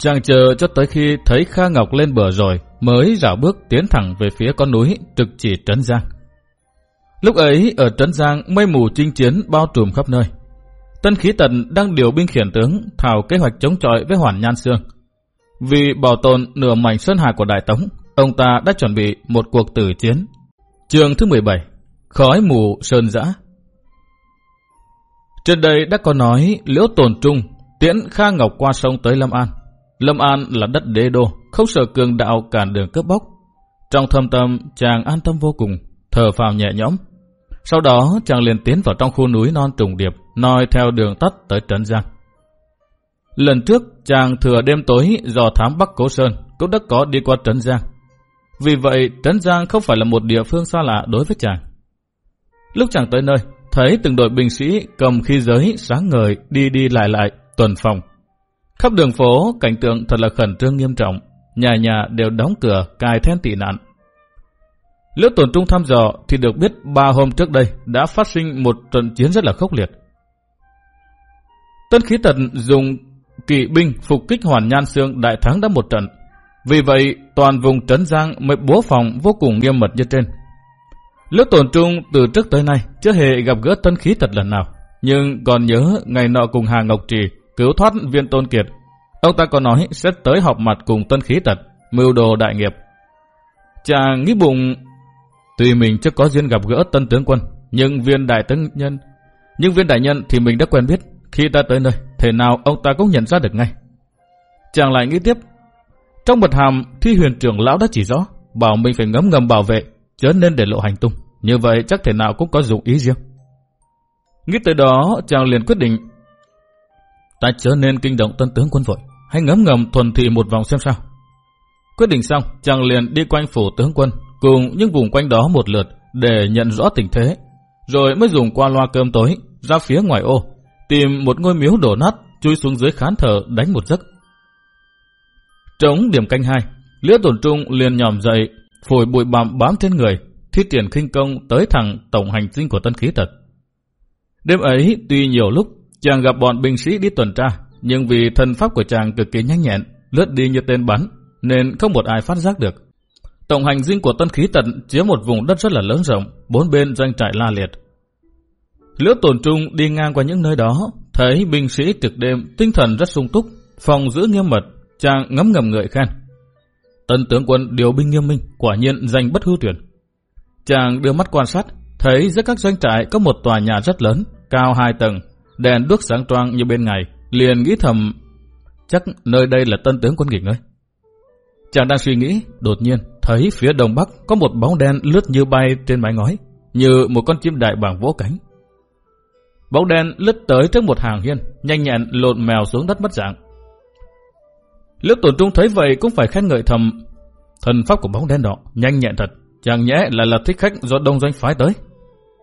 Chàng chờ cho tới khi thấy Kha Ngọc lên bờ rồi mới rảo bước tiến thẳng về phía con núi trực chỉ Trấn Giang. Lúc ấy ở Trấn Giang mây mù chinh chiến bao trùm khắp nơi. Tân Khí Tần đang điều binh khiển tướng thảo kế hoạch chống chọi với Hoàn Nhan Sương. Vì bảo tồn nửa mảnh sơn hà của Đại Tống, ông ta đã chuẩn bị một cuộc tử chiến. Chương thứ 17 Khói mù sơn dã Trên đây đã có nói Liễu Tồn Trung tiễn Kha Ngọc qua sông tới Lâm An. Lâm An là đất đế đô, không sợ cường đạo cản đường cướp bóc. Trong thâm tâm, chàng an tâm vô cùng, thở phào nhẹ nhõm. Sau đó, chàng liền tiến vào trong khu núi non trùng điệp, noi theo đường tắt tới Trấn Giang. Lần trước, chàng thừa đêm tối dò thám Bắc Cố Sơn, cũng đã có đi qua Trấn Giang. Vì vậy, Trấn Giang không phải là một địa phương xa lạ đối với chàng. Lúc chàng tới nơi, thấy từng đội binh sĩ cầm khí giới sáng ngời đi đi lại lại, tuần phòng. Khắp đường phố, cảnh tượng thật là khẩn trương nghiêm trọng. Nhà nhà đều đóng cửa, cài then tị nạn. Liễu tổn trung thăm dò thì được biết ba hôm trước đây đã phát sinh một trận chiến rất là khốc liệt. Tân khí tật dùng kỵ binh phục kích hoàn nhan xương đại thắng đã một trận. Vì vậy, toàn vùng Trấn Giang mới bố phòng vô cùng nghiêm mật như trên. Liễu tổn trung từ trước tới nay chưa hề gặp gỡ tân khí tật lần nào. Nhưng còn nhớ ngày nọ cùng Hà Ngọc Trì cứu thoát viên tôn kiệt. Ông ta có nói sẽ tới họp mặt cùng tân khí tật, mưu đồ đại nghiệp. Chàng nghĩ bụng, tuy mình chưa có duyên gặp gỡ tân tướng quân, nhưng viên đại tướng nhân, nhưng viên đại nhân thì mình đã quen biết. Khi ta tới nơi, thể nào ông ta cũng nhận ra được ngay. Chàng lại nghĩ tiếp, trong mật hàm thi huyền trưởng lão đã chỉ rõ, bảo mình phải ngấm ngầm bảo vệ, chớ nên để lộ hành tung. Như vậy chắc thể nào cũng có dụng ý riêng. Nghĩ tới đó, chàng liền quyết định Ta chớ nên kinh động tân tướng quân vội, hãy ngấm ngầm thuần thị một vòng xem sao. Quyết định xong, chàng liền đi quanh phủ tướng quân, cùng những vùng quanh đó một lượt để nhận rõ tình thế, rồi mới dùng qua loa cơm tối ra phía ngoài ô, tìm một ngôi miếu đổ nát, chui xuống dưới khán thờ đánh một giấc. Trống điểm canh hai, Liễu Tổn Trung liền nhòm dậy, phổi bụi bặm bám trên người, thi triển khinh công tới thẳng tổng hành dinh của tân khí tật. Đêm ấy, tuy nhiều lúc Chàng gặp bọn binh sĩ đi tuần tra, nhưng vì thân pháp của chàng cực kỳ nhanh nhẹn, lướt đi như tên bắn, nên không một ai phát giác được. Tổng hành dinh của Tân Khí Tận chiếm một vùng đất rất là lớn rộng, bốn bên doanh trại la liệt. Liễu Tồn Trung đi ngang qua những nơi đó, thấy binh sĩ trực đêm tinh thần rất sung túc, phòng giữ nghiêm mật, chàng ngấm ngầm ngợi khen. Tân tướng quân điều binh nghiêm minh, quả nhiên danh bất hư tuyển. Chàng đưa mắt quan sát, thấy giữa các doanh trại có một tòa nhà rất lớn, cao hai tầng, đèn đuốc sáng choang như bên ngày, liền nghĩ thầm, chắc nơi đây là tân tướng quân nghỉ ngơi. Chàng đang suy nghĩ, đột nhiên thấy phía đông bắc có một bóng đen lướt như bay trên mái ngói, như một con chim đại bàng vỗ cánh. Bóng đen lướt tới trước một hàng hiên, nhanh nhẹn lộn mèo xuống đất mất dạng. Liễu tổn trung thấy vậy cũng phải khen ngợi thầm, thần pháp của bóng đen đó nhanh nhẹn thật, chàng nhẽ là là thích khách do đông doanh phái tới.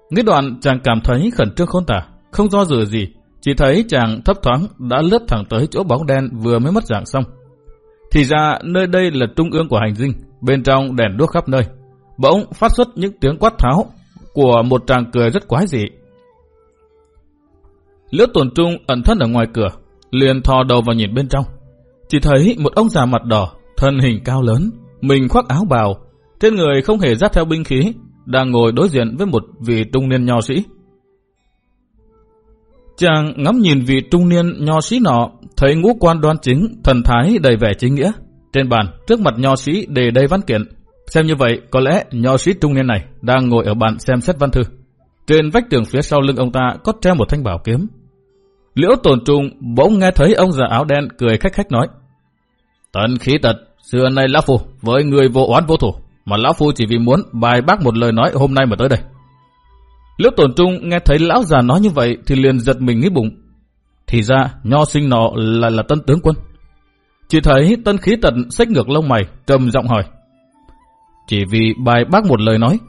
Nghĩ đoạn chàng cảm thấy khẩn trương khôn tả, không do dự gì, chỉ thấy chàng thấp thoáng đã lướt thẳng tới chỗ bóng đen vừa mới mất dạng xong. Thì ra nơi đây là trung ương của hành dinh, bên trong đèn đuốc khắp nơi. Bỗng phát xuất những tiếng quát tháo của một chàng cười rất quái dị. Liễu tổn trung ẩn thân ở ngoài cửa, liền thò đầu vào nhìn bên trong. Chỉ thấy một ông già mặt đỏ, thân hình cao lớn, mình khoác áo bào, trên người không hề dắt theo binh khí, đang ngồi đối diện với một vị trung niên nho sĩ. Chàng ngắm nhìn vị trung niên nho sĩ nọ, thấy ngũ quan đoan chính, thần thái đầy vẻ chính nghĩa. Trên bàn, trước mặt nho sĩ đề đầy văn kiện. Xem như vậy, có lẽ nho sĩ trung niên này đang ngồi ở bàn xem xét văn thư. Trên vách tường phía sau lưng ông ta có treo một thanh bảo kiếm. Liễu tồn trung bỗng nghe thấy ông già áo đen cười khách khách nói. Tần khí tật, xưa nay Lão Phu với người vô oán vô thủ, mà Lão Phu chỉ vì muốn bài bác một lời nói hôm nay mà tới đây. Liễu tổn trung nghe thấy lão già nói như vậy thì liền giật mình nghĩ bụng. Thì ra nho sinh nọ là là tân tướng quân. Chỉ thấy tân khí tận xách ngược lông mày, trầm giọng hỏi. Chỉ vì bài bác một lời nói.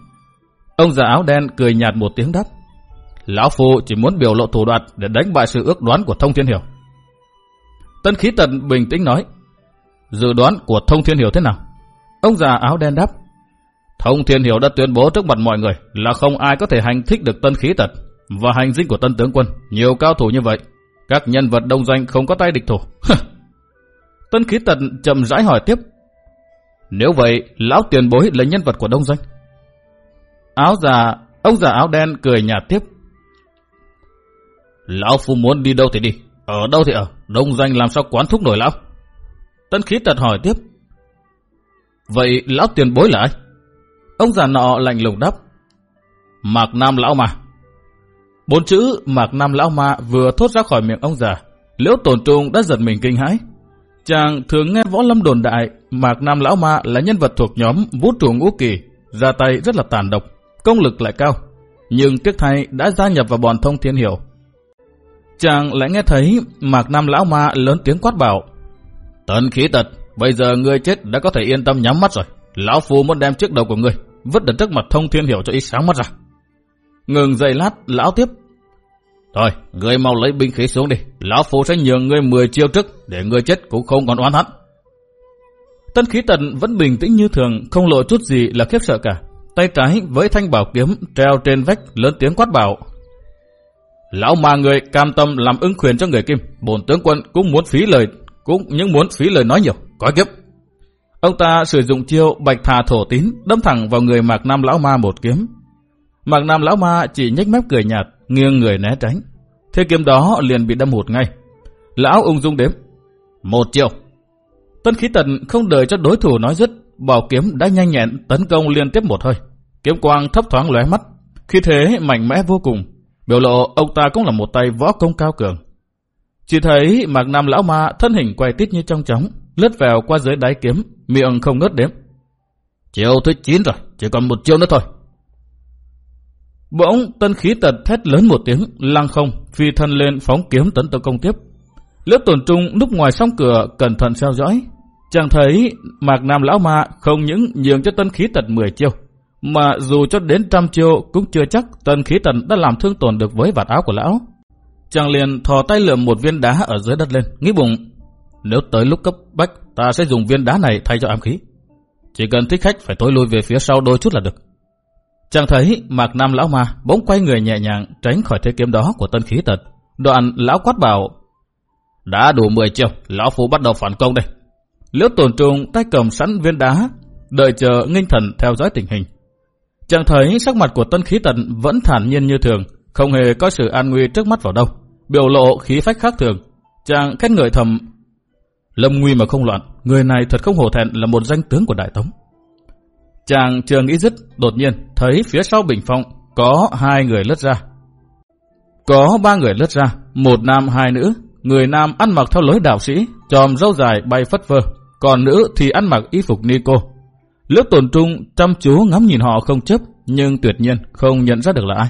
Ông già áo đen cười nhạt một tiếng đáp. Lão Phu chỉ muốn biểu lộ thủ đoạn để đánh bại sự ước đoán của Thông Thiên Hiểu. Tân khí tận bình tĩnh nói. Dự đoán của Thông Thiên Hiểu thế nào? Ông già áo đen đáp. Thông Thiên Hiểu đã tuyên bố trước mặt mọi người là không ai có thể hành thích được tân khí tật và hành dinh của tân tướng quân. Nhiều cao thủ như vậy, các nhân vật đông doanh không có tay địch thủ. Tân khí Tật chậm rãi hỏi tiếp. Nếu vậy, lão tiền bối là nhân vật của đông doanh. Áo già, ông già áo đen cười nhạt tiếp. Lão phu muốn đi đâu thì đi, ở đâu thì ở, đông doanh làm sao quán thúc nổi lão. Tân khí tật hỏi tiếp. Vậy lão tiền bối là ai? Ông già nọ lạnh lùng đáp. Mạc Nam Lão Ma. Bốn chữ Mạc Nam Lão Ma vừa thốt ra khỏi miệng ông già. Liễu tổn trung đã giật mình kinh hãi. Chàng thường nghe võ lâm đồn đại Mạc Nam Lão Ma là nhân vật thuộc nhóm vũ trụ ngũ kỳ, ra tay rất là tàn độc, công lực lại cao. Nhưng tiếc thay đã gia nhập vào bọn thông thiên hiểu. Chàng lại nghe thấy Mạc Nam Lão Ma lớn tiếng quát bảo. Tấn khí tật, bây giờ ngươi chết đã có thể yên tâm nhắm mắt rồi. Lão Phu muốn đem chiếc đầu của ngươi, vứt đến trước mặt thông thiên hiểu cho ít sáng mắt ra. Ngừng giây lát, lão tiếp. Thôi, ngươi mau lấy binh khí xuống đi. Lão Phu sẽ nhường ngươi 10 chiêu trước, để ngươi chết cũng không còn oán hận. Tân khí tần vẫn bình tĩnh như thường, không lộ chút gì là khiếp sợ cả. Tay trái với thanh bảo kiếm treo trên vách lớn tiếng quát bảo. Lão mà người cam tâm làm ứng quyền cho người kim, bổn tướng quân cũng muốn phí lời, cũng những muốn phí lời nói nhiều, có kiếp. Ông ta sử dụng chiêu bạch thà thổ tín đâm thẳng vào người Mạc Nam Lão Ma một kiếm. Mạc Nam Lão Ma chỉ nhếch mép cười nhạt, nghiêng người né tránh. Thế kiếm đó liền bị đâm hụt ngay. Lão ung dung đếm. Một chiêu. Tân khí tần không đợi cho đối thủ nói dứt, bảo kiếm đã nhanh nhẹn tấn công liên tiếp một hơi. Kiếm quang thấp thoáng lóe mắt, khi thế mạnh mẽ vô cùng. Biểu lộ ông ta cũng là một tay võ công cao cường. Chỉ thấy Mạc Nam Lão Ma thân hình quay tít như trong chóng, lướt vào qua dưới đáy kiếm, miệng không ngớt đếm. Chiều thứ 9 rồi, chỉ còn một chiêu nữa thôi. Bỗng tân khí tật thét lớn một tiếng, lăng không, phi thân lên phóng kiếm tấn tấn công tiếp. Lớp tổn trung núp ngoài song cửa cẩn thận theo dõi. Chàng thấy Mạc Nam Lão Ma không những nhường cho tân khí tật 10 chiêu, mà dù cho đến trăm chiêu cũng chưa chắc tân khí tật đã làm thương tổn được với vạt áo của lão. Chàng liền thò tay lượm một viên đá ở dưới đất lên, nghĩ bụng, nếu tới lúc cấp bách, ta sẽ dùng viên đá này thay cho ám khí. Chỉ cần thích khách phải tối lui về phía sau đôi chút là được. Chàng thấy Mạc Nam Lão Ma bỗng quay người nhẹ nhàng tránh khỏi thế kiếm đó của tân khí tật. Đoạn Lão quát bảo, đã đủ 10 chiều, Lão Phú bắt đầu phản công đây. Liễu tổn trung tay cầm sẵn viên đá, đợi chờ nghinh thần theo dõi tình hình. Chàng thấy sắc mặt của tân khí tận vẫn thản nhiên như thường, không hề có sự an nguy trước mắt vào đâu. Biểu lộ khí phách khác thường. Chàng khét ngợi thầm Lâm nguy mà không loạn, người này thật không hổ thẹn là một danh tướng của Đại Tống. Chàng chưa nghĩ dứt, đột nhiên thấy phía sau bình phong có hai người lướt ra. Có ba người lướt ra, một nam hai nữ. Người nam ăn mặc theo lối đạo sĩ, tròm râu dài bay phất phơ còn nữ thì ăn mặc y phục ni cô. Lớp tổn trung chăm chú ngắm nhìn họ không chấp, nhưng tuyệt nhiên không nhận ra được là ai.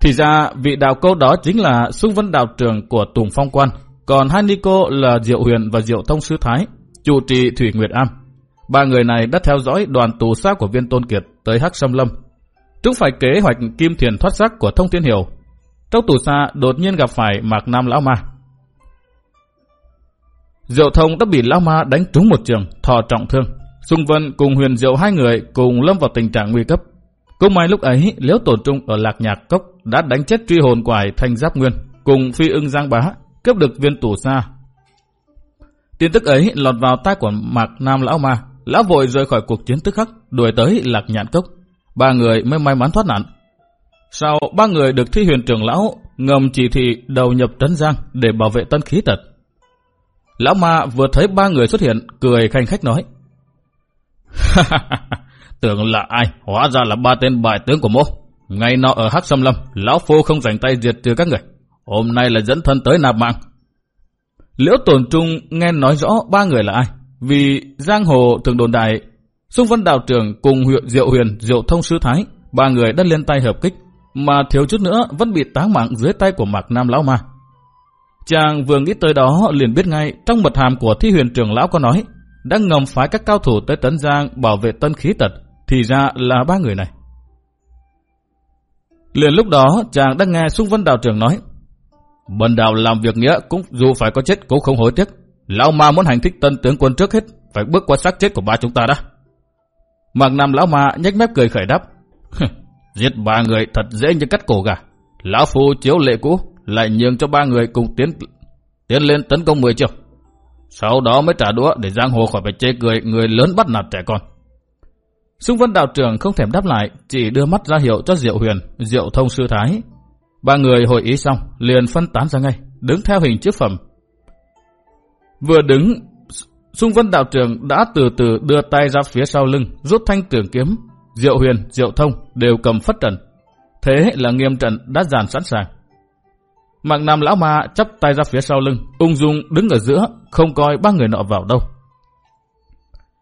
Thì ra vị đạo câu đó chính là xuân vân đạo trường của Tùng Phong Quan, còn hai ni cô là Diệu Huyền và Diệu Thông Sư Thái, chủ trì Thủy Nguyệt Am. Ba người này đã theo dõi đoàn tù sát của viên Tôn Kiệt tới Hắc Sâm Lâm. Chúng phải kế hoạch kim thiền thoát xác của Thông Thiên Hiểu. Trong tù xa đột nhiên gặp phải Mạc Nam Lão Ma. Diệu Thông đã bị Lão Ma đánh trúng một trường, thò trọng thương. Xung Vân cùng Huyền Diệu hai người cùng lâm vào tình trạng nguy cấp. Cũng may lúc ấy, Liễu Tổ Trung ở Lạc Nhạc Cốc đã đánh chết truy hồn quải Thanh Giáp Nguyên cùng Phi ưng Giang Bá cướp được viên tù xa. Tin tức ấy lọt vào tai của Mạc Nam Lão Ma, lão vội rời khỏi cuộc chiến tức khắc, đuổi tới Lạc Nhạn Cốc. Ba người mới may mắn thoát nạn. Sau ba người được thi huyền trưởng lão ngầm chỉ thị đầu nhập Trấn Giang để bảo vệ tân khí tật. Lão Ma vừa thấy ba người xuất hiện, cười khanh khách nói. Tưởng là ai, hóa ra là ba tên bài tướng của mô. Ngày nọ ở Hắc Sâm Lâm, lão phu không rảnh tay diệt trừ các người. Hôm nay là dẫn thân tới nạp mạng. Liễu Tồn trung nghe nói rõ ba người là ai. Vì giang hồ thường đồn đại, xung vân đạo trưởng cùng huyện Diệu Huyền, Diệu Thông Sư Thái, ba người đã lên tay hợp kích, mà thiếu chút nữa vẫn bị táng mạng dưới tay của Mạc Nam Lão Ma. Chàng vừa nghĩ tới đó liền biết ngay trong mật hàm của thi huyền trưởng lão có nói đã ngầm phái các cao thủ tới Tấn Giang bảo vệ tân khí tật, thì ra là ba người này. Liền lúc đó chàng đang nghe Xung Vân Đạo trưởng nói Bần đạo làm việc nghĩa cũng dù phải có chết cũng không hối tiếc. Lão ma muốn hành thích tân tướng quân trước hết, phải bước qua xác chết của ba chúng ta đã. Mạc Nam lão ma nhếch mép cười khởi đáp. Giết ba người thật dễ như cắt cổ gà. Lão phu chiếu lệ cũ, lại nhường cho ba người cùng tiến tiến lên tấn công 10 chiều. Sau đó mới trả đũa để giang hồ khỏi phải chê cười người lớn bắt nạt trẻ con. Xung Vân đạo trưởng không thèm đáp lại, chỉ đưa mắt ra hiệu cho Diệu Huyền, Diệu Thông sư thái. Ba người hội ý xong, liền phân tán ra ngay, đứng theo hình chiếc phẩm. Vừa đứng, Xung Vân đạo trưởng đã từ từ đưa tay ra phía sau lưng, rút thanh trường kiếm. Diệu Huyền, Diệu Thông đều cầm phất trần. Thế là nghiêm trận đã dàn sẵn sàng. Mạc Nam lão ma chắp tay ra phía sau lưng, ung dung đứng ở giữa, không coi ba người nọ vào đâu.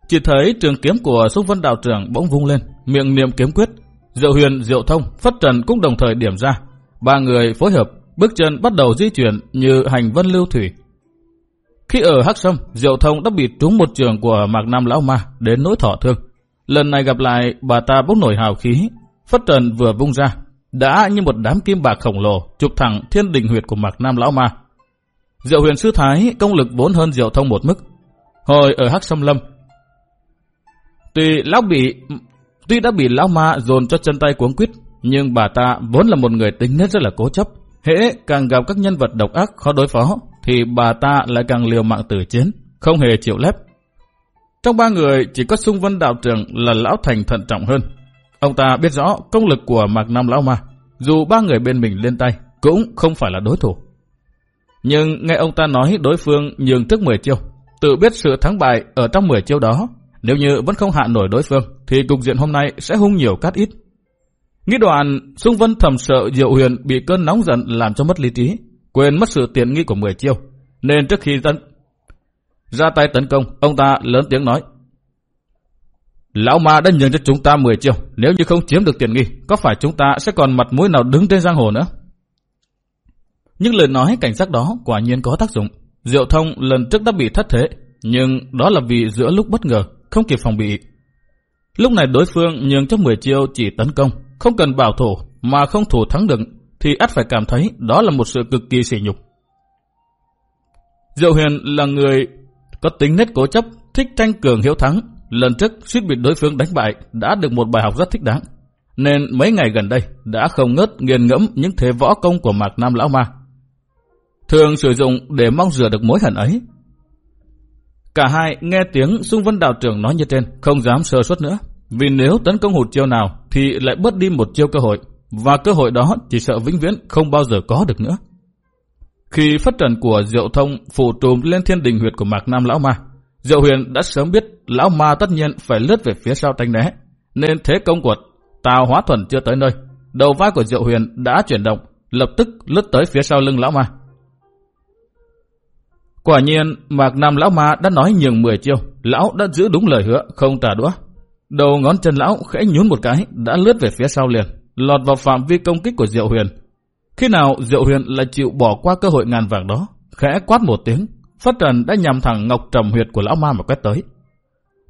Chỉ thấy trường kiếm của Xung Vân Đạo Trưởng bỗng vung lên, miệng niệm kiếm quyết. Diệu Huyền, Diệu Thông, Phất Trần cũng đồng thời điểm ra. Ba người phối hợp, bước chân bắt đầu di chuyển như hành vân lưu thủy. Khi ở Hắc Sâm, Diệu Thông đã bị trúng một trường của Mạc Nam Lão Ma đến nỗi thọ thương. Lần này gặp lại, bà ta bốc nổi hào khí. Phất Trần vừa vung ra, đã như một đám kim bạc khổng lồ chụp thẳng thiên đình huyệt của Mạc Nam Lão Ma. Diệu huyền sư thái công lực vốn hơn Diệu Thông một mức. Hồi ở Hắc Sâm Lâm, tuy lão bị tuy đã bị lão ma dồn cho chân tay cuống quýt, nhưng bà ta vốn là một người tính nết rất là cố chấp. Hễ càng gặp các nhân vật độc ác khó đối phó, thì bà ta lại càng liều mạng tử chiến, không hề chịu lép. Trong ba người chỉ có Sung Vân Đạo Trưởng là lão thành thận trọng hơn, Ông ta biết rõ công lực của Mạc Nam Lão Ma, dù ba người bên mình lên tay, cũng không phải là đối thủ. Nhưng nghe ông ta nói đối phương nhường trước 10 chiêu, tự biết sự thắng bại ở trong 10 chiêu đó, nếu như vẫn không hạ nổi đối phương, thì cục diện hôm nay sẽ hung nhiều cát ít. Nghĩ đoạn, Sung Vân thầm sợ Diệu Huyền bị cơn nóng giận làm cho mất lý trí, quên mất sự tiện nghi của 10 chiêu, nên trước khi tấn ra tay tấn công, ông ta lớn tiếng nói, Lão ma đã nhường cho chúng ta 10 triệu, nếu như không chiếm được tiền nghi, có phải chúng ta sẽ còn mặt mũi nào đứng trên giang hồ nữa? Nhưng lời nói cảnh giác đó quả nhiên có tác dụng. Diệu thông lần trước đã bị thất thế, nhưng đó là vì giữa lúc bất ngờ, không kịp phòng bị. Lúc này đối phương nhường cho 10 chiêu chỉ tấn công, không cần bảo thủ mà không thủ thắng được, thì ắt phải cảm thấy đó là một sự cực kỳ sỉ nhục. Diệu huyền là người có tính nết cố chấp, thích tranh cường hiếu thắng, Lần trước suýt bị đối phương đánh bại đã được một bài học rất thích đáng. Nên mấy ngày gần đây đã không ngớt nghiền ngẫm những thế võ công của Mạc Nam Lão Ma. Thường sử dụng để mong rửa được mối hận ấy. Cả hai nghe tiếng Xung Vân Đạo trưởng nói như trên, không dám sơ suất nữa. Vì nếu tấn công hụt chiêu nào thì lại bớt đi một chiêu cơ hội. Và cơ hội đó chỉ sợ vĩnh viễn không bao giờ có được nữa. Khi phát trần của Diệu Thông phụ trùm lên thiên đình huyệt của Mạc Nam Lão Ma, Diệu Huyền đã sớm biết lão ma tất nhiên phải lướt về phía sau tránh né, nên thế công của Tào Hóa Thuần chưa tới nơi. Đầu vai của Diệu Huyền đã chuyển động, lập tức lướt tới phía sau lưng lão ma. Quả nhiên, Mạc Nam lão ma đã nói nhường 10 chiêu, lão đã giữ đúng lời hứa, không trả đũa. Đầu ngón chân lão khẽ nhún một cái, đã lướt về phía sau liền, lọt vào phạm vi công kích của Diệu Huyền. Khi nào Diệu Huyền lại chịu bỏ qua cơ hội ngàn vàng đó, khẽ quát một tiếng, Phất Trần đã nhằm thẳng ngọc trầm huyệt của lão ma mà quét tới.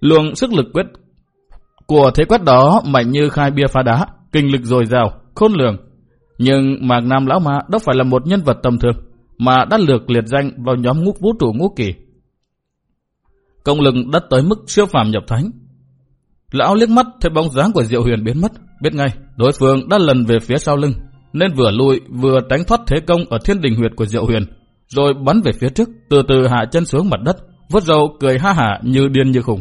Luồng sức lực quyết của thế quét đó mạnh như khai bia phá đá, kinh lực dồi dào, khôn lường. Nhưng Mạc Nam lão ma đâu phải là một nhân vật tầm thường, mà đã lược liệt danh vào nhóm ngũ vũ trụ ngũ kỳ. Công lực đã tới mức siêu phàm nhập thánh. Lão liếc mắt thấy bóng dáng của Diệu Huyền biến mất, biết ngay đối phương đã lần về phía sau lưng, nên vừa lùi vừa tránh thoát thế công ở thiên đình huyệt của Diệu Huyền, rồi bắn về phía trước, từ từ hạ chân xuống mặt đất, vớt râu cười ha hả như điên như khùng.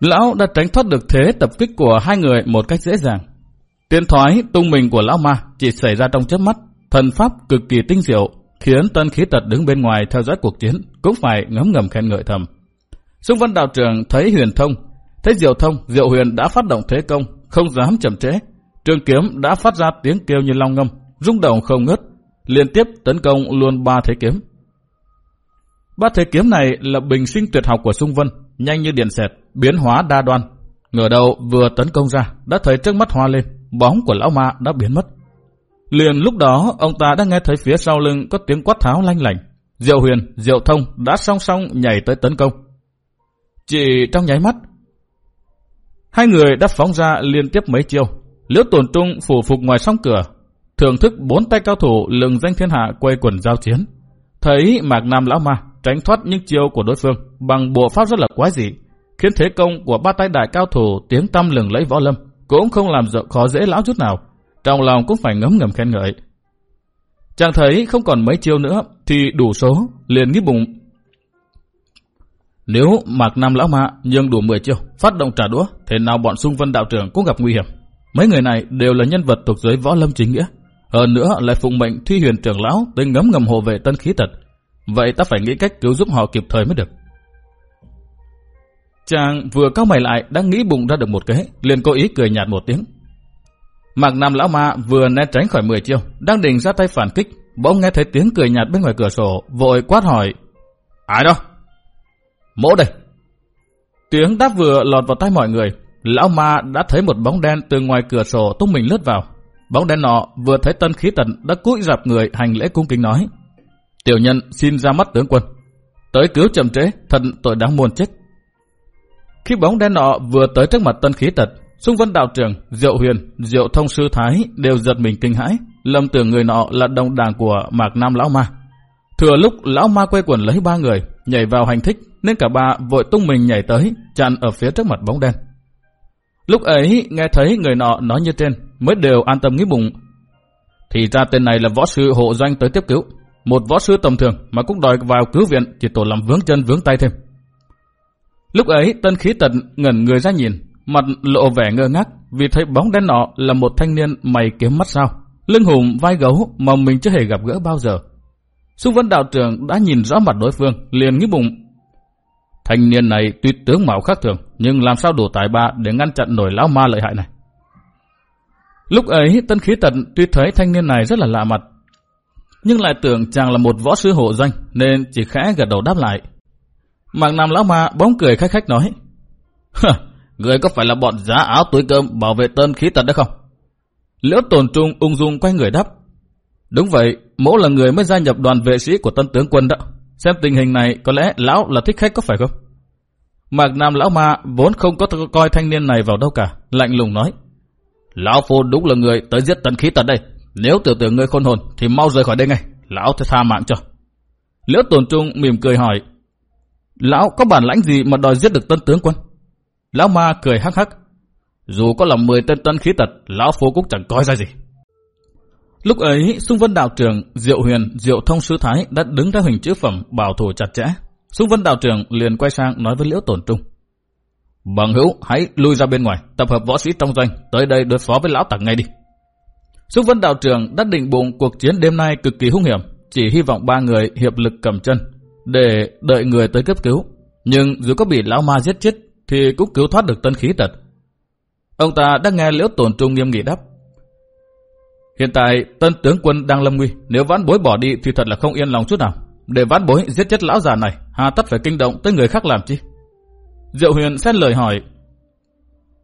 Lão đã tránh thoát được thế tập kích của hai người một cách dễ dàng. Tiến thoái tung mình của lão ma chỉ xảy ra trong chớp mắt, thần pháp cực kỳ tinh diệu, khiến tân khí tật đứng bên ngoài theo dõi cuộc chiến cũng phải ngấm ngầm khen ngợi thầm. Xung văn đạo trưởng thấy huyền thông, thấy diệu thông, diệu huyền đã phát động thế công, không dám chậm trễ. Trường kiếm đã phát ra tiếng kêu như long ngâm, rung động không ngớt, liên tiếp tấn công luôn ba thế kiếm. Ba thế kiếm này là bình sinh tuyệt học của Sung Vân, nhanh như điện xẹt, biến hóa đa đoan. Ngờ đầu vừa tấn công ra, đã thấy trước mắt hoa lên, bóng của lão ma đã biến mất. Liền lúc đó, ông ta đã nghe thấy phía sau lưng có tiếng quát tháo lanh lành. Diệu huyền, diệu thông đã song song nhảy tới tấn công. Chỉ trong nháy mắt, hai người đã phóng ra liên tiếp mấy chiêu. Liễu Tồn trung phủ phục ngoài song cửa, thưởng thức bốn tay cao thủ lừng danh thiên hạ quay quần giao chiến. Thấy Mạc Nam lão ma tránh thoát những chiêu của đối phương bằng bộ pháp rất là quái dị, khiến thế công của ba tay đại cao thủ tiếng tâm lừng lấy võ lâm cũng không làm dợ khó dễ lão chút nào, trong lòng cũng phải ngấm ngầm khen ngợi. Chàng thấy không còn mấy chiêu nữa thì đủ số, liền nghĩ bụng. Nếu Mạc Nam Lão Ma nhường đủ 10 chiêu, phát động trả đũa, thế nào bọn xung vân đạo trưởng cũng gặp nguy hiểm. Mấy người này đều là nhân vật thuộc giới võ lâm chính nghĩa. Hơn nữa lại phụng mệnh thi huyền trưởng lão tới ngấm ngầm hộ vệ tân khí tật. Vậy ta phải nghĩ cách cứu giúp họ kịp thời mới được. Chàng vừa cao mày lại đang nghĩ bụng ra được một cái, liền cố ý cười nhạt một tiếng. Mạc Nam Lão Ma vừa né tránh khỏi 10 chiêu, đang định ra tay phản kích, bỗng nghe thấy tiếng cười nhạt bên ngoài cửa sổ, vội quát hỏi. Ai đó? Mỗ đây. Tiếng đáp vừa lọt vào tai mọi người, Lão Ma đã thấy một bóng đen từ ngoài cửa sổ tung mình lướt vào. Bóng đen nọ vừa thấy tân khí tần đã cúi dạp người hành lễ cung kính nói. Tiểu nhân xin ra mắt tướng quân. Tới cứu chậm trễ, thật tội đáng muôn chết. Khi bóng đen nọ vừa tới trước mặt tân khí tật, xung vân đạo trưởng, diệu huyền, diệu thông sư thái đều giật mình kinh hãi, lầm tưởng người nọ là đồng đảng của mạc nam lão ma. Thừa lúc lão ma quay quần lấy ba người, nhảy vào hành thích, nên cả ba vội tung mình nhảy tới, chặn ở phía trước mặt bóng đen. Lúc ấy nghe thấy người nọ nói như trên, mới đều an tâm nghĩ bụng. Thì ra tên này là võ sư hộ doanh tới tiếp cứu. Một võ sư tầm thường mà cũng đòi vào cứu viện chỉ tổ làm vướng chân vướng tay thêm. Lúc ấy tân khí tận ngẩn người ra nhìn, mặt lộ vẻ ngơ ngác vì thấy bóng đen nọ là một thanh niên mày kiếm mắt sao. Lưng hùng vai gấu mà mình chưa hề gặp gỡ bao giờ. Xung Vân đạo trưởng đã nhìn rõ mặt đối phương, liền nghĩ bụng. Thanh niên này tuy tướng mạo khác thường, nhưng làm sao đủ tài ba để ngăn chặn nổi lão ma lợi hại này. Lúc ấy tân khí tận tuy thấy thanh niên này rất là lạ mặt, nhưng lại tưởng chàng là một võ sư hộ danh nên chỉ khẽ gật đầu đáp lại. Mạng Nam Lão Ma bóng cười khách khách nói. Người có phải là bọn giá áo túi cơm bảo vệ tân khí tật đấy không? Liễu tồn trung ung dung quay người đáp. Đúng vậy, mỗ là người mới gia nhập đoàn vệ sĩ của tân tướng quân đó. Xem tình hình này có lẽ lão là thích khách có phải không? Mạc Nam Lão Ma vốn không có coi thanh niên này vào đâu cả, lạnh lùng nói. Lão Phu đúng là người tới giết tân khí tật đây. Nếu tiểu tử ngươi khôn hồn thì mau rời khỏi đây ngay. Lão sẽ tha mạng cho. Liễu tồn trung mỉm cười hỏi. Lão có bản lãnh gì mà đòi giết được tân tướng quân? Lão ma cười hắc hắc. Dù có là 10 tên tân khí tật, lão phu cũng chẳng coi ra gì. Lúc ấy, xung vân đạo trưởng, Diệu Huyền, Diệu Thông Sư Thái đã đứng ra hình chữ phẩm bảo thủ chặt chẽ. Xung vân đạo trưởng liền quay sang nói với Liễu Tổn Trung. Bằng hữu, hãy lui ra bên ngoài, tập hợp võ sĩ trong doanh, tới đây đối phó với lão tặc ngay đi. Xung vân đạo trưởng đã định bụng cuộc chiến đêm nay cực kỳ hung hiểm, chỉ hy vọng ba người hiệp lực cầm chân, để đợi người tới cấp cứu. Nhưng dù có bị lão ma giết chết thì cũng cứu thoát được tân khí tật. Ông ta đã nghe liễu tổn trung nghiêm nghị đáp. Hiện tại tân tướng quân đang lâm nguy, nếu vãn bối bỏ đi thì thật là không yên lòng chút nào. Để vãn bối giết chết lão già này, hà tất phải kinh động tới người khác làm chi? Diệu huyền xét lời hỏi.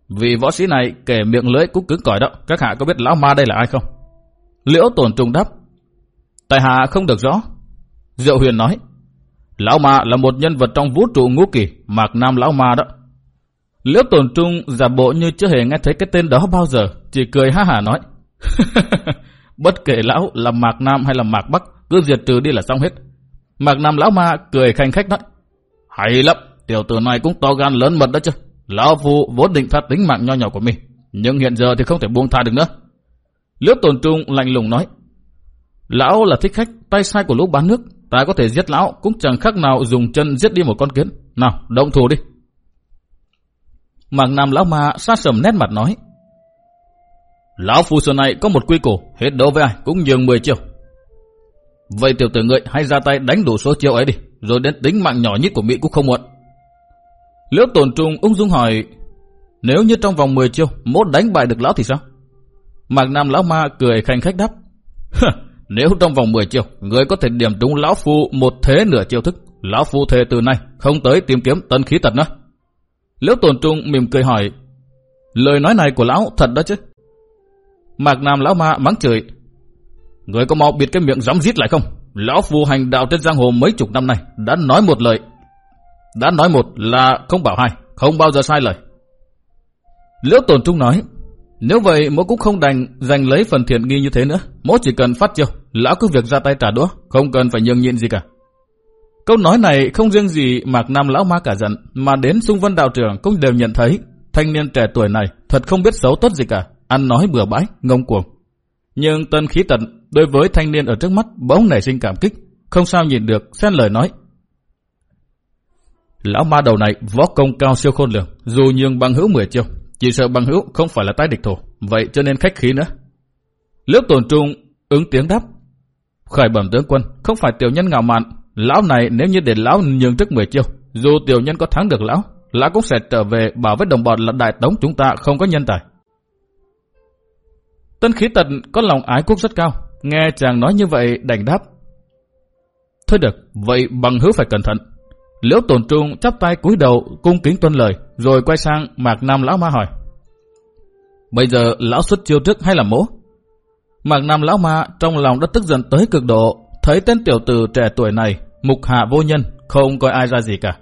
Vì võ sĩ này kể miệng lưỡi cũng cứng cỏi đó, các hạ có biết lão ma đây là ai không? Liễu tổn trung đáp. Tại hạ không được rõ. Diệu huyền nói. Lão ma là một nhân vật trong vũ trụ ngũ kỳ, Mạc Nam Lão Ma đó. Liễu tổn trung giả bộ như chưa hề nghe thấy cái tên đó bao giờ, chỉ cười ha hả nói. Bất kể lão là Mạc Nam hay là Mạc Bắc, cứ diệt trừ đi là xong hết. Mạc Nam Lão Ma cười khanh khách nói. Hay lắm, tiểu tử này cũng to gan lớn mật đó chứ. Lão Phu vốn định phát tính mạng nho nhỏ của mình, nhưng hiện giờ thì không thể buông tha được nữa. Liễu tồn trung lạnh lùng nói. Lão là thích khách, tay sai của lũ bán nước, ta có thể giết lão cũng chẳng khác nào dùng chân giết đi một con kiến. Nào, động thủ đi. Mạc Nam lão ma sát sầm nét mặt nói. Lão phu xưa này có một quy củ, hết đấu với ai cũng nhường 10 chiêu. Vậy tiểu tử ngươi hãy ra tay đánh đủ số chiêu ấy đi, rồi đến tính mạng nhỏ nhất của Mỹ cũng không muộn. Liễu tổn trung ung dung hỏi, nếu như trong vòng 10 chiêu, mốt đánh bại được lão thì sao? Mạc Nam lão ma cười khanh khách đáp, nếu trong vòng 10 chiêu, người có thể điểm trúng lão phu một thế nửa chiêu thức, lão phu thề từ nay không tới tìm kiếm tân khí tật nữa. Liễu tồn trung mỉm cười hỏi, lời nói này của lão thật đó chứ? Mạc Nam lão ma mắng chửi, người có mau biệt cái miệng dám giết lại không? Lão phù hành đạo trên giang hồ mấy chục năm nay đã nói một lời, đã nói một là không bảo hai, không bao giờ sai lời. Liễu tồn trung nói, nếu vậy mỗ cũng không đành giành lấy phần thiện nghi như thế nữa. Mỗ chỉ cần phát chiêu, lão cứ việc ra tay trả đũa, không cần phải nhường nhịn gì cả. Câu nói này không riêng gì Mạc Nam lão ma cả giận, mà đến xung vân đạo trưởng cũng đều nhận thấy thanh niên trẻ tuổi này thật không biết xấu tốt gì cả, ăn nói bừa bãi, ngông cuồng. Nhưng tân khí tận đối với thanh niên ở trước mắt bỗng nảy sinh cảm kích, không sao nhìn được, xen lời nói. Lão ma đầu này võ công cao siêu khôn lường, dù nhường bằng hữu 10 chiêu, chỉ sợ bằng hữu không phải là tay địch thủ, vậy cho nên khách khí nữa. Lớp tổn trung ứng tiếng đáp. Khởi bẩm tướng quân, không phải tiểu nhân ngạo mạn, lão này nếu như để lão nhường trước 10 chiêu, dù tiểu nhân có thắng được lão, lão cũng sẽ trở về bảo với đồng bọn là đại tống chúng ta không có nhân tài. Tân khí tật có lòng ái quốc rất cao, nghe chàng nói như vậy đành đáp. Thôi được, vậy bằng hữu phải cẩn thận. Liễu tổn trung chắp tay cúi đầu cung kính tuân lời, rồi quay sang Mạc Nam lão ma hỏi. Bây giờ lão xuất chiêu trước hay là mỗ? Mạc Nam lão ma trong lòng đã tức giận tới cực độ, thấy tên tiểu tử trẻ tuổi này, mục hạ vô nhân, không coi ai ra gì cả.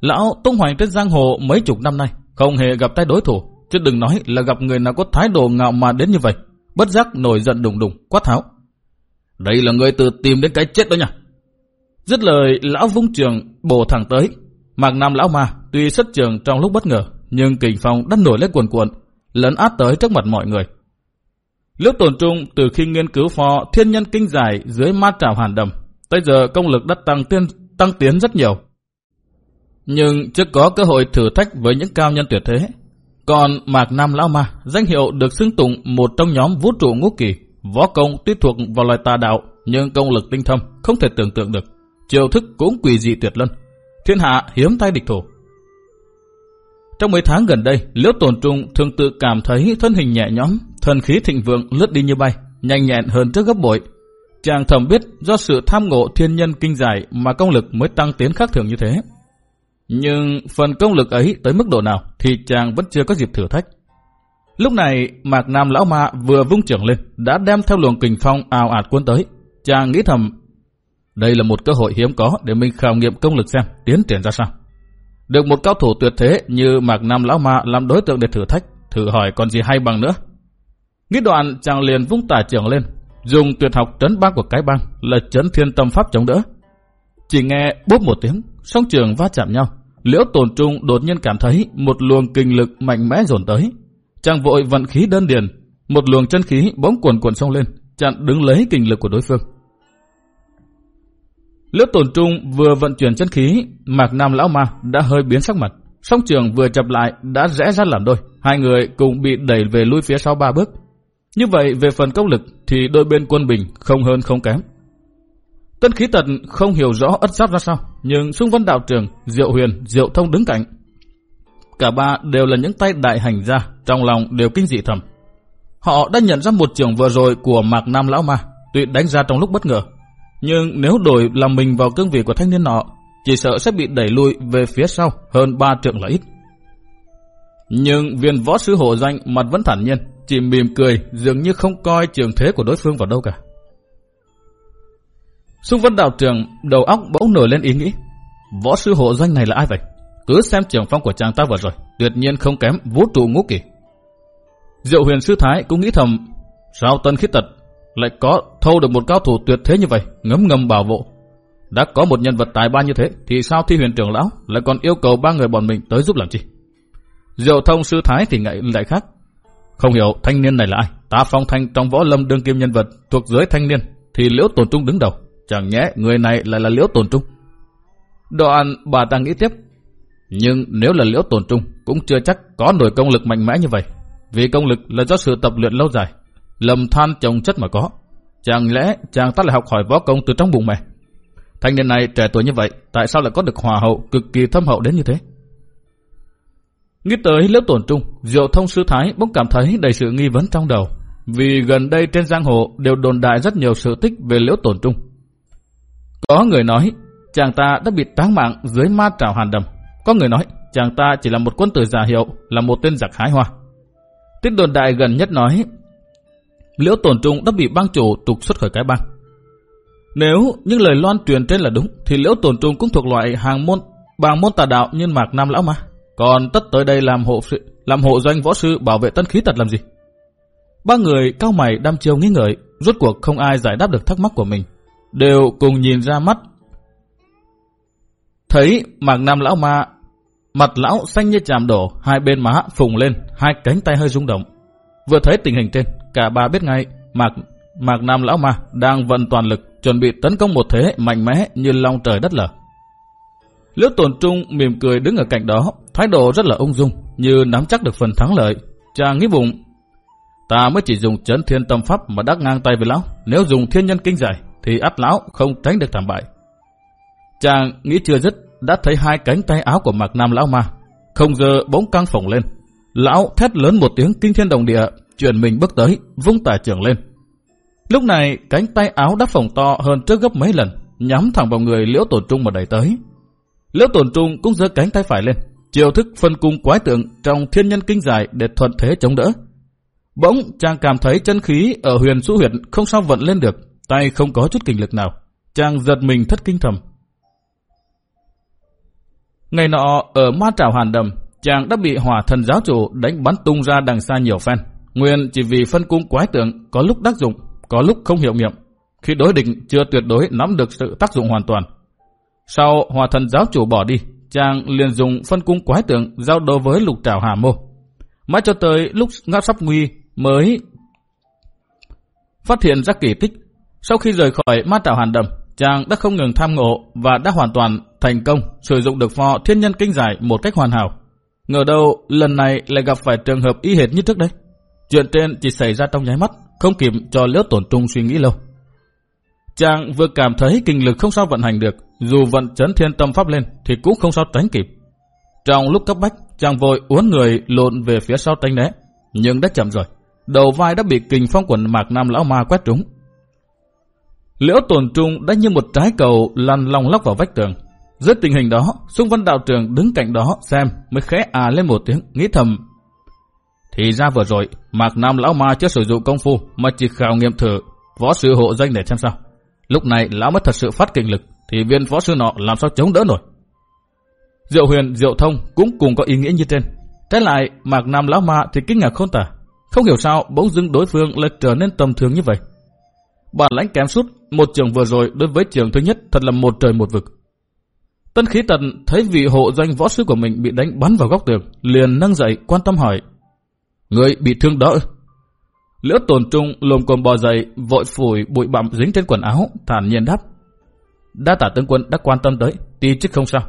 Lão tung hoành trên giang hồ mấy chục năm nay, không hề gặp tay đối thủ, chứ đừng nói là gặp người nào có thái độ ngạo mạn đến như vậy. Bất giác nổi giận đùng đùng, quát tháo. Đây là người tự tìm đến cái chết đó nha. Dứt lời, lão vung trường bổ thẳng tới. Mạc Nam lão ma tuy xuất trường trong lúc bất ngờ, nhưng kình phong đã nổi lên cuồn cuộn, lấn át tới trước mặt mọi người. Liễu tồn trung từ khi nghiên cứu phò thiên nhân kinh giải dưới ma trào hàn đầm, tới giờ công lực đã tăng tiên tăng tiến rất nhiều. Nhưng chưa có cơ hội thử thách với những cao nhân tuyệt thế. Còn Mạc Nam Lão Ma, danh hiệu được xưng tụng một trong nhóm vũ trụ ngũ kỳ, võ công tuy thuộc vào loài tà đạo, nhưng công lực tinh thâm, không thể tưởng tượng được. Chiêu thức cũng quỷ dị tuyệt luân. Thiên hạ hiếm tay địch thủ. Trong mấy tháng gần đây, Liễu Tồn Trung thường tự cảm thấy thân hình nhẹ nhõm, thần khí thịnh vượng lướt đi như bay, nhanh nhẹn hơn trước gấp bội. Chàng thầm biết do sự tham ngộ thiên nhân kinh giải mà công lực mới tăng tiến khác thường như thế. Nhưng phần công lực ấy tới mức độ nào thì chàng vẫn chưa có dịp thử thách. Lúc này, Mạc Nam Lão Ma vừa vung trưởng lên, đã đem theo luồng kình phong ào ạt cuốn tới. Chàng nghĩ thầm, đây là một cơ hội hiếm có để mình khảo nghiệm công lực xem tiến triển ra sao. Được một cao thủ tuyệt thế như Mạc Nam Lão Ma làm đối tượng để thử thách, thử hỏi còn gì hay bằng nữa. Nghĩ đoạn chàng liền vung tả trưởng lên, dùng tuyệt học trấn băng của cái băng là trấn thiên tâm pháp chống đỡ. Chỉ nghe bốp một tiếng, song trường va chạm nhau. Liễu tồn trung đột nhiên cảm thấy một luồng kinh lực mạnh mẽ dồn tới. Chàng vội vận khí đơn điền, một luồng chân khí bỗng cuồn cuộn xông lên, chặn đứng lấy kinh lực của đối phương. Liễu tồn trung vừa vận chuyển chân khí, mạc nam lão ma đã hơi biến sắc mặt. Song trường vừa chập lại đã rẽ ra làm đôi, hai người cùng bị đẩy về lui phía sau ba bước. Như vậy về phần công lực thì đôi bên quân bình không hơn không kém. Tân khí tật không hiểu rõ ất giáp ra sao, nhưng xung vân đạo trường, diệu huyền, diệu thông đứng cạnh. Cả ba đều là những tay đại hành gia, trong lòng đều kinh dị thầm. Họ đã nhận ra một trường vừa rồi của Mạc Nam Lão Ma, tuy đánh ra trong lúc bất ngờ. Nhưng nếu đổi làm mình vào cương vị của thanh niên nọ, chỉ sợ sẽ bị đẩy lui về phía sau hơn ba trượng là ít. Nhưng viên võ sứ hộ danh mặt vẫn thản nhiên, chỉ mỉm cười dường như không coi trường thế của đối phương vào đâu cả. Xung vân đạo trường đầu óc bỗng nổi lên ý nghĩ. Võ sư hộ danh này là ai vậy? Cứ xem trường phong của chàng ta vừa rồi, tuyệt nhiên không kém vũ trụ ngũ kỳ. Diệu huyền sư thái cũng nghĩ thầm, sao tân khiết tật lại có thâu được một cao thủ tuyệt thế như vậy, ngấm ngầm bảo hộ. Đã có một nhân vật tài ba như thế, thì sao thi huyền trưởng lão lại còn yêu cầu ba người bọn mình tới giúp làm chi? Diệu thông sư thái thì ngại lại khác. Không hiểu thanh niên này là ai? Ta phong thanh trong võ lâm đương kim nhân vật thuộc giới thanh niên, thì liễu tổn trung đứng đầu. Chẳng nhẽ người này lại là liễu tổn trung. Đoạn bà ta nghĩ tiếp. Nhưng nếu là liễu tổn trung cũng chưa chắc có nổi công lực mạnh mẽ như vậy. Vì công lực là do sự tập luyện lâu dài. Lầm than trồng chất mà có. Chẳng lẽ chàng ta lại học hỏi võ công từ trong bụng mẹ? Thanh niên này trẻ tuổi như vậy, tại sao lại có được hòa hậu cực kỳ thâm hậu đến như thế? Nghĩ tới liễu tổn trung, diệu thông sư thái bỗng cảm thấy đầy sự nghi vấn trong đầu. Vì gần đây trên giang hồ đều đồn đại rất nhiều sự tích về liễu tổn trung. Có người nói chàng ta đã bị táng mạng dưới ma trào hàn đầm. Có người nói chàng ta chỉ là một quân tử giả hiệu, là một tên giặc hái hoa. Tiết đồn đại gần nhất nói Liễu Tổn Trung đã bị bang chủ trục xuất khỏi cái bang. Nếu những lời loan truyền trên là đúng, thì Liễu Tổn Trung cũng thuộc loại hàng môn bằng môn tà đạo như Mạc Nam Lão mà. Còn tất tới đây làm hộ sự, làm hộ doanh võ sư bảo vệ tân khí tật làm gì? Ba người cao mày đăm chiêu nghĩ ngợi, rốt cuộc không ai giải đáp được thắc mắc của mình đều cùng nhìn ra mắt. Thấy mạc nam lão ma, mặt lão xanh như chàm đổ, hai bên má phùng lên, hai cánh tay hơi rung động. Vừa thấy tình hình trên, cả ba biết ngay mạc mạc nam lão ma đang vận toàn lực chuẩn bị tấn công một thế mạnh mẽ như long trời đất lở. Liễu Tồn Trung mỉm cười đứng ở cạnh đó, thái độ rất là ung dung, như nắm chắc được phần thắng lợi. Chàng nghĩ bụng, ta mới chỉ dùng chấn thiên tâm pháp mà đắc ngang tay với lão, nếu dùng thiên nhân kinh giải thì áp lão không tránh được thảm bại. Chàng nghĩ chưa dứt, đã thấy hai cánh tay áo của Mạc Nam lão ma, không giờ bỗng căng phồng lên. Lão thét lớn một tiếng kinh thiên động địa, chuyển mình bước tới, vung tà trưởng lên. Lúc này, cánh tay áo đã phồng to hơn trước gấp mấy lần, nhắm thẳng vào người Liễu Tổn Trung mà đẩy tới. Liễu Tổn Trung cũng giơ cánh tay phải lên, chiều thức phân cung quái tượng trong thiên nhân kinh giải để thuận thế chống đỡ. Bỗng chàng cảm thấy chân khí ở huyền xu huyệt không sao vận lên được, tay không có chút kinh lực nào. Chàng giật mình thất kinh thầm. Ngày nọ ở ma trảo hàn đầm, chàng đã bị hỏa thần giáo chủ đánh bắn tung ra đằng xa nhiều phen. Nguyên chỉ vì phân cung quái tượng có lúc tác dụng, có lúc không hiệu nghiệm. Khi đối địch chưa tuyệt đối nắm được sự tác dụng hoàn toàn. Sau hỏa thần giáo chủ bỏ đi, chàng liền dùng phân cung quái tượng giao đấu với lục trảo hà mô. Mãi cho tới lúc ngã sắp nguy mới phát hiện ra kỳ tích. Sau khi rời khỏi ma trảo hàn đầm, chàng đã không ngừng tham ngộ và đã hoàn toàn thành công sử dụng được phò thiên nhân kinh giải một cách hoàn hảo. Ngờ đâu lần này lại gặp phải trường hợp y hệt như trước đấy. Chuyện trên chỉ xảy ra trong nháy mắt, không kịp cho liễu tổn trung suy nghĩ lâu. Chàng vừa cảm thấy kinh lực không sao vận hành được, dù vận chấn thiên tâm pháp lên thì cũng không sao tránh kịp. Trong lúc cấp bách, chàng vội uốn người lộn về phía sau tránh né, nhưng đã chậm rồi. Đầu vai đã bị kình phong quần mạc nam lão ma quét trúng. Liễu tồn trung đã như một trái cầu lăn long lóc vào vách tường. Dưới tình hình đó, xung văn đạo trường đứng cạnh đó xem mới khẽ à lên một tiếng, nghĩ thầm. Thì ra vừa rồi, mạc nam lão ma chưa sử dụng công phu mà chỉ khảo nghiệm thử võ sư hộ danh để xem sao. Lúc này lão mới thật sự phát kinh lực, thì viên võ sư nọ làm sao chống đỡ nổi. Diệu huyền, diệu thông cũng cùng có ý nghĩa như trên. Trái lại, mạc nam lão ma thì kinh ngạc khôn tả. Không hiểu sao bỗng dưng đối phương lại trở nên tầm thường như vậy. Bản lãnh kém sút một trường vừa rồi đối với trường thứ nhất thật là một trời một vực. Tân khí tần thấy vị hộ danh võ sư của mình bị đánh bắn vào góc tường, liền nâng dậy quan tâm hỏi. Người bị thương đỡ. Liễu tồn trung lồm cồm bò dậy, vội phủi bụi bặm dính trên quần áo, thản nhiên đáp. Đa tả tướng quân đã quan tâm tới, tí chứ không sao.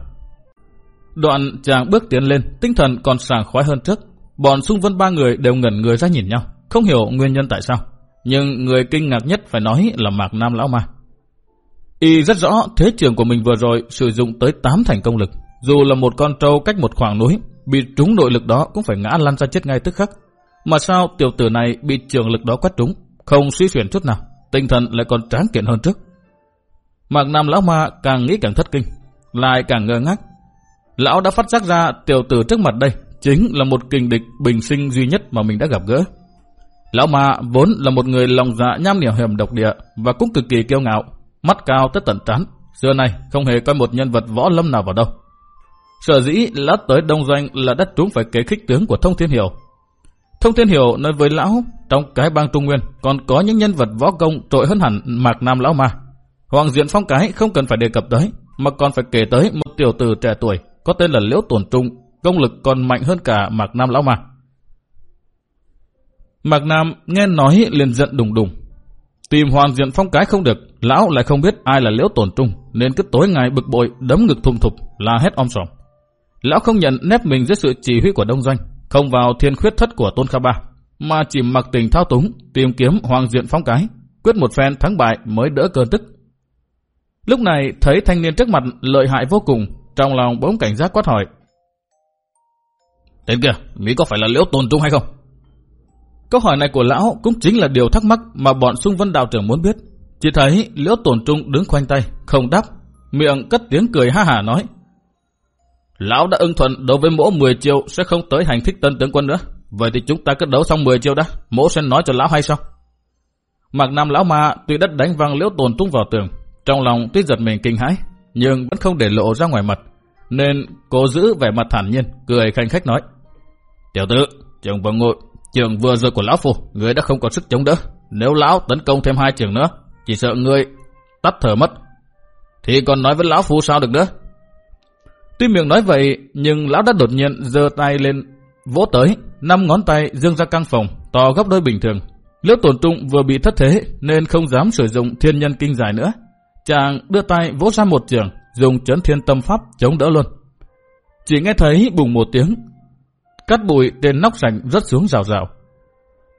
Đoạn chàng bước tiến lên, tinh thần còn sảng khoái hơn trước. Bọn xung vân ba người đều ngẩn người ra nhìn nhau, không hiểu nguyên nhân tại sao. Nhưng người kinh ngạc nhất phải nói là Mạc Nam Lão Ma. Y rất rõ thế trường của mình vừa rồi sử dụng tới 8 thành công lực. Dù là một con trâu cách một khoảng núi, bị trúng nội lực đó cũng phải ngã lăn ra chết ngay tức khắc. Mà sao tiểu tử này bị trường lực đó quét trúng, không suy chuyển chút nào, tinh thần lại còn tráng kiện hơn trước. Mạc Nam Lão Ma càng nghĩ càng thất kinh, lại càng ngơ ngác. Lão đã phát giác ra tiểu tử trước mặt đây chính là một kình địch bình sinh duy nhất mà mình đã gặp gỡ. Lão Ma vốn là một người lòng dạ nham nhở hiểm độc địa và cũng cực kỳ kiêu ngạo, mắt cao tới tận trán. Xưa này không hề coi một nhân vật võ lâm nào vào đâu. Sở dĩ lát tới đông doanh là đất trúng phải kế khích tướng của Thông Thiên Hiểu. Thông Thiên Hiểu nói với lão, trong cái bang Trung Nguyên còn có những nhân vật võ công trội hơn hẳn Mạc Nam Lão Ma. Hoàng Diện Phong Cái không cần phải đề cập tới, mà còn phải kể tới một tiểu tử trẻ tuổi có tên là Liễu Tuần Trung, công lực còn mạnh hơn cả Mạc Nam Lão Ma. Mạc Nam nghe nói liền giận đùng đùng. Tìm Hoàng Diện Phong Cái không được, lão lại không biết ai là Liễu Tổn Trung, nên cứ tối ngày bực bội đấm ngực thùng thục, la hét om sòm. Lão không nhận nép mình dưới sự chỉ huy của Đông Doanh, không vào thiên khuyết thất của Tôn Kha Ba, mà chỉ mặc tình thao túng, tìm kiếm Hoàng Diện Phong Cái, quyết một phen thắng bại mới đỡ cơn tức. Lúc này thấy thanh niên trước mặt lợi hại vô cùng, trong lòng bỗng cảnh giác quát hỏi. Tên kia, Mỹ có phải là liễu tồn trung hay không? Câu hỏi này của lão cũng chính là điều thắc mắc mà bọn xung vân đạo trưởng muốn biết. Chỉ thấy liễu tồn trung đứng khoanh tay, không đáp, miệng cất tiếng cười ha hả nói. Lão đã ưng thuận đối với mỗi 10 triệu sẽ không tới hành thích tân tướng quân nữa. Vậy thì chúng ta cứ đấu xong 10 triệu đã, mỗ sẽ nói cho lão hay sao? Mạc Nam lão ma tuy đất đánh văng liễu tồn trung vào tường, trong lòng tuy giật mình kinh hãi, nhưng vẫn không để lộ ra ngoài mặt, nên cố giữ vẻ mặt thản nhiên, cười khanh khách nói. Tiểu tử, chồng vừa ngồi, trường vừa rồi của lão phu, người đã không còn sức chống đỡ. Nếu lão tấn công thêm hai trường nữa, chỉ sợ người tắt thở mất. Thì còn nói với lão phu sao được nữa? Tuy miệng nói vậy, nhưng lão đã đột nhiên giơ tay lên, vỗ tới, năm ngón tay dương ra căng phòng, to gấp đôi bình thường. Liễu tổn trung vừa bị thất thế nên không dám sử dụng thiên nhân kinh giải nữa. Chàng đưa tay vỗ ra một trường, dùng chấn thiên tâm pháp chống đỡ luôn. Chỉ nghe thấy bùng một tiếng, cát bụi trên nóc sảnh rớt xuống rào rào.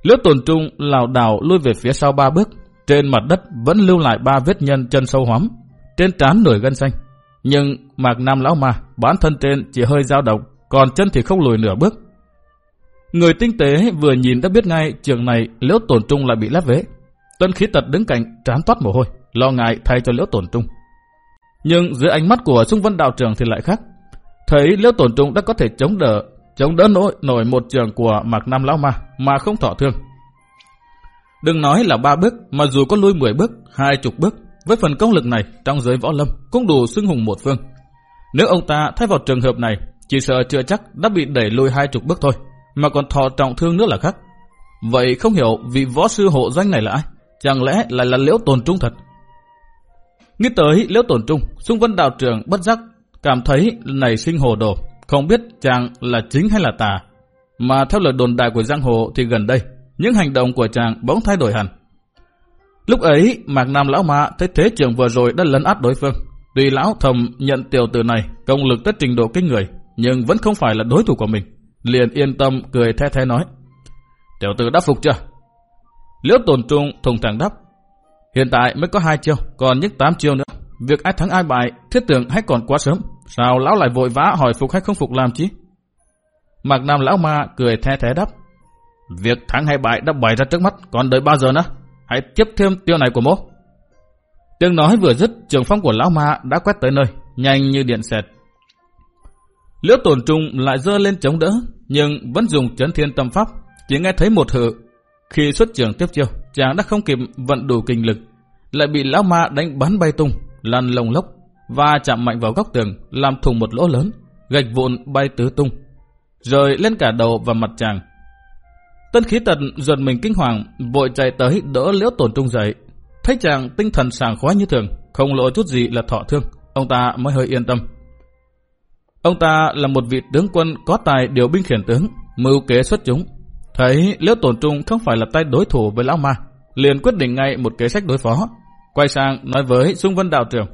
Liễu tồn trung lảo đảo lui về phía sau ba bước, trên mặt đất vẫn lưu lại ba vết nhân chân sâu hoắm, trên trán nổi gân xanh. Nhưng Mạc Nam lão ma, bản thân trên chỉ hơi dao động, còn chân thì không lùi nửa bước. Người tinh tế vừa nhìn đã biết ngay trường này liễu tổn trung lại bị lép vế. Tân khí tật đứng cạnh trán toát mồ hôi, lo ngại thay cho liễu tổn trung. Nhưng dưới ánh mắt của Trung Vân đạo trưởng thì lại khác. Thấy liễu tổn trung đã có thể chống đỡ, chống đỡ nổi, nổi một trường của Mạc Nam lão ma mà không thọ thương. Đừng nói là ba bước, mà dù có lui 10 bước, hai chục bước, với phần công lực này trong giới võ lâm cũng đủ xưng hùng một phương. Nếu ông ta thay vào trường hợp này, chỉ sợ chưa chắc đã bị đẩy lùi hai chục bước thôi, mà còn thọ trọng thương nữa là khác. Vậy không hiểu vị võ sư hộ danh này là ai? Chẳng lẽ lại là liễu tồn trung thật? Nghĩ tới liễu tồn trung, xung vân đạo trường bất giác cảm thấy này sinh hồ đồ, không biết chàng là chính hay là tà. Mà theo lời đồn đại của giang hồ thì gần đây, những hành động của chàng bỗng thay đổi hẳn. Lúc ấy, Mạc Nam Lão Ma thấy thế trường vừa rồi đã lấn át đối phương. Tuy Lão thầm nhận tiểu tử này công lực tất trình độ kinh người, nhưng vẫn không phải là đối thủ của mình. Liền yên tâm cười the the nói. Tiểu tử đã phục chưa? Liễu tồn trung thùng thẳng đáp. Hiện tại mới có hai chiêu, còn những tám chiêu nữa. Việc ai thắng ai bại, thiết tưởng hay còn quá sớm. Sao lão lại vội vã hỏi phục hay không phục làm chứ? Mạc Nam Lão Ma cười the thế đáp. Việc thắng hay bại đã bày ra trước mắt, còn đợi bao giờ nữa? Hãy tiếp thêm tiêu này của mô. Tiếng nói vừa dứt, trường phong của lão ma đã quét tới nơi, nhanh như điện xẹt. Liễu tổn trung lại dơ lên chống đỡ, nhưng vẫn dùng chấn thiên tâm pháp, chỉ nghe thấy một hự. Khi xuất trường tiếp chiêu, chàng đã không kịp vận đủ kinh lực, lại bị lão ma đánh bắn bay tung, lăn lồng lốc và chạm mạnh vào góc tường, làm thùng một lỗ lớn, gạch vụn bay tứ tung, rồi lên cả đầu và mặt chàng. Tân khí tật giật mình kinh hoàng, vội chạy tới đỡ liễu tổn trung dậy. Thấy chàng tinh thần sảng khoái như thường, không lộ chút gì là thọ thương, ông ta mới hơi yên tâm. Ông ta là một vị tướng quân có tài điều binh khiển tướng, mưu kế xuất chúng. Thấy liễu tổn trung không phải là tay đối thủ với lão ma, liền quyết định ngay một kế sách đối phó. Quay sang nói với Dung Vân Đạo Trưởng.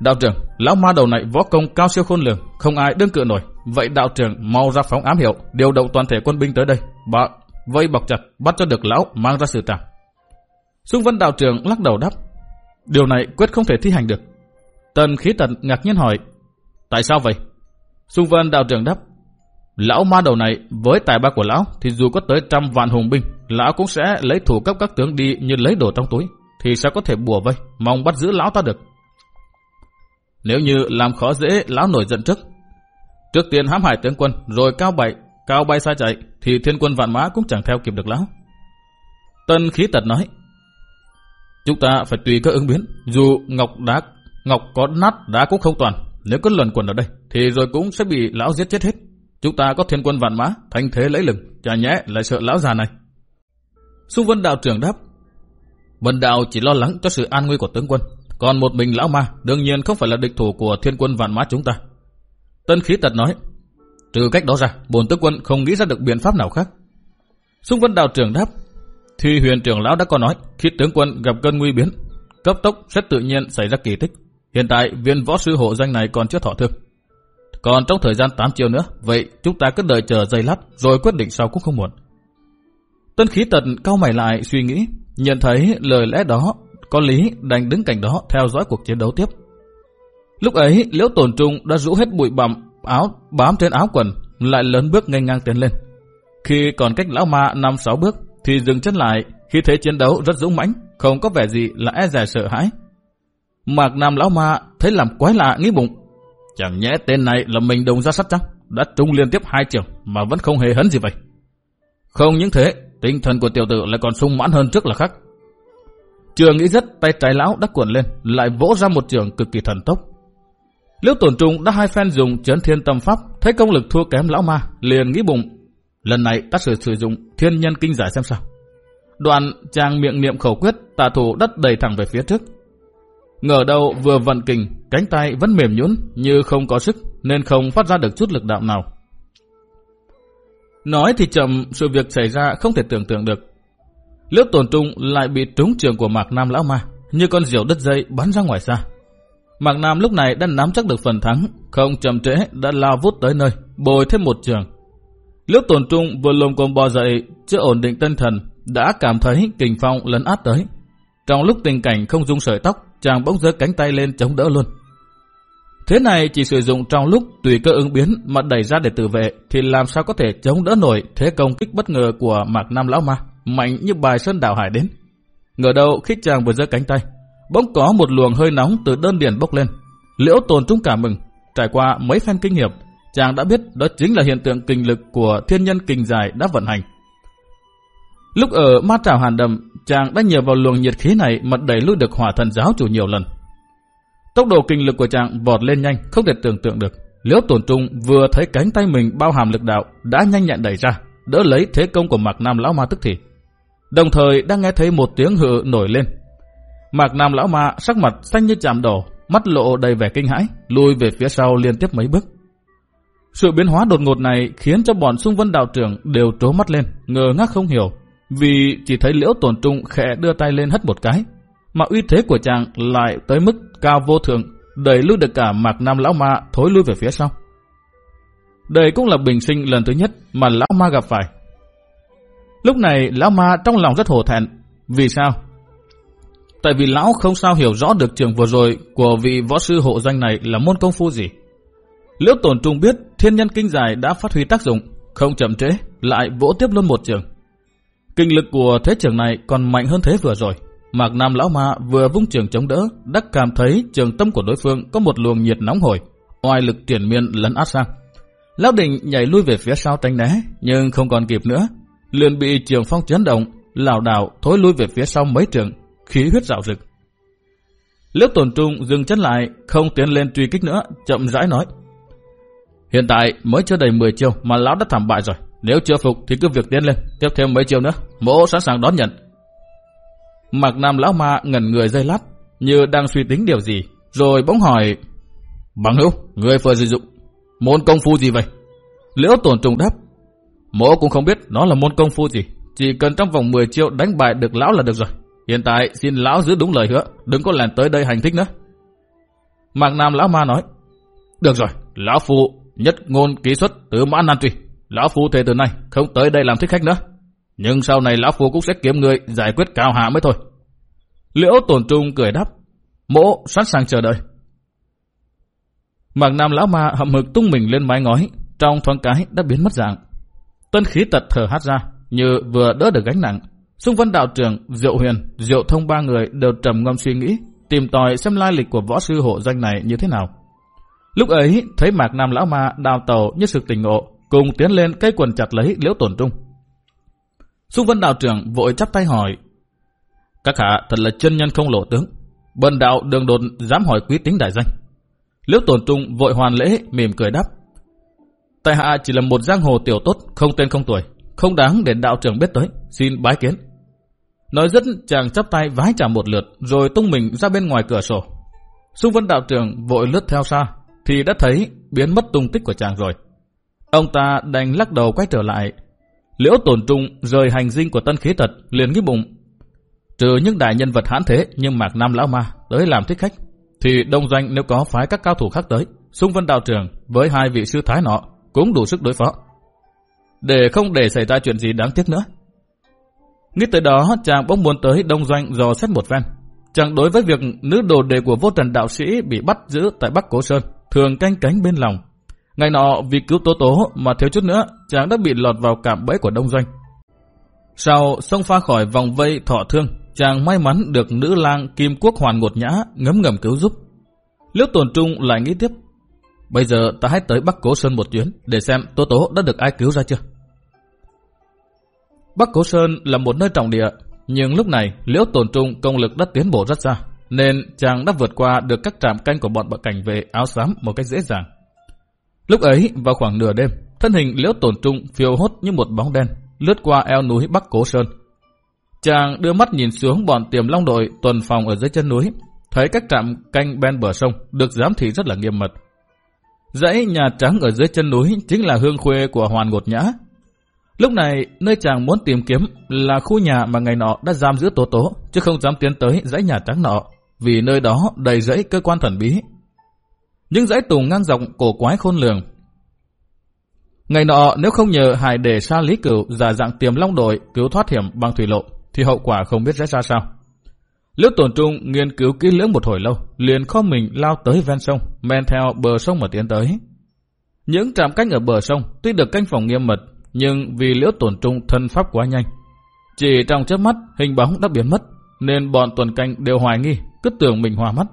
Đạo trưởng, lão ma đầu này võ công cao siêu khôn lường, không ai đương cự nổi. Vậy đạo trưởng mau ra phóng ám hiệu, điều động toàn thể quân binh tới đây. Bà vây bọc chặt, bắt cho được lão, mang ra xử trảm. Xung Vân đạo trưởng lắc đầu đáp. Điều này quyết không thể thi hành được. Tần khí tần ngạc nhiên hỏi. Tại sao vậy? Xung Vân đạo trưởng đáp. Lão ma đầu này với tài ba của lão thì dù có tới trăm vạn hùng binh, lão cũng sẽ lấy thủ cấp các tướng đi như lấy đồ trong túi. Thì sao có thể bùa vây, mong bắt giữ lão ta được. Nếu như làm khó dễ lão nổi giận trước. Trước tiên hãm hại tướng quân, rồi cao bay, cao bay xa chạy, thì thiên quân vạn mã cũng chẳng theo kịp được lão. Tân khí tật nói, chúng ta phải tùy cơ ứng biến, dù ngọc đá, ngọc có nát đá cũng không toàn. Nếu cứ lần quần ở đây, thì rồi cũng sẽ bị lão giết chết hết. Chúng ta có thiên quân vạn mã, thanh thế lấy lừng, chả nhẽ lại sợ lão già này. Xung Vân Đạo trưởng đáp, Vân Đạo chỉ lo lắng cho sự an nguy của tướng quân, còn một mình lão ma đương nhiên không phải là địch thủ của thiên quân vạn mã chúng ta. Tân khí tật nói, trừ cách đó ra, bồn tướng quân không nghĩ ra được biện pháp nào khác. Xung vân đạo trưởng đáp, thì huyền trưởng lão đã có nói, khi tướng quân gặp cơn nguy biến, cấp tốc sẽ tự nhiên xảy ra kỳ tích. Hiện tại viên võ sư hộ danh này còn chưa thọ thương. Còn trong thời gian 8 chiều nữa, vậy chúng ta cứ đợi chờ giây lát rồi quyết định sau cũng không muộn. Tân khí tật cao mày lại suy nghĩ, nhận thấy lời lẽ đó có lý đành đứng cạnh đó theo dõi cuộc chiến đấu tiếp. Lúc ấy, liễu tổn trung đã rũ hết bụi bặm áo bám trên áo quần, lại lớn bước ngay ngang tiến lên. Khi còn cách lão ma năm sáu bước, thì dừng chân lại, khi thấy chiến đấu rất dũng mãnh, không có vẻ gì là e dè sợ hãi. Mạc Nam lão ma thấy làm quái lạ nghĩ bụng. Chẳng nhẽ tên này là mình đồng ra sắt chăng? Đã trung liên tiếp hai trường mà vẫn không hề hấn gì vậy. Không những thế, tinh thần của tiểu tử lại còn sung mãn hơn trước là khác. Chưa nghĩ rất tay trái lão đã cuộn lên, lại vỗ ra một trường cực kỳ thần tốc. Liễu tổn trung đã hai phen dùng chấn thiên tâm pháp, thấy công lực thua kém lão ma, liền nghĩ bụng. Lần này ta sử sử dụng thiên nhân kinh giải xem sao. Đoạn chàng miệng niệm khẩu quyết, tà thủ đất đầy thẳng về phía trước. Ngờ đâu vừa vận kình, cánh tay vẫn mềm nhũn như không có sức, nên không phát ra được chút lực đạo nào. Nói thì chậm, sự việc xảy ra không thể tưởng tượng được. Lớp tổn trung lại bị trúng trường của mạc nam lão ma, như con diều đất dây bắn ra ngoài xa. Mạc Nam lúc này đã nắm chắc được phần thắng, không chậm trễ đã lao vút tới nơi, bồi thêm một trường. Lớp tổn trung vừa lồm cồm bò dậy, chưa ổn định tinh thần, đã cảm thấy kình phong lấn át tới. Trong lúc tình cảnh không dung sợi tóc, chàng bỗng giơ cánh tay lên chống đỡ luôn. Thế này chỉ sử dụng trong lúc tùy cơ ứng biến mà đẩy ra để tự vệ thì làm sao có thể chống đỡ nổi thế công kích bất ngờ của Mạc Nam Lão Ma, mạnh như bài sơn đảo hải đến. Ngờ đầu khi chàng vừa giơ cánh tay, bỗng có một luồng hơi nóng từ đơn điển bốc lên. Liễu tồn trung cả mừng, trải qua mấy phen kinh nghiệm, chàng đã biết đó chính là hiện tượng kinh lực của thiên nhân kinh dài đã vận hành. Lúc ở ma trào hàn đầm, chàng đã nhờ vào luồng nhiệt khí này mà đẩy lui được hỏa thần giáo chủ nhiều lần. Tốc độ kinh lực của chàng vọt lên nhanh, không thể tưởng tượng được. Liễu tổn trung vừa thấy cánh tay mình bao hàm lực đạo đã nhanh nhẹn đẩy ra, đỡ lấy thế công của Mạc Nam lão ma tức thì. Đồng thời đang nghe thấy một tiếng hự nổi lên. Mạc Nam lão ma sắc mặt xanh như chạm đổ, mắt lộ đầy vẻ kinh hãi, lùi về phía sau liên tiếp mấy bước. Sự biến hóa đột ngột này khiến cho bọn xung vân đạo trưởng đều trố mắt lên, ngờ ngác không hiểu, vì chỉ thấy liễu tổn trung khẽ đưa tay lên hất một cái, mà uy thế của chàng lại tới mức cao vô thượng, đẩy lui được cả mạc nam lão ma thối lui về phía sau. Đây cũng là bình sinh lần thứ nhất mà lão ma gặp phải. Lúc này lão ma trong lòng rất hổ thẹn. Vì sao? Tại vì lão không sao hiểu rõ được trường vừa rồi của vị võ sư hộ danh này là môn công phu gì. Liễu tổn trung biết thiên nhân kinh dài đã phát huy tác dụng, không chậm trễ, lại vỗ tiếp luôn một trường. Kinh lực của thế trường này còn mạnh hơn thế vừa rồi. Mạc Nam Lão Ma vừa vung trường chống đỡ, đã cảm thấy trường tâm của đối phương có một luồng nhiệt nóng hổi, oai lực triển miên lấn át sang. Lão Định nhảy lui về phía sau tránh né, nhưng không còn kịp nữa. Liền bị trường phong chấn động, lảo đảo thối lui về phía sau mấy trường, khí huyết rạo rực. Liễu Tồn trung dừng chân lại, không tiến lên truy kích nữa, chậm rãi nói. Hiện tại mới chưa đầy 10 chiêu mà lão đã thảm bại rồi. Nếu chưa phục thì cứ việc tiến lên, tiếp thêm mấy chiêu nữa, mỗ sẵn sàng đón nhận. Mạc Nam lão ma ngẩn người dây lát, như đang suy tính điều gì, rồi bỗng hỏi, Bằng hữu, người vừa sử dụng, môn công phu gì vậy? Liễu Tồn Trung đáp, mỗ cũng không biết nó là môn công phu gì, chỉ cần trong vòng 10 triệu đánh bại được lão là được rồi. Hiện tại xin lão giữ đúng lời hứa, đừng có lèn tới đây hành thích nữa. Mạc Nam lão ma nói, được rồi, lão phụ nhất ngôn ký xuất từ mã nan truy. Lão phu thề từ nay không tới đây làm thích khách nữa. Nhưng sau này lão phu cũng sẽ kiếm người giải quyết cao hạ mới thôi. Liễu tổn trung cười đáp. Mỗ sẵn sàng chờ đợi. Mạc Nam lão ma hậm hực tung mình lên mái ngói, trong thoáng cái đã biến mất dạng. Tân khí tật thở hát ra, như vừa đỡ được gánh nặng. Xung vân đạo trưởng, Diệu Huyền, Diệu Thông ba người đều trầm ngâm suy nghĩ, tìm tòi xem lai lịch của võ sư hộ danh này như thế nào. Lúc ấy, thấy Mạc Nam lão ma đào tàu như sự tình ngộ, cùng tiến lên cây quần chặt lấy liễu tổn trung. Xung vân đạo trưởng vội chắp tay hỏi, các hạ thật là chân nhân không lộ tướng, bần đạo đường đột dám hỏi quý tính đại danh. Liễu tổn trung vội hoàn lễ mỉm cười đáp, tại hạ chỉ là một giang hồ tiểu tốt, không tên không tuổi, không đáng để đạo trưởng biết tới, xin bái kiến. Nói rất chàng chắp tay vái chào một lượt, rồi tung mình ra bên ngoài cửa sổ. Xung vân đạo trưởng vội lướt theo xa, thì đã thấy biến mất tung tích của chàng rồi. Ông ta đành lắc đầu quay trở lại. Liễu tổn trung rời hành dinh của tân khí tật liền nghĩ bụng. Trừ những đại nhân vật hãn thế như Mạc Nam Lão Ma tới làm thích khách, thì đông doanh nếu có phái các cao thủ khác tới, xung vân đạo trưởng với hai vị sư thái nọ cũng đủ sức đối phó. Để không để xảy ra chuyện gì đáng tiếc nữa. Nghĩ tới đó, chàng bỗng muốn tới đông doanh dò xét một phen Chàng đối với việc nữ đồ đề của vô trần đạo sĩ bị bắt giữ tại Bắc Cố Sơn, thường canh cánh bên lòng, Ngày nọ vì cứu Tố Tố mà thiếu chút nữa, chàng đã bị lọt vào cạm bẫy của đông doanh. Sau xông pha khỏi vòng vây thọ thương, chàng may mắn được nữ lang Kim Quốc Hoàn ngột nhã ngấm ngầm cứu giúp. Liễu Tồn Trung lại nghĩ tiếp, bây giờ ta hãy tới Bắc Cố Sơn một chuyến để xem Tố Tố đã được ai cứu ra chưa. Bắc Cố Sơn là một nơi trọng địa, nhưng lúc này Liễu Tồn Trung công lực đã tiến bộ rất xa, nên chàng đã vượt qua được các trạm canh của bọn bậc cảnh về áo xám một cách dễ dàng. Lúc ấy, vào khoảng nửa đêm, thân hình liễu tổn trung phiêu hốt như một bóng đen, lướt qua eo núi Bắc Cố Sơn. Chàng đưa mắt nhìn xuống bọn tiềm long đội tuần phòng ở dưới chân núi, thấy các trạm canh bên bờ sông được giám thị rất là nghiêm mật. Dãy nhà trắng ở dưới chân núi chính là hương khuê của Hoàn Ngột Nhã. Lúc này, nơi chàng muốn tìm kiếm là khu nhà mà ngày nọ đã giam giữ Tố Tố, chứ không dám tiến tới dãy nhà trắng nọ, vì nơi đó đầy rẫy cơ quan thần bí. Những dãy tùng ngang dọc cổ quái khôn lường. Ngày nọ nếu không nhờ hài để sa lý cửu giả dạng tiềm long đội cứu thoát hiểm bằng thủy lộ, thì hậu quả không biết sẽ ra sao. Liễu Tồn trung nghiên cứu kỹ lưỡng một hồi lâu, liền kho mình lao tới ven sông, men theo bờ sông mà tiến tới. Những trạm canh ở bờ sông tuy được canh phòng nghiêm mật, nhưng vì liễu Tồn trung thân pháp quá nhanh. Chỉ trong chớp mắt, hình bóng đã biến mất, nên bọn tuần canh đều hoài nghi, cứ tưởng mình hòa mắt.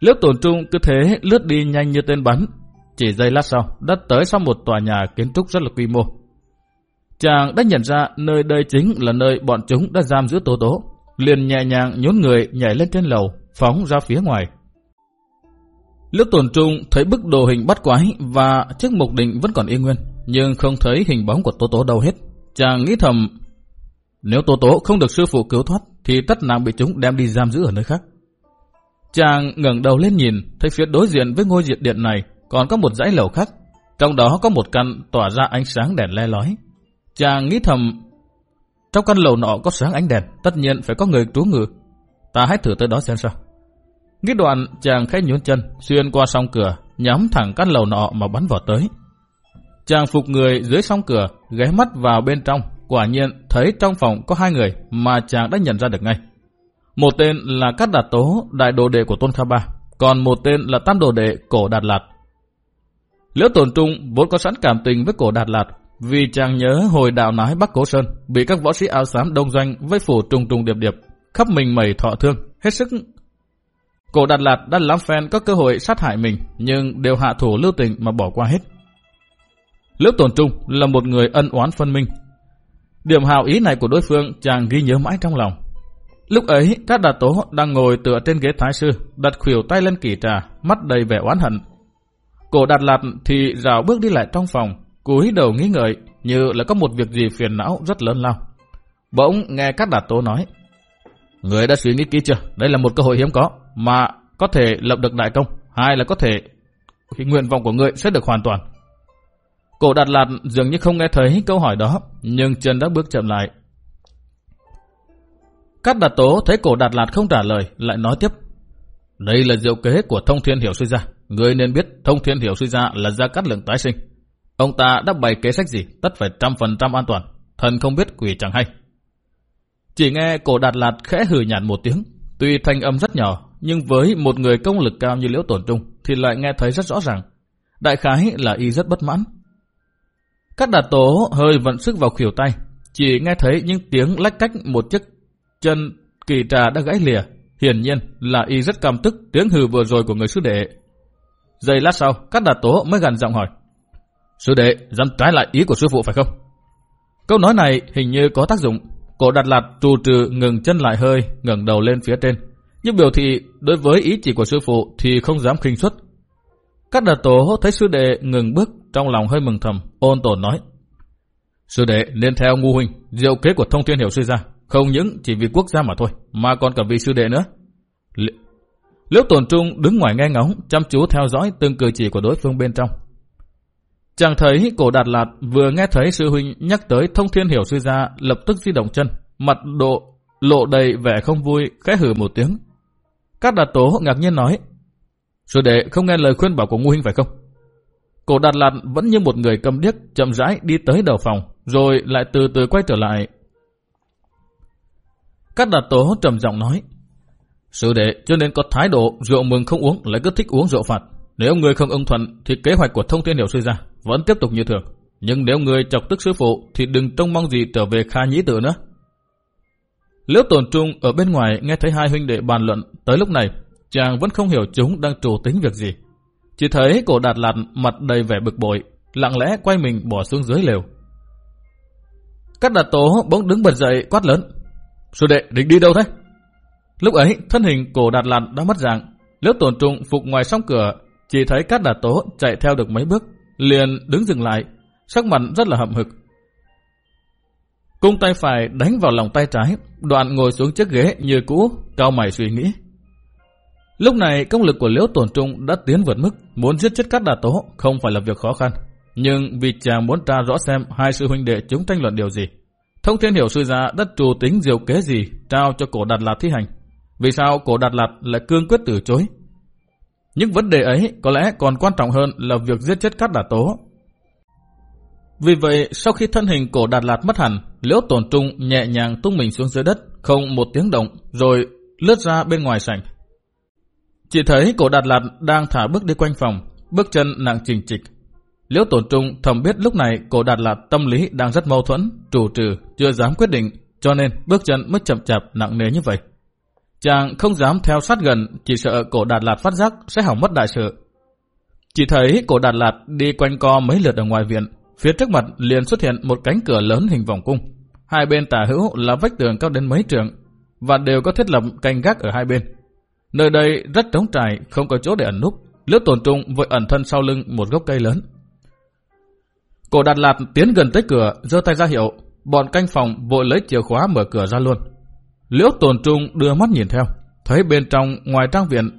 Liễu Tồn trung cứ thế lướt đi nhanh như tên bắn. Chỉ giây lát sau, đã tới sau một tòa nhà kiến trúc rất là quy mô. Chàng đã nhận ra nơi đây chính là nơi bọn chúng đã giam giữ tố tố. Liền nhẹ nhàng nhún người nhảy lên trên lầu, phóng ra phía ngoài. Lúc tuần trung thấy bức đồ hình bắt quái và chiếc mục định vẫn còn yên nguyên, nhưng không thấy hình bóng của Tố Tố đâu hết. Chàng nghĩ thầm, nếu Tố Tố không được sư phụ cứu thoát, thì tất nàng bị chúng đem đi giam giữ ở nơi khác. Chàng ngẩng đầu lên nhìn, thấy phía đối diện với ngôi diệt điện này còn có một dãy lầu khác. Trong đó có một căn tỏa ra ánh sáng đèn le lói. Chàng nghĩ thầm, trong căn lầu nọ có sáng ánh đèn, tất nhiên phải có người trú ngự. Ta hãy thử tới đó xem sao. Nghĩ đoạn, chàng khẽ nhún chân, xuyên qua song cửa, nhắm thẳng căn lầu nọ mà bắn vào tới. Chàng phục người dưới song cửa, ghé mắt vào bên trong, quả nhiên thấy trong phòng có hai người mà chàng đã nhận ra được ngay. Một tên là Cát Đạt Tố, đại đồ đệ của Tôn Kha Ba, còn một tên là Tam đồ đệ Cổ Đạt Lạt. Liễu Tồn Trung vốn có sẵn cảm tình với Cổ Đạt Lạt, vì chàng nhớ hồi đạo nói Bắc Cố Sơn bị các võ sĩ áo xám đông doanh với phủ trùng trùng điệp điệp, khắp mình mẩy thọ thương, hết sức. Cổ Đạt Lạt đã lắm phen có cơ hội sát hại mình, nhưng đều hạ thủ lưu tình mà bỏ qua hết. lớp Tồn Trung là một người ân oán phân minh. Điểm hào ý này của đối phương chàng ghi nhớ mãi trong lòng. Lúc ấy, các đà tố đang ngồi tựa trên ghế thái sư, đặt khuỷu tay lên kỳ trà, mắt đầy vẻ oán hận. Cổ đạt lạt thì rào bước đi lại trong phòng, cúi đầu nghĩ ngợi, như là có một việc gì phiền não rất lớn lao. Bỗng nghe cát đạt tố nói, Người đã suy nghĩ kỹ chưa? Đây là một cơ hội hiếm có, mà có thể lập được đại công, hay là có thể nguyện vọng của người sẽ được hoàn toàn. Cổ đạt lạt dường như không nghe thấy câu hỏi đó, nhưng chân đã bước chậm lại. cát đạt tố thấy cổ đạt lạt không trả lời, lại nói tiếp. Đây là diệu kế của thông thiên hiểu suy ra. Người nên biết thông thiên hiểu suy ra là gia cát lượng tái sinh. Ông ta đã bày kế sách gì, tất phải trăm phần trăm an toàn. Thần không biết quỷ chẳng hay. Chỉ nghe cổ đạt lạt khẽ hừ nhạt một tiếng. Tuy thanh âm rất nhỏ, nhưng với một người công lực cao như liễu tổn trung, thì lại nghe thấy rất rõ ràng. Đại khái là y rất bất mãn. Các đạt tố hơi vận sức vào khỉu tay, chỉ nghe thấy những tiếng lách cách một chiếc chân kỳ trà đã gãy lìa. Hiển nhiên là y rất căm tức tiếng hừ vừa rồi của người sư đệ. Giây lát sau, các đạt tố mới gần giọng hỏi. Sư đệ, dám trái lại ý của sư phụ phải không? Câu nói này hình như có tác dụng. Cổ đặt lạt trù trừ ngừng chân lại hơi, ngẩng đầu lên phía trên. Nhưng biểu thị đối với ý chỉ của sư phụ thì không dám khinh suất. Các đạt tố thấy sư đệ ngừng bước, trong lòng hơi mừng thầm, ôn tồn nói. Sư đệ nên theo ngu huynh, diệu kế của thông thiên hiểu sư ra, không những chỉ vì quốc gia mà thôi, mà còn cả vì sư đệ nữa. Liễu tồn trung đứng ngoài nghe ngóng, chăm chú theo dõi từng cử chỉ của đối phương bên trong. Chàng thấy cổ đạt lạt vừa nghe thấy sư huynh nhắc tới thông thiên hiểu sư gia lập tức di động chân, mặt độ lộ đầy vẻ không vui, khẽ hử một tiếng. Các đạt tố ngạc nhiên nói, sư đệ không nghe lời khuyên bảo của ngu huynh phải không? Cổ đạt lạt vẫn như một người cầm điếc, chậm rãi đi tới đầu phòng, rồi lại từ từ quay trở lại. Các đạt tố trầm giọng nói, Sư đệ cho nên có thái độ rượu mừng không uống lại cứ thích uống rượu phạt. Nếu người không ưng thuận thì kế hoạch của thông thiên hiểu suy ra vẫn tiếp tục như thường. Nhưng nếu người chọc tức sư phụ thì đừng trông mong gì trở về kha nhĩ tử nữa. Liễu tồn trung ở bên ngoài nghe thấy hai huynh đệ bàn luận tới lúc này, chàng vẫn không hiểu chúng đang trù tính việc gì. Chỉ thấy cổ đạt lạt mặt đầy vẻ bực bội, lặng lẽ quay mình bỏ xuống dưới lều. Các đạt tố bỗng đứng bật dậy quát lớn. Sư đệ định đi đâu thế? Lúc ấy, thân hình cổ đạt lạt đã mất dạng. Liễu tổn trung phục ngoài song cửa, chỉ thấy các đạt tố chạy theo được mấy bước, liền đứng dừng lại, sắc mặt rất là hậm hực. Cung tay phải đánh vào lòng tay trái, đoạn ngồi xuống chiếc ghế như cũ, cao mày suy nghĩ. Lúc này công lực của Liễu Tổn Trung đã tiến vượt mức, muốn giết chết các đà tố không phải là việc khó khăn. Nhưng vì chàng muốn tra rõ xem hai sư huynh đệ chúng tranh luận điều gì. Thông thiên hiểu sư gia đất trù tính diệu kế gì trao cho cổ đạt lạt thi hành. Vì sao cổ Đạt Lạt lại cương quyết từ chối? Những vấn đề ấy có lẽ còn quan trọng hơn là việc giết chết Cát Đà Tố. Vì vậy, sau khi thân hình cổ Đạt Lạt mất hẳn, Liễu Tổn Trung nhẹ nhàng tung mình xuống dưới đất, không một tiếng động, rồi lướt ra bên ngoài sảnh. Chỉ thấy cổ Đạt Lạt đang thả bước đi quanh phòng, bước chân nặng trình trịch. Liễu Tổn Trung thầm biết lúc này cổ Đạt Lạt tâm lý đang rất mâu thuẫn, trù trừ, chưa dám quyết định, cho nên bước chân mới chậm chạp nặng nề như vậy. Chàng không dám theo sát gần, chỉ sợ cổ Đạt Lạt phát giác sẽ hỏng mất đại sự. Chỉ thấy cổ Đạt Lạt đi quanh co mấy lượt ở ngoài viện, phía trước mặt liền xuất hiện một cánh cửa lớn hình vòng cung. Hai bên tả hữu là vách tường cao đến mấy trường, và đều có thiết lập canh gác ở hai bên. Nơi đây rất trống trải, không có chỗ để ẩn núp. Lứa tổn trung vội ẩn thân sau lưng một gốc cây lớn. Cổ Đạt Lạt tiến gần tới cửa, giơ tay ra hiệu, bọn canh phòng vội lấy chìa khóa mở cửa ra luôn. Liễu tồn trung đưa mắt nhìn theo, thấy bên trong ngoài trang viện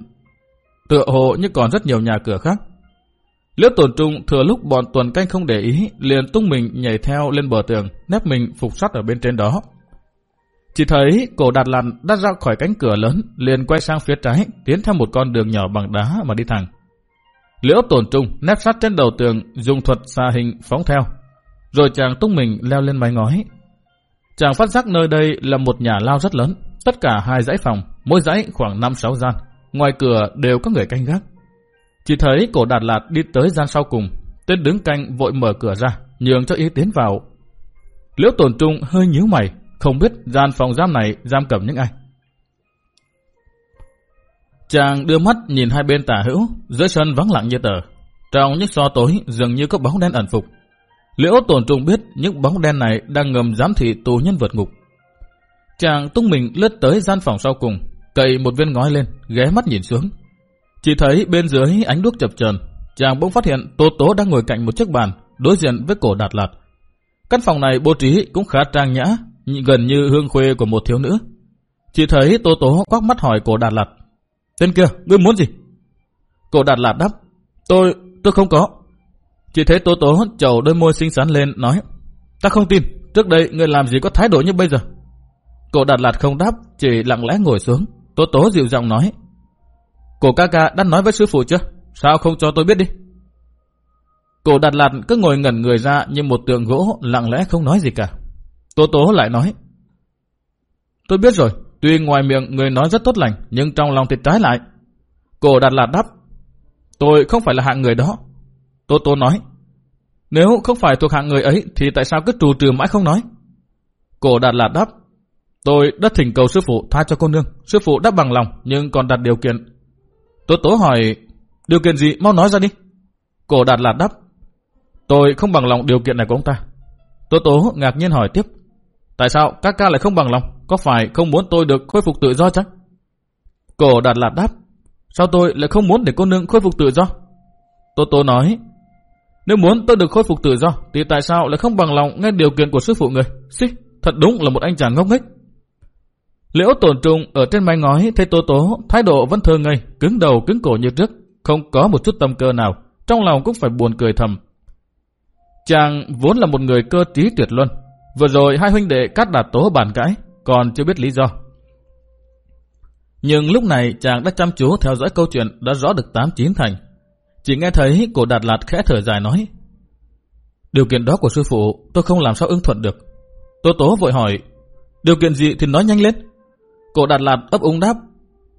tựa hồ như còn rất nhiều nhà cửa khác. Liễu tồn trung thừa lúc bọn tuần canh không để ý, liền tung mình nhảy theo lên bờ tường, nép mình phục sắt ở bên trên đó. Chỉ thấy cổ đạt lặn đã ra khỏi cánh cửa lớn, liền quay sang phía trái, tiến theo một con đường nhỏ bằng đá mà đi thẳng. Liễu tổn trung nép sát trên đầu tường, dùng thuật xa hình phóng theo. Rồi chàng tung mình leo lên mái ngói, Chàng phát giác nơi đây là một nhà lao rất lớn, tất cả hai dãy phòng, mỗi dãy khoảng 5-6 gian. Ngoài cửa đều có người canh gác. Chỉ thấy cổ Đạt Lạt đi tới gian sau cùng, tên đứng canh vội mở cửa ra, nhường cho ý tiến vào. Liễu tổn trung hơi nhíu mày, không biết gian phòng giam này giam cầm những ai. Chàng đưa mắt nhìn hai bên tả hữu, dưới sân vắng lặng như tờ. Trong những so tối dường như có bóng đen ẩn phục, Liễu tổn trung biết những bóng đen này đang ngầm giám thị tù nhân vượt ngục. Chàng tung mình lướt tới gian phòng sau cùng, cậy một viên ngói lên, ghé mắt nhìn xuống. Chỉ thấy bên dưới ánh đuốc chập chờn, chàng bỗng phát hiện Tô Tố đang ngồi cạnh một chiếc bàn, đối diện với cổ Đạt Lạt. Căn phòng này bố trí cũng khá trang nhã, gần như hương khuê của một thiếu nữ. Chỉ thấy Tô Tố quắc mắt hỏi cổ Đạt Lạt. Tên kia, ngươi muốn gì? Cổ Đạt Lạt đáp. Tôi, tôi không có. Chỉ thấy Tố Tố chầu đôi môi xinh xắn lên nói Ta không tin, trước đây người làm gì có thái độ như bây giờ. Cổ Đạt Lạt không đáp, chỉ lặng lẽ ngồi xuống. Tố Tố dịu giọng nói Cổ ca ca đã nói với sư phụ chưa? Sao không cho tôi biết đi? Cổ Đạt Lạt cứ ngồi ngẩn người ra như một tượng gỗ lặng lẽ không nói gì cả. Tố Tố lại nói Tôi biết rồi, tuy ngoài miệng người nói rất tốt lành nhưng trong lòng thì trái lại. Cổ Đạt Lạt đáp Tôi không phải là hạng người đó, Tô Tô nói, nếu không phải thuộc hạng người ấy thì tại sao cứ trù trừ mãi không nói? Cổ đạt là đáp, tôi đã thỉnh cầu sư phụ tha cho cô nương. Sư phụ đáp bằng lòng nhưng còn đặt điều kiện. tô tố hỏi, điều kiện gì mau nói ra đi. Cổ đạt là đáp, tôi không bằng lòng điều kiện này của ông ta. tô tố ngạc nhiên hỏi tiếp, tại sao các ca lại không bằng lòng? Có phải không muốn tôi được khôi phục tự do chắc? Cổ đạt là đáp, sao tôi lại không muốn để cô nương khôi phục tự do? Tô Tô nói, nếu muốn tôi được khôi phục tự do, thì tại sao lại không bằng lòng nghe điều kiện của sư phụ người? Xí, thật đúng là một anh chàng ngốc nghếch. Liễu tổn trung ở trên mái ngói thấy Tố Tố thái độ vẫn thơ ngây, cứng đầu cứng cổ như trước, không có một chút tâm cơ nào, trong lòng cũng phải buồn cười thầm. Chàng vốn là một người cơ trí tuyệt luân, vừa rồi hai huynh đệ cắt đạt tố bàn cãi, còn chưa biết lý do. Nhưng lúc này chàng đã chăm chú theo dõi câu chuyện đã rõ được tám chín thành, chỉ nghe thấy cổ Đạt Lạt khẽ thở dài nói. Điều kiện đó của sư phụ tôi không làm sao ứng thuận được. Tô Tố vội hỏi, điều kiện gì thì nói nhanh lên. Cổ Đạt Lạt ấp úng đáp,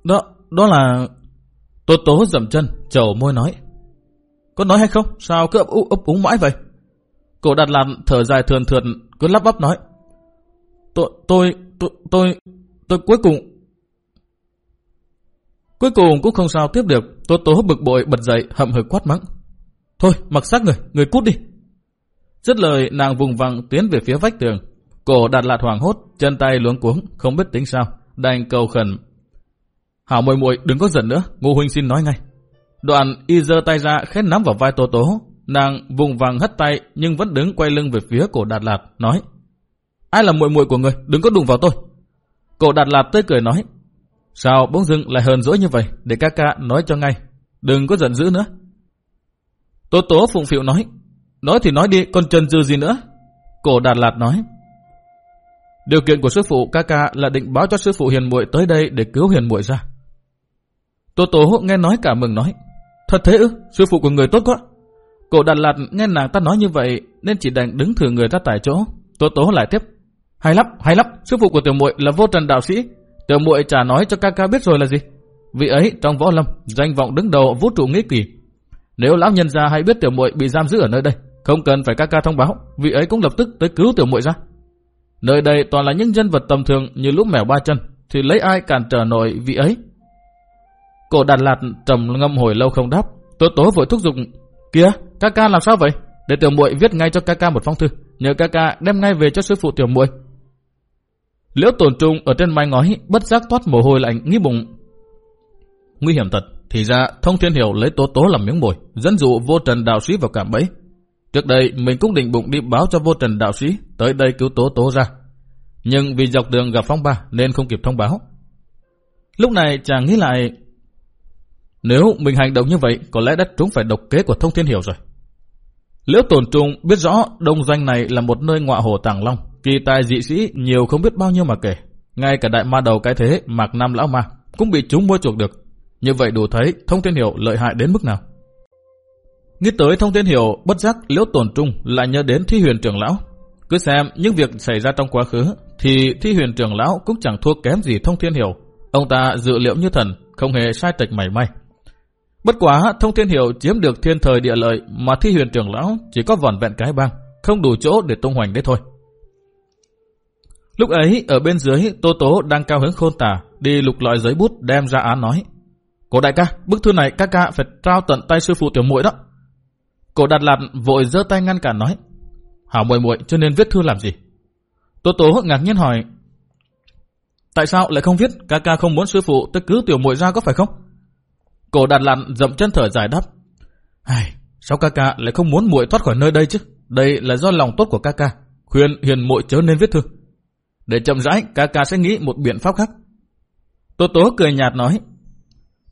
đó, đó là... Tô Tố dậm chân, chầu môi nói. Có nói hay không? Sao cứ ấp, úng, ấp úng mãi vậy? Cổ Đạt Lạt thở dài thườn thượt, cứ lắp bắp nói. Tôi, tôi, tôi, tôi, tôi cuối cùng Cuối cùng cũng không sao tiếp được, Tố Tố bực bội bật dậy hậm hực quát mắng. Thôi, mặc xác người, người cút đi. Dứt lời nàng vùng vằng tiến về phía vách tường. Cổ đạt lạt hoàng hốt, chân tay luống cuống, không biết tính sao, đành cầu khẩn. Hảo muội muội đừng có giận nữa, ngô huynh xin nói ngay. Đoạn y giơ tay ra khét nắm vào vai Tố Tố, nàng vùng vằng hất tay nhưng vẫn đứng quay lưng về phía cổ đạt lạt, nói. Ai là muội muội của người, đừng có đụng vào tôi. Cổ đạt lạt tươi cười nói, Sao bỗng dưng lại hờn dỗi như vậy, để ca ca nói cho ngay. Đừng có giận dữ nữa. Tố tố phụng phịu nói, nói thì nói đi, còn chân dư gì nữa. Cổ Đạt Lạt nói, Điều kiện của sư phụ ca ca là định báo cho sư phụ hiền muội tới đây để cứu hiền muội ra. Tô Tố nghe nói cả mừng nói, thật thế ư, sư phụ của người tốt quá. Cổ Đạt Lạt nghe nàng ta nói như vậy nên chỉ đành đứng thừa người ra tại chỗ. Tô Tố lại tiếp, hay lắm, hay lắm, sư phụ của tiểu muội là vô trần đạo sĩ. Tiểu muội trả nói cho ca ca biết rồi là gì? Vị ấy trong võ lâm, danh vọng đứng đầu vũ trụ nghĩ kỳ. Nếu lão nhân gia hay biết tiểu muội bị giam giữ ở nơi đây, không cần phải ca ca thông báo, vị ấy cũng lập tức tới cứu tiểu muội ra. Nơi đây toàn là những nhân vật tầm thường như lúc mèo ba chân, thì lấy ai cản trở nổi vị ấy. Cổ Đạt Lạt trầm ngâm hồi lâu không đáp, Tố Tố vội thúc giục, "Kìa, ca ca làm sao vậy? Để tiểu muội viết ngay cho ca ca một phong thư, nhờ ca ca đem ngay về cho sư phụ tiểu muội." Liễu Tồn Trung ở trên mái ngói bất giác toát mồ hôi lạnh nghĩ bụng. Nguy hiểm thật, thì ra Thông Thiên Hiểu lấy Tố Tố làm miếng mồi, dẫn dụ vô trần đạo sĩ vào cảm bẫy. Trước đây mình cũng định bụng đi báo cho vô trần đạo sĩ tới đây cứu Tố Tố ra. Nhưng vì dọc đường gặp phong ba nên không kịp thông báo. Lúc này chàng nghĩ lại, nếu mình hành động như vậy có lẽ đã trúng phải độc kế của Thông Thiên Hiểu rồi. Liễu Tồn Trung biết rõ đông doanh này là một nơi ngọa hồ tàng long, kỳ tài dị sĩ nhiều không biết bao nhiêu mà kể. Ngay cả đại ma đầu cái thế Mạc Nam Lão Ma cũng bị chúng mua chuộc được. Như vậy đủ thấy Thông Thiên Hiểu lợi hại đến mức nào. Nghĩ tới Thông Thiên Hiểu bất giác Liễu tổn Trung lại nhớ đến Thi Huyền Trưởng Lão. Cứ xem những việc xảy ra trong quá khứ thì Thi Huyền Trưởng Lão cũng chẳng thua kém gì Thông Thiên Hiểu. Ông ta dự liệu như thần, không hề sai tịch mảy may. Bất quá thông thiên hiệu chiếm được thiên thời địa lợi mà thi huyền trưởng lão chỉ có vòn vẹn cái băng, không đủ chỗ để tung hoành đấy thôi. Lúc ấy ở bên dưới Tô Tố đang cao hứng khôn tả đi lục lọi giấy bút đem ra án nói. Cổ đại ca, bức thư này các ca phải trao tận tay sư phụ tiểu muội đó. Cổ đặt lạt vội giơ tay ngăn cản nói. Hảo muội muội cho nên viết thư làm gì? Tô Tố ngạc nhiên hỏi. Tại sao lại không viết? Ca ca không muốn sư phụ tức cứ tiểu muội ra có phải không? Cổ đạt lặn dậm chân thở dài đáp. Ai, sao ca ca lại không muốn muội thoát khỏi nơi đây chứ? Đây là do lòng tốt của ca ca. Khuyên hiền muội chớ nên viết thư. Để chậm rãi, ca ca sẽ nghĩ một biện pháp khác. Tô Tố cười nhạt nói.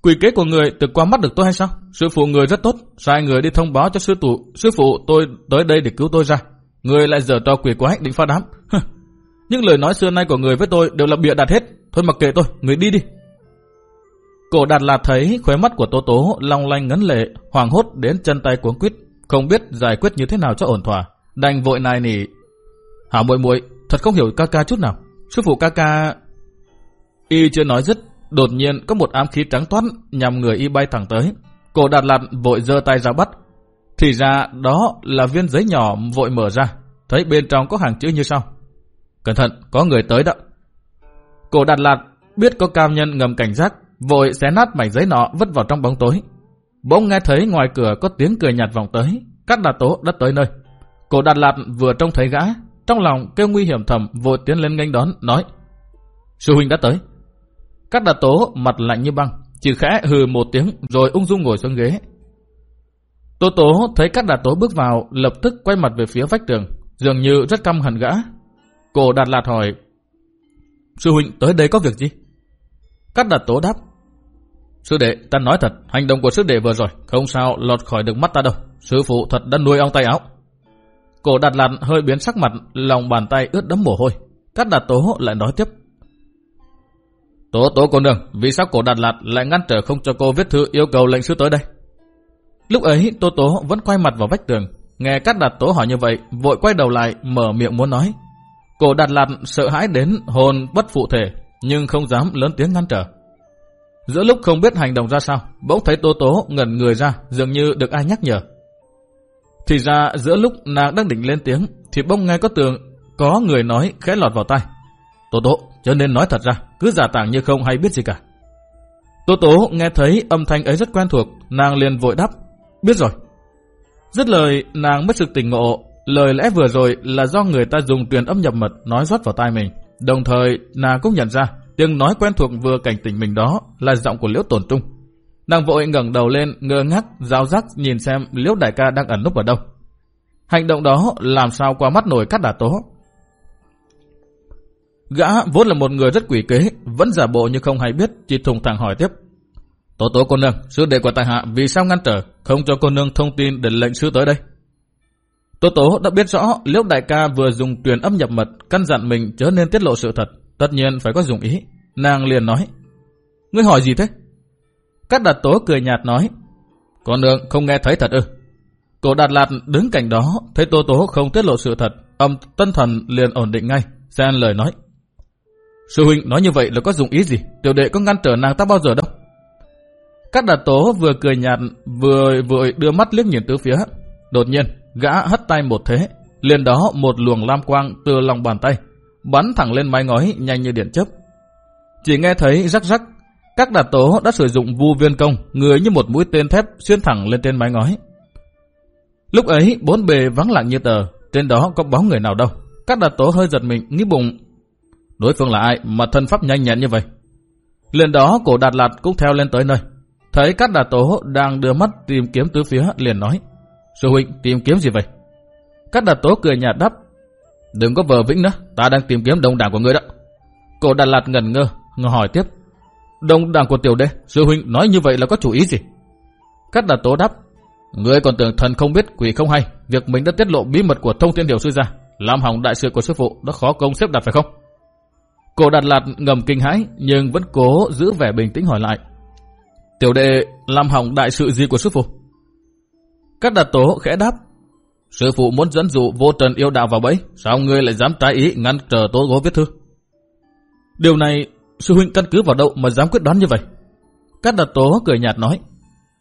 Quỷ kế của người từ qua mắt được tôi hay sao? Sư phụ người rất tốt, sai người đi thông báo cho sư tụ. Sư phụ tôi tới đây để cứu tôi ra. Người lại dở trò quỷ quái định phá đám. Những lời nói xưa nay của người với tôi đều là bịa đặt hết. Thôi mặc kệ tôi, người đi đi. Cổ đạt là thấy khóe mắt của Tố Tố long lanh ngấn lệ, hoàng hốt đến chân tay cuống quýt, không biết giải quyết như thế nào cho ổn thỏa. Đành vội nài nỉ. Hảo muội muội thật không hiểu ca ca chút nào. Sư phụ ca ca... Y chưa nói dứt, đột nhiên có một ám khí trắng toát nhằm người y bay thẳng tới. Cổ đạt lạt vội giơ tay ra bắt. Thì ra đó là viên giấy nhỏ vội mở ra, thấy bên trong có hàng chữ như sau. Cẩn thận, có người tới đó. Cổ đạt lạt biết có cao nhân ngầm cảnh giác, vội xé nát mảnh giấy nọ vứt vào trong bóng tối. Bỗng nghe thấy ngoài cửa có tiếng cười nhạt vọng tới, cắt đà tố đã tới nơi. Cổ đạt lạt vừa trông thấy gã, trong lòng kêu nguy hiểm thầm vội tiến lên nghênh đón, nói Sư huynh đã tới. Các đà tố mặt lạnh như băng, chỉ khẽ hừ một tiếng rồi ung dung ngồi xuống ghế. Tô tố thấy các đà tố bước vào, lập tức quay mặt về phía vách tường, dường như rất căm hận gã. Cổ đạt lạt hỏi, Sư huynh tới đây có việc gì? Các đạt tố đáp, Sư đệ, ta nói thật, hành động của sư đệ vừa rồi, không sao lọt khỏi được mắt ta đâu. Sư phụ thật đã nuôi ông tay áo. Cổ đặt lặn hơi biến sắc mặt, lòng bàn tay ướt đẫm mồ hôi. cát đạt tố lại nói tiếp. Tố tố cô nương, vì sao cổ đặt lạt lại ngăn trở không cho cô viết thư yêu cầu lệnh sư tới đây? Lúc ấy, Tố Tố vẫn quay mặt vào vách tường. Nghe cát đặt tố hỏi như vậy, vội quay đầu lại, mở miệng muốn nói. Cổ đặt lạt sợ hãi đến hồn bất phụ thể, nhưng không dám lớn tiếng ngăn trở. Giữa lúc không biết hành động ra sao, bỗng thấy Tố Tố ngẩn người ra, dường như được ai nhắc nhở. Thì ra giữa lúc nàng đang định lên tiếng, thì bỗng nghe có tường, có người nói khẽ lọt vào tai. Tố Tố, cho nên nói thật ra, cứ giả tảng như không hay biết gì cả. Tố Tố nghe thấy âm thanh ấy rất quen thuộc, nàng liền vội đáp, biết rồi. Dứt lời, nàng mất sự tỉnh ngộ, lời lẽ vừa rồi là do người ta dùng truyền âm nhập mật nói rót vào tai mình. Đồng thời, nàng cũng nhận ra Tiếng nói quen thuộc vừa cảnh tỉnh mình đó là giọng của Liễu Tồn Trung. Nàng vội ngẩng đầu lên, ngơ ngác, giáo giác nhìn xem Liễu Đại ca đang ẩn núp ở đâu. Hành động đó làm sao qua mắt nổi cắt đà tố. Gã vốn là một người rất quỷ kế, vẫn giả bộ như không hay biết, chỉ thùng thẳng hỏi tiếp. Tố tố cô nương, sư đệ của tài hạ vì sao ngăn trở, không cho cô nương thông tin để lệnh sư tới đây? Tố Tố đã biết rõ Liễu đại ca vừa dùng tuyển âm nhập mật căn dặn mình chớ nên tiết lộ sự thật. Tất nhiên phải có dùng ý. Nàng liền nói. Ngươi hỏi gì thế? Cát Đạt Tố cười nhạt nói. Con nương không nghe thấy thật ư. Cổ Đạt Lạt đứng cạnh đó, thấy Tố Tố không tiết lộ sự thật, âm tân thần liền ổn định ngay, xen lời nói. Sư huynh nói như vậy là có dùng ý gì? Tiểu đệ có ngăn trở nàng ta bao giờ đâu? Cát Đạt Tố vừa cười nhạt, vừa vội đưa mắt liếc nhìn tứ phía. Đột nhiên, gã hất tay một thế, liền đó một luồng lam quang từ lòng bàn tay, bắn thẳng lên mái ngói nhanh như điện chớp. Chỉ nghe thấy rắc rắc, các đạt tố đã sử dụng vu viên công, người như một mũi tên thép xuyên thẳng lên trên mái ngói. Lúc ấy, bốn bề vắng lặng như tờ, trên đó có bóng người nào đâu. Các đạt tố hơi giật mình, nghĩ bụng. Đối phương là ai mà thân pháp nhanh nhẹn như vậy? Liền đó cổ đạt lạt cũng theo lên tới nơi. Thấy các đạt tố đang đưa mắt tìm kiếm tứ phía, liền nói. Sư huynh tìm kiếm gì vậy? Các đạt tố cười nhạt đáp. Đừng có vờ vĩnh nữa, ta đang tìm kiếm đồng đảng của ngươi đó. Cổ đạt lạt ngẩn ngơ, ngờ hỏi tiếp. Đồng đảng của tiểu đệ, sư huynh nói như vậy là có chủ ý gì? Cắt đạt tố đáp. người còn tưởng thần không biết quỷ không hay, việc mình đã tiết lộ bí mật của thông thiên điều sư ra, làm hỏng đại sự của sư phụ đã khó công xếp đặt phải không? Cổ đạt lạt ngầm kinh hãi nhưng vẫn cố giữ vẻ bình tĩnh hỏi lại. Tiểu đệ làm hỏng đại sự gì của sư phụ? Các đạt tố khẽ đáp. Sư phụ muốn dẫn dụ vô trần yêu đạo vào bẫy, sao ngươi lại dám trái ý ngăn trở tố gố viết thư? Điều này, sư huynh căn cứ vào đâu mà dám quyết đoán như vậy? Cát đạt tố cười nhạt nói.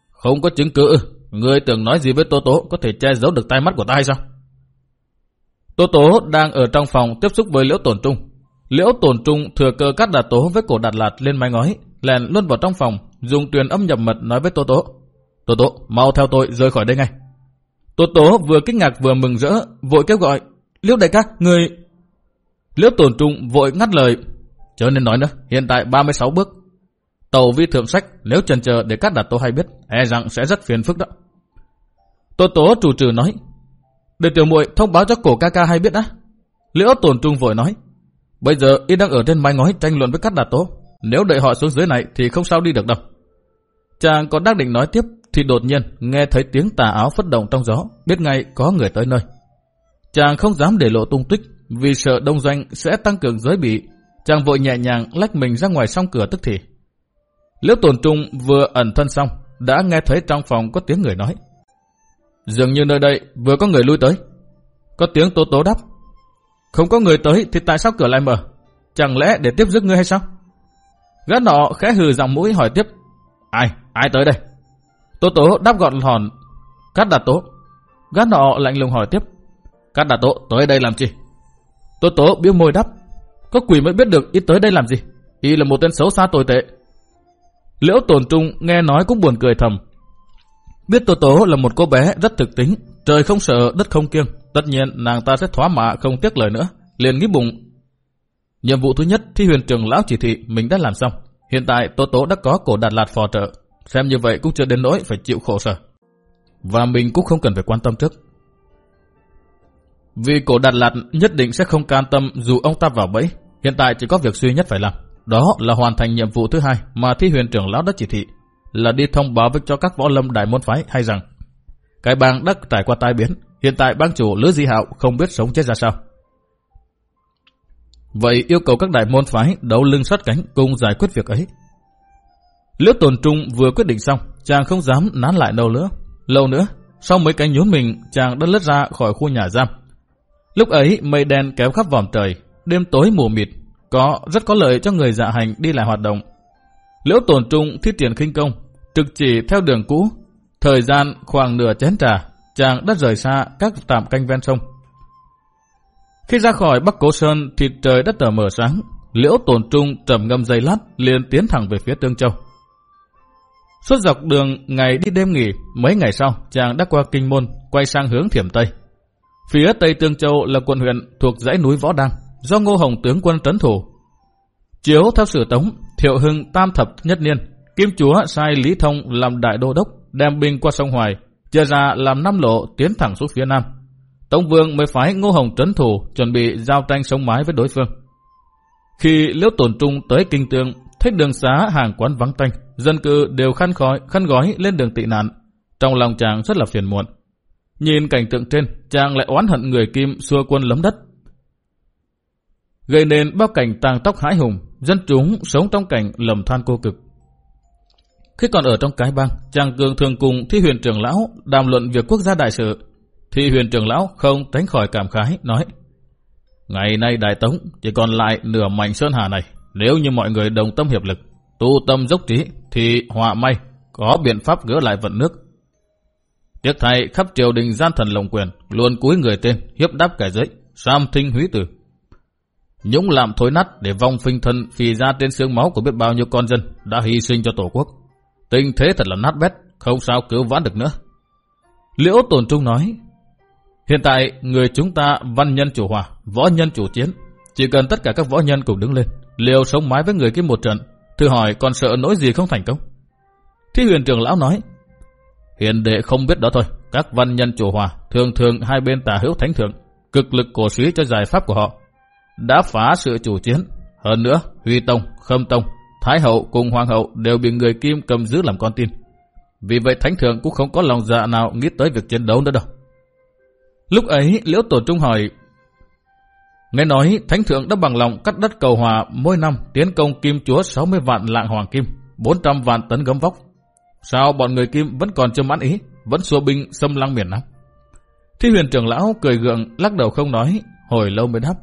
Không có chứng cứ, ngươi tưởng nói gì với Tô Tố có thể che giấu được tai mắt của ta hay sao? Tô Tố đang ở trong phòng tiếp xúc với Liễu Tổn Trung. Liễu Tổn Trung thừa cơ cắt đạt tố với cổ đạt lạt lên mái ngói, lèn luôn vào trong phòng, dùng truyền âm nhập mật nói với Tô Tố. Tô Tố, mau theo tôi rời khỏi đây ngay. Tô Tố vừa kinh ngạc vừa mừng rỡ, vội kêu gọi. Liễu đại ca, người... Liễu Tổn Trung vội ngắt lời. Chớ nên nói nữa, hiện tại 36 bước. Tàu vi thượng sách, nếu chần chờ để cắt đặt tôi hay biết, e rằng sẽ rất phiền phức đó. tô Tố chủ trừ nói. Để tiểu muội thông báo cho cổ ca ca hay biết đã. Liễu Tổn Trung vội nói. Bây giờ y đang ở trên mái ngói tranh luận với cắt đặt Tố. Nếu đợi họ xuống dưới này thì không sao đi được đâu. Chàng còn đang định nói tiếp thì đột nhiên nghe thấy tiếng tà áo phất động trong gió, biết ngay có người tới nơi. Chàng không dám để lộ tung tích vì sợ đông doanh sẽ tăng cường giới bị. Chàng vội nhẹ nhàng lách mình ra ngoài song cửa tức thì. Liễu tồn trung vừa ẩn thân xong, đã nghe thấy trong phòng có tiếng người nói. Dường như nơi đây vừa có người lui tới. Có tiếng tố tố đáp. Không có người tới thì tại sao cửa lại mở? Chẳng lẽ để tiếp giúp ngươi hay sao? Gã nọ khẽ hừ giọng mũi hỏi tiếp. Ai? Ai tới đây? Tố tố đáp gọn hòn. Cát đạt tố. Gã nọ lạnh lùng hỏi tiếp. Cát đạt tố tới đây làm gì? Tố tố biếu môi đáp. Có quỷ mới biết được ít tới đây làm gì? Y là một tên xấu xa tồi tệ. Liễu tổn trung nghe nói cũng buồn cười thầm. Biết tô Tố là một cô bé rất thực tính, trời không sợ đất không kiêng. Tất nhiên nàng ta sẽ thoá mạ không tiếc lời nữa. Liền nghĩ bụng. Nhiệm vụ thứ nhất thi huyền trường lão chỉ thị mình đã làm xong. Hiện tại tô Tố đã có cổ đạt lạt phò trợ. Xem như vậy cũng chưa đến nỗi phải chịu khổ sở. Và mình cũng không cần phải quan tâm trước. Vì cổ đạt lạt nhất định sẽ không can tâm dù ông ta vào bẫy. Hiện tại chỉ có việc duy nhất phải làm. Đó là hoàn thành nhiệm vụ thứ hai mà thi huyền trưởng lão đã chỉ thị. Là đi thông báo với cho các võ lâm đại môn phái hay rằng cái bang đã trải qua tai biến Hiện tại bang chủ Lữ Di Hạo không biết sống chết ra sao. Vậy yêu cầu các đại môn phái đấu lưng sát cánh cùng giải quyết việc ấy. Liễu Tồn Trung vừa quyết định xong, chàng không dám nán lại đâu nữa. Lâu nữa, sau mấy cái nhốn mình, chàng đã lướt ra khỏi khu nhà giam. Lúc ấy, mây đen kéo khắp vòm trời, đêm tối mù mịt, có rất có lợi cho người dạ hành đi lại hoạt động. Liễu Tồn Trung thiết triển khinh công, trực chỉ theo đường cũ, thời gian khoảng nửa chén trà, chàng đã rời xa các tạm canh ven sông. Khi ra khỏi Bắc Cố Sơn thì trời đã tờ mờ sáng, liễu tồn trung trầm ngâm dây lát liền tiến thẳng về phía Tương Châu. Suốt dọc đường ngày đi đêm nghỉ, mấy ngày sau chàng đã qua Kinh Môn, quay sang hướng Thiểm Tây. Phía Tây Tương Châu là quận huyện thuộc dãy núi Võ Đăng, do Ngô Hồng tướng quân trấn thủ. Chiếu theo sử tống, Thiệu Hưng tam thập nhất niên, Kim Chúa sai Lý Thông làm đại đô đốc, đem binh qua sông Hoài, chia ra làm năm lộ tiến thẳng xuống phía nam. Tống Vương mới phái Ngô Hồng trấn thủ chuẩn bị giao tranh sống mái với đối phương. Khi Liễu Tổn Trung tới Kinh Tương, thấy đường xá hàng quán vắng tanh, dân cư đều khăn khói, khăn gói lên đường tị nạn. Trong lòng chàng rất là phiền muộn. Nhìn cảnh tượng trên, chàng lại oán hận người Kim xua quân lấm đất. Gây nên bao cảnh tàng tóc hãi hùng, dân chúng sống trong cảnh lầm than cô cực. Khi còn ở trong cái bang, chàng cường thường cùng thi huyền trưởng lão đàm luận việc quốc gia đại sự. Thi huyền trưởng lão không tránh khỏi cảm khái, nói Ngày nay Đại Tống chỉ còn lại nửa mảnh sơn hà này. Nếu như mọi người đồng tâm hiệp lực, tu tâm dốc trí, thì họa may, có biện pháp gỡ lại vận nước. Tiếc thay khắp triều đình gian thần lồng quyền, luôn cúi người tên, hiếp đáp kẻ dưới, sam thinh húy tử. Nhũng làm thối nát để vong phinh thân phì ra trên xương máu của biết bao nhiêu con dân đã hy sinh cho tổ quốc. Tình thế thật là nát bét, không sao cứu vãn được nữa. Liễu Tồn Trung nói, hiện tại người chúng ta văn nhân chủ hòa, võ nhân chủ chiến. Chỉ cần tất cả các võ nhân cùng đứng lên, liều sống mái với người kia một trận, thử hỏi còn sợ nỗi gì không thành công. Thi huyền trưởng lão nói, hiền đệ không biết đó thôi, các văn nhân chủ hòa thường thường hai bên tà hữu thánh thượng, cực lực cổ suý cho giải pháp của họ. Đã phá sự chủ chiến, hơn nữa, Huy Tông, Khâm Tông, Thái Hậu cùng Hoàng Hậu đều bị người Kim cầm giữ làm con tin. Vì vậy Thánh Thượng cũng không có lòng dạ nào nghĩ tới việc chiến đấu nữa đâu. Lúc ấy, Liễu Tổ Trung hỏi, Nghe nói Thánh Thượng đã bằng lòng cắt đất cầu hòa mỗi năm tiến công Kim Chúa 60 vạn lạng hoàng kim, 400 vạn tấn gấm vóc. Sao bọn người Kim vẫn còn chưa mãn ý, vẫn xua binh xâm lăng miền Nam? Thi huyền trưởng lão cười gượng, lắc đầu không nói, hồi lâu mới đáp.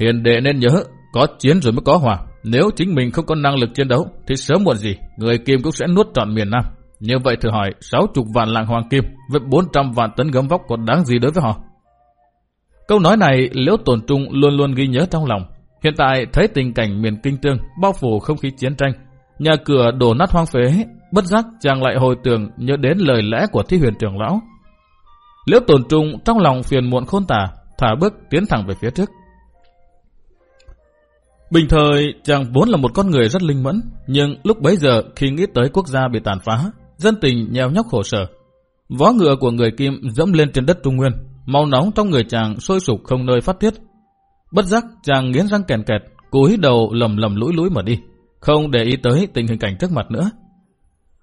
Hiền đệ nên nhớ, có chiến rồi mới có hòa. Nếu chính mình không có năng lực chiến đấu, thì sớm muộn gì, người Kim cũng sẽ nuốt trọn miền Nam. Như vậy thử hỏi, 60 vạn lạng hoàng kim với 400 vạn tấn gấm vóc còn đáng gì đối với họ? Câu nói này Liễu Tồn Trung luôn luôn ghi nhớ trong lòng. Hiện tại thấy tình cảnh miền Kinh Tương bao phủ không khí chiến tranh, nhà cửa đổ nát hoang phế, bất giác chàng lại hồi tưởng nhớ đến lời lẽ của thi huyền trưởng lão. Liễu Tồn Trung trong lòng phiền muộn khôn tả, thả bước tiến thẳng về phía trước. Bình thời, chàng vốn là một con người rất linh mẫn, nhưng lúc bấy giờ khi nghĩ tới quốc gia bị tàn phá, dân tình nheo nhóc khổ sở. Vó ngựa của người Kim dẫm lên trên đất Trung Nguyên, màu nóng trong người chàng sôi sục không nơi phát tiết. Bất giác chàng nghiến răng kèn kẹt, cúi đầu lầm lầm lũi lũi mà đi, không để ý tới tình hình cảnh trước mặt nữa.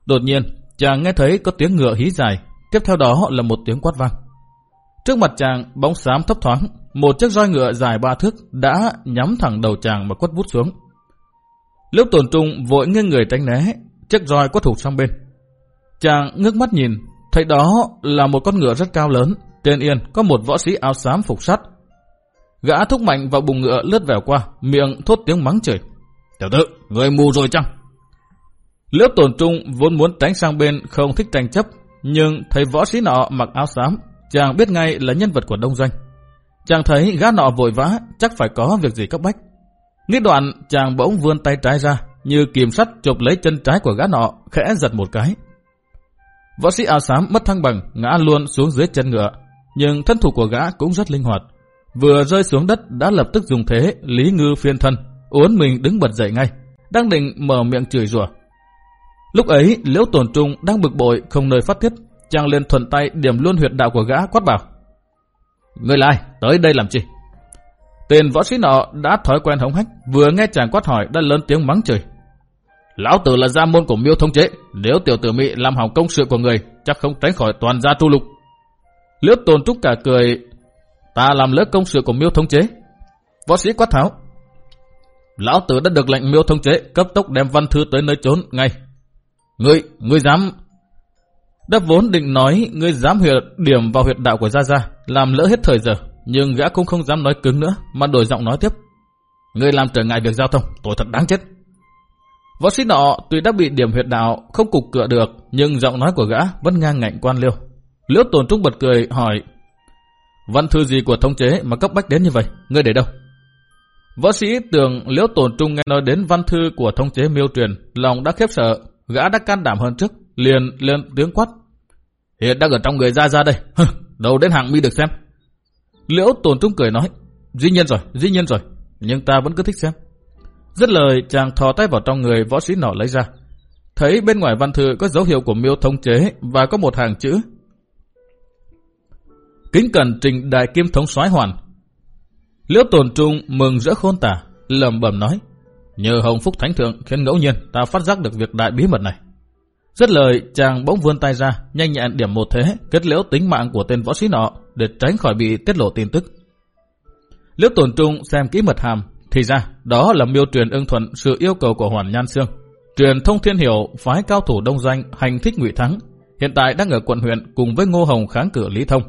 Đột nhiên, chàng nghe thấy có tiếng ngựa hí dài, tiếp theo đó là một tiếng quát vang. Trước mặt chàng, bóng xám thấp thoáng, một chiếc roi ngựa dài ba thước đã nhắm thẳng đầu chàng mà quất vút xuống. Liễu tổn trung vội nghiêng người tránh né, chiếc roi quất hụt sang bên. Chàng ngước mắt nhìn, thấy đó là một con ngựa rất cao lớn, trên yên có một võ sĩ áo xám phục sắt. Gã thúc mạnh vào bùng ngựa lướt vèo qua, miệng thốt tiếng mắng chửi. Tiểu tử, người mù rồi chăng? Liễu tổn trung vốn muốn tránh sang bên không thích tranh chấp, nhưng thấy võ sĩ nọ mặc áo xám, chàng biết ngay là nhân vật của đông doanh. Chàng thấy gã nọ vội vã, chắc phải có việc gì cấp bách. Nghĩ đoạn, chàng bỗng vươn tay trái ra, như kìm sắt chụp lấy chân trái của gã nọ, khẽ giật một cái. Võ sĩ áo xám mất thăng bằng, ngã luôn xuống dưới chân ngựa, nhưng thân thủ của gã cũng rất linh hoạt. Vừa rơi xuống đất đã lập tức dùng thế lý ngư phiên thân, uốn mình đứng bật dậy ngay, đang định mở miệng chửi rủa. Lúc ấy, Liễu Tồn Trung đang bực bội không nơi phát tiết, chàng liền thuận tay điểm luôn huyệt đạo của gã quát bảo. Người là ai? Tới đây làm chi? Tên võ sĩ nọ đã thói quen hống hách, vừa nghe chàng quát hỏi đã lớn tiếng mắng trời. Lão tử là gia môn của miêu thống chế, nếu tiểu tử mỹ làm hỏng công sự của người, chắc không tránh khỏi toàn gia tru lục. Liễu tồn trúc cả cười, ta làm lỡ công sự của miêu thống chế. Võ sĩ quát tháo. Lão tử đã được lệnh miêu thông chế, cấp tốc đem văn thư tới nơi trốn ngay. Ngươi, ngươi dám... Đã vốn định nói ngươi dám huyệt điểm vào huyệt đạo của Gia Gia, làm lỡ hết thời giờ, nhưng gã cũng không dám nói cứng nữa, mà đổi giọng nói tiếp. Ngươi làm trở ngại việc giao thông, tôi thật đáng chết. Võ sĩ nọ tuy đã bị điểm huyệt đạo, không cục cửa được, nhưng giọng nói của gã vẫn ngang ngạnh quan liêu. Liễu tồn trung bật cười hỏi, văn thư gì của thông chế mà cấp bách đến như vậy, ngươi để đâu? Võ sĩ tưởng liễu tồn trung nghe nói đến văn thư của thông chế miêu truyền, lòng đã khiếp sợ, gã đã can đảm hơn trước, liền lên tiếng quát. Hiện đang ở trong người ra ra đây, đầu đến hàng mi được xem. Liễu tồn trung cười nói, dĩ nhiên rồi, dĩ nhiên rồi, nhưng ta vẫn cứ thích xem. Dứt lời chàng thò tay vào trong người võ sĩ nọ lấy ra. Thấy bên ngoài văn thư có dấu hiệu của miêu thông chế và có một hàng chữ. Kính cần trình đại kim thống soái hoàn. Liễu tồn trung mừng rỡ khôn tả, lầm bầm nói. Nhờ hồng phúc thánh thượng khiến ngẫu nhiên ta phát giác được việc đại bí mật này. Rất lời, chàng bỗng vươn tay ra, nhanh nhẹn điểm một thế, kết liễu tính mạng của tên võ sĩ nọ để tránh khỏi bị tiết lộ tin tức. Liễu Tồn trung xem kỹ mật hàm, thì ra đó là miêu truyền ưng thuận sự yêu cầu của Hoàn Nhan Sương. Truyền thông thiên hiểu phái cao thủ đông doanh hành thích ngụy thắng, hiện tại đang ở quận huyện cùng với Ngô Hồng kháng cự Lý Thông.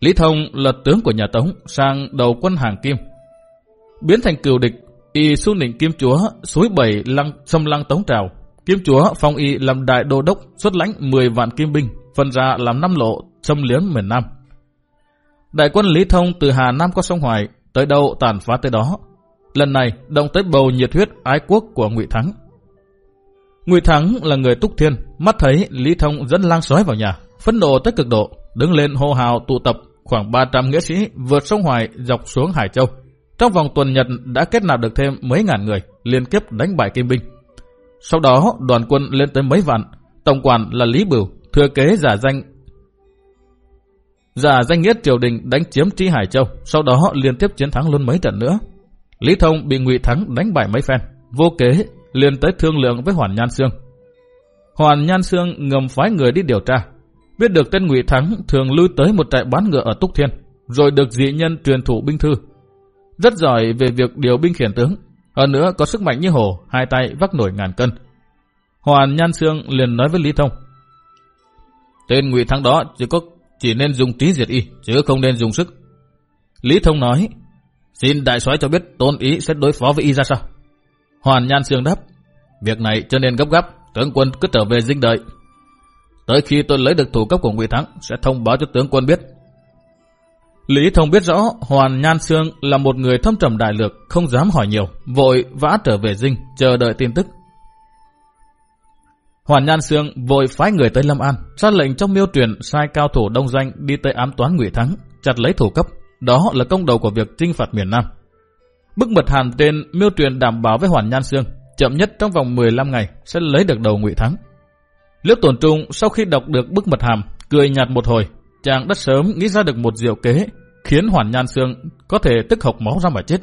Lý Thông là tướng của nhà Tống sang đầu quân hàng Kim. Biến thành cựu địch, y xu nịnh Kim Chúa suối bảy lăng xâm lăng Tống Trào. Kim Chúa phong y làm đại đô đốc xuất lãnh 10 vạn kim binh, phân ra làm năm lộ xâm liếm miền Nam. Đại quân Lý Thông từ Hà Nam qua sông Hoài, tới đâu tàn phá tới đó. Lần này động tới bầu nhiệt huyết ái quốc của Ngụy Thắng. Ngụy Thắng là người túc thiên, mắt thấy Lý Thông dẫn lang sói vào nhà, phẫn nộ tới cực độ, đứng lên hô hào tụ tập khoảng 300 nghĩa sĩ vượt sông Hoài dọc xuống Hải Châu. Trong vòng tuần Nhật đã kết nạp được thêm mấy ngàn người, liên tiếp đánh bại Kim Binh. Sau đó đoàn quân lên tới mấy vạn, tổng quản là Lý Bửu, thừa kế giả danh giả danh nghĩa triều đình đánh chiếm Tri Hải Châu, sau đó liên tiếp chiến thắng luôn mấy trận nữa. Lý Thông bị Ngụy Thắng đánh bại mấy phen, vô kế liền tới thương lượng với Hoàn Nhan Sương. Hoàn Nhan Sương ngầm phái người đi điều tra, biết được tên Ngụy Thắng thường lui tới một trại bán ngựa ở Túc Thiên, rồi được dị nhân truyền thủ binh thư. Rất giỏi về việc điều binh khiển tướng, hơn nữa có sức mạnh như hổ, hai tay vác nổi ngàn cân. Hoàn Nhan Sương liền nói với Lý Thông. Tên Ngụy Thắng đó chỉ có chỉ nên dùng trí diệt y, chứ không nên dùng sức. Lý Thông nói, xin đại soái cho biết tôn ý sẽ đối phó với y ra sao. Hoàn Nhan Sương đáp, việc này cho nên gấp gáp, tướng quân cứ trở về dinh đợi. Tới khi tôi lấy được thủ cấp của Ngụy Thắng, sẽ thông báo cho tướng quân biết. Lý Thông biết rõ Hoàn Nhan Sương là một người thâm trầm đại lược, không dám hỏi nhiều, vội vã trở về dinh, chờ đợi tin tức. Hoàn Nhan Sương vội phái người tới Lâm An, ra lệnh cho miêu truyền sai cao thủ đông danh đi tới ám toán Ngụy Thắng, chặt lấy thủ cấp. Đó là công đầu của việc trinh phạt miền Nam. Bức mật hàn tên miêu truyền đảm bảo với Hoàn Nhan Sương, chậm nhất trong vòng 15 ngày sẽ lấy được đầu Ngụy Thắng. Liễu Tổn Trung sau khi đọc được bức mật hàm, cười nhạt một hồi, chàng đã sớm nghĩ ra được một diệu kế, khiến Hoàn Nhan xương có thể tức hộc máu ra mà chết.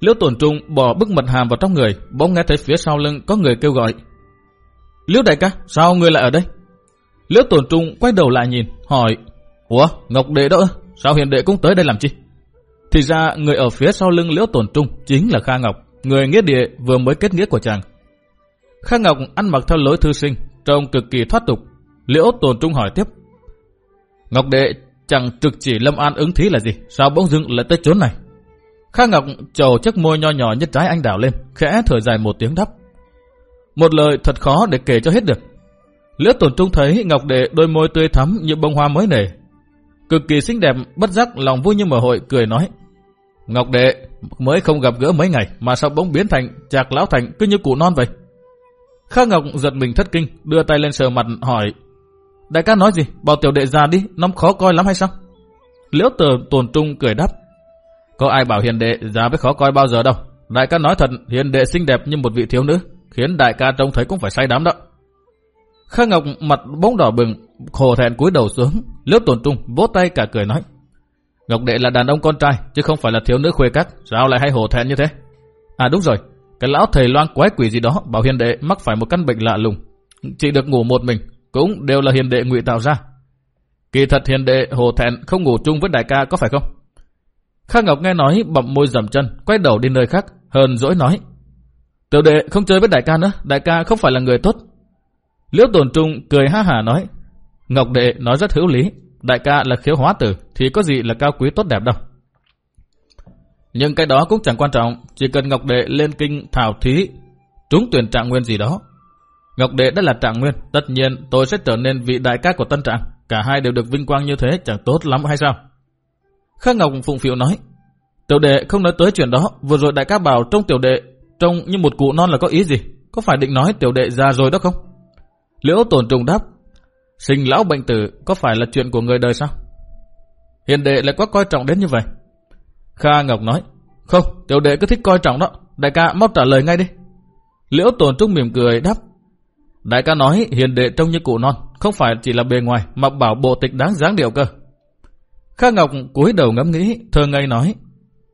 Liễu Tổn Trung bỏ bức mật hàm vào trong người, bỗng nghe thấy phía sau lưng có người kêu gọi. Liễu đại ca, sao ngươi lại ở đây? Liễu Tổn Trung quay đầu lại nhìn, hỏi, Ủa, Ngọc Đệ đó sao hiền đệ cũng tới đây làm chi? Thì ra người ở phía sau lưng Liễu Tổn Trung chính là Kha Ngọc, người nghĩa địa vừa mới kết nghĩa của chàng. Kha Ngọc ăn mặc theo lối thư sinh, trông cực kỳ thoát tục. Liễu Tồn Trung hỏi tiếp. Ngọc Đệ chẳng trực chỉ Lâm An ứng thí là gì, sao bỗng dưng lại tới chốn này? Kha Ngọc trầu chiếc môi nho nhỏ nhất trái anh đào lên, khẽ thở dài một tiếng đắp. Một lời thật khó để kể cho hết được. Liễu Tồn Trung thấy Ngọc Đệ đôi môi tươi thắm như bông hoa mới nở, cực kỳ xinh đẹp, bất giác lòng vui như mở hội cười nói: "Ngọc Đệ mới không gặp gỡ mấy ngày mà sao bỗng biến thành chạc lão thành cứ như cụ non vậy?" Khác Ngọc giật mình thất kinh, đưa tay lên sờ mặt hỏi: "Đại ca nói gì? Bảo tiểu đệ già đi, nó khó coi lắm hay sao?" Liễu Tờ Tổn Trung cười đáp: "Có ai bảo hiền đệ già với khó coi bao giờ đâu? Đại ca nói thật, hiền đệ xinh đẹp như một vị thiếu nữ, khiến đại ca trông thấy cũng phải say đắm đó." Kha Ngọc mặt bóng đỏ bừng, khổ thẹn cúi đầu xuống, Liễu Tổn Trung vỗ tay cả cười nói: "Ngọc đệ là đàn ông con trai, chứ không phải là thiếu nữ khuê các, sao lại hay hổ thẹn như thế?" À đúng rồi, cái lão thầy loan quái quỷ gì đó bảo hiền đệ mắc phải một căn bệnh lạ lùng. Chỉ được ngủ một mình, cũng đều là hiền đệ ngụy tạo ra. Kỳ thật hiền đệ hồ thẹn không ngủ chung với đại ca có phải không? Kha Ngọc nghe nói bậm môi dầm chân, quay đầu đi nơi khác, hờn dỗi nói. Tiểu đệ không chơi với đại ca nữa, đại ca không phải là người tốt. Liễu tổn trung cười ha hả nói. Ngọc đệ nói rất hữu lý, đại ca là khiếu hóa tử thì có gì là cao quý tốt đẹp đâu. Nhưng cái đó cũng chẳng quan trọng, chỉ cần Ngọc Đệ lên kinh thảo thí, trúng tuyển trạng nguyên gì đó. Ngọc Đệ đã là trạng nguyên, tất nhiên tôi sẽ trở nên vị đại ca của tân trạng. Cả hai đều được vinh quang như thế chẳng tốt lắm hay sao? Khắc Ngọc phụng phiệu nói, tiểu đệ không nói tới chuyện đó, vừa rồi đại ca bảo trong tiểu đệ trông như một cụ non là có ý gì? Có phải định nói tiểu đệ già rồi đó không? Liễu tổn trùng đáp, sinh lão bệnh tử có phải là chuyện của người đời sao? Hiền đệ lại quá coi trọng đến như vậy. Kha Ngọc nói, không, tiểu đệ cứ thích coi trọng đó, đại ca mau trả lời ngay đi. Liễu Tồn trung mỉm cười đáp, đại ca nói hiền đệ trông như cụ non, không phải chỉ là bề ngoài mà bảo bộ tịch đáng dáng điệu cơ. Kha Ngọc cúi đầu ngẫm nghĩ, thơ ngây nói,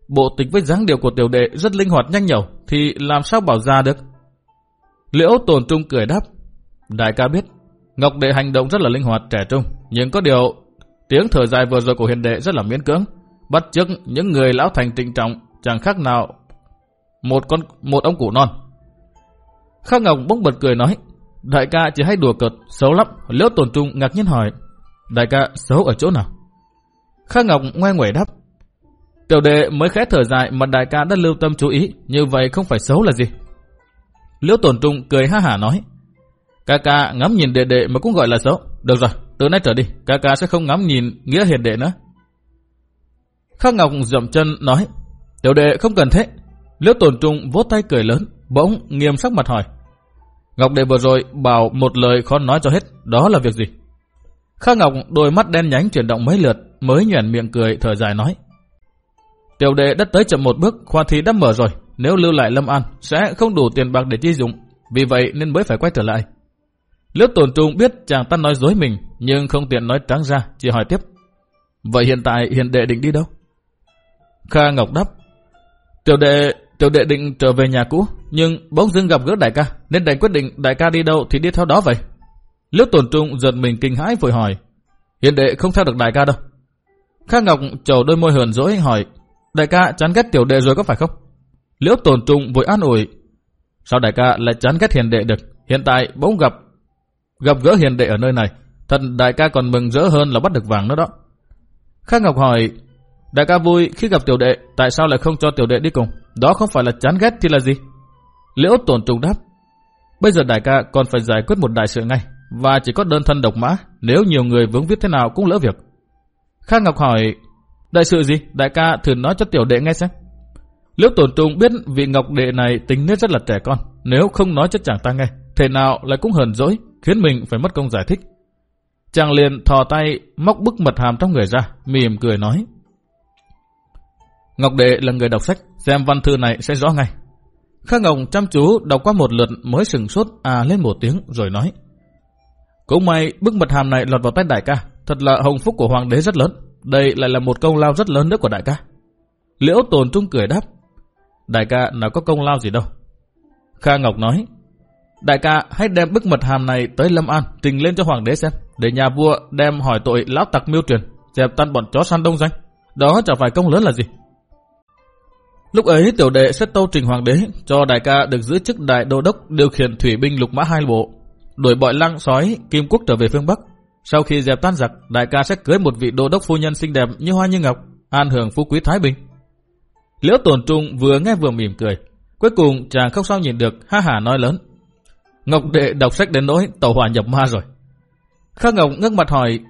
bộ tịch với dáng điệu của tiểu đệ rất linh hoạt nhanh nhẩu, thì làm sao bảo ra được? Liễu Tồn trung cười đáp, Đại ca biết, Ngọc Đệ hành động rất là linh hoạt trẻ trung, nhưng có điều tiếng thở dài vừa rồi của hiền đệ rất là miễn cưỡng, bắt chước những người lão thành trịnh trọng chẳng khác nào một con một ông cụ non. Khắc Ngọc bỗng bật cười nói, đại ca chỉ hay đùa cợt, xấu lắm. Liễu Tồn Trung ngạc nhiên hỏi, đại ca xấu ở chỗ nào? Khắc Ngọc ngoe nguẩy đáp, tiểu đệ mới khẽ thở dài mà đại ca đã lưu tâm chú ý, như vậy không phải xấu là gì? Liễu Tồn Trung cười ha hả nói, ca ca ngắm nhìn đệ đệ mà cũng gọi là xấu. Được rồi, từ nay trở đi, ca ca sẽ không ngắm nhìn nghĩa hiền đệ nữa. Khắc Ngọc dậm chân nói, tiểu đệ không cần thế, Liễu tổn trung vỗ tay cười lớn, bỗng nghiêm sắc mặt hỏi. Ngọc đệ vừa rồi bảo một lời khó nói cho hết, đó là việc gì? Khắc Ngọc đôi mắt đen nhánh chuyển động mấy lượt, mới nhoẻn miệng cười thở dài nói. Tiểu đệ đã tới chậm một bước, khoa thi đã mở rồi, nếu lưu lại Lâm An sẽ không đủ tiền bạc để chi dụng, vì vậy nên mới phải quay trở lại. Liễu tổn trung biết chàng ta nói dối mình, nhưng không tiện nói trắng ra, chỉ hỏi tiếp. Vậy hiện tại hiện đệ định đi đâu? Kha Ngọc đáp. Tiểu đệ Tiểu đệ định trở về nhà cũ, nhưng bỗng dưng gặp gỡ đại ca, nên đành quyết định đại ca đi đâu thì đi theo đó vậy. Liễu tổn trung giật mình kinh hãi vội hỏi, hiện đệ không theo được đại ca đâu. Kha Ngọc trầu đôi môi hờn dỗi hỏi, đại ca chán ghét tiểu đệ rồi có phải không? Liễu tổn trung vội an ủi, sao đại ca lại chán ghét hiền đệ được? Hiện tại bỗng gặp gặp gỡ hiền đệ ở nơi này, thật đại ca còn mừng rỡ hơn là bắt được vàng nữa đó. Kha Ngọc hỏi, đại ca vui khi gặp tiểu đệ, tại sao lại không cho tiểu đệ đi cùng? Đó không phải là chán ghét thì là gì? Liễu tổn trùng đáp. Bây giờ đại ca còn phải giải quyết một đại sự ngay. Và chỉ có đơn thân độc mã. Nếu nhiều người vướng viết thế nào cũng lỡ việc. Kha Ngọc hỏi. Đại sự gì? Đại ca thử nói cho tiểu đệ nghe xem. Liễu tổn trùng biết vị Ngọc đệ này tính nết rất là trẻ con. Nếu không nói cho chàng ta nghe. Thể nào lại cũng hờn dỗi. Khiến mình phải mất công giải thích. Chàng liền thò tay móc bức mật hàm trong người ra. Mỉm cười nói. Ngọc Đệ là người đọc sách, xem văn thư này sẽ rõ ngay. Khắc Ngọc chăm chú đọc qua một lượt mới sừng sốt à lên một tiếng rồi nói. Cũng may bức mật hàm này lọt vào tay đại ca, thật là hồng phúc của hoàng đế rất lớn. Đây lại là một công lao rất lớn nữa của đại ca. Liễu tồn trung cười đáp. Đại ca nào có công lao gì đâu. Kha Ngọc nói. Đại ca hãy đem bức mật hàm này tới Lâm An trình lên cho hoàng đế xem. Để nhà vua đem hỏi tội lão tặc miêu truyền, dẹp tan bọn chó săn đông danh. Đó chẳng phải công lớn là gì. Lúc ấy tiểu đệ sẽ tâu trình hoàng đế cho đại ca được giữ chức đại đô đốc điều khiển thủy binh lục mã hai bộ, đuổi bọi lăng sói kim quốc trở về phương Bắc. Sau khi dẹp tan giặc, đại ca sẽ cưới một vị đô đốc phu nhân xinh đẹp như hoa như ngọc, an hưởng phú quý thái bình. Liễu Tồn trung vừa nghe vừa mỉm cười. Cuối cùng chàng không sao nhìn được, ha hả nói lớn. Ngọc đệ đọc sách đến nỗi tàu hỏa nhập ma rồi. Khắc Ngọc ngước mặt hỏi,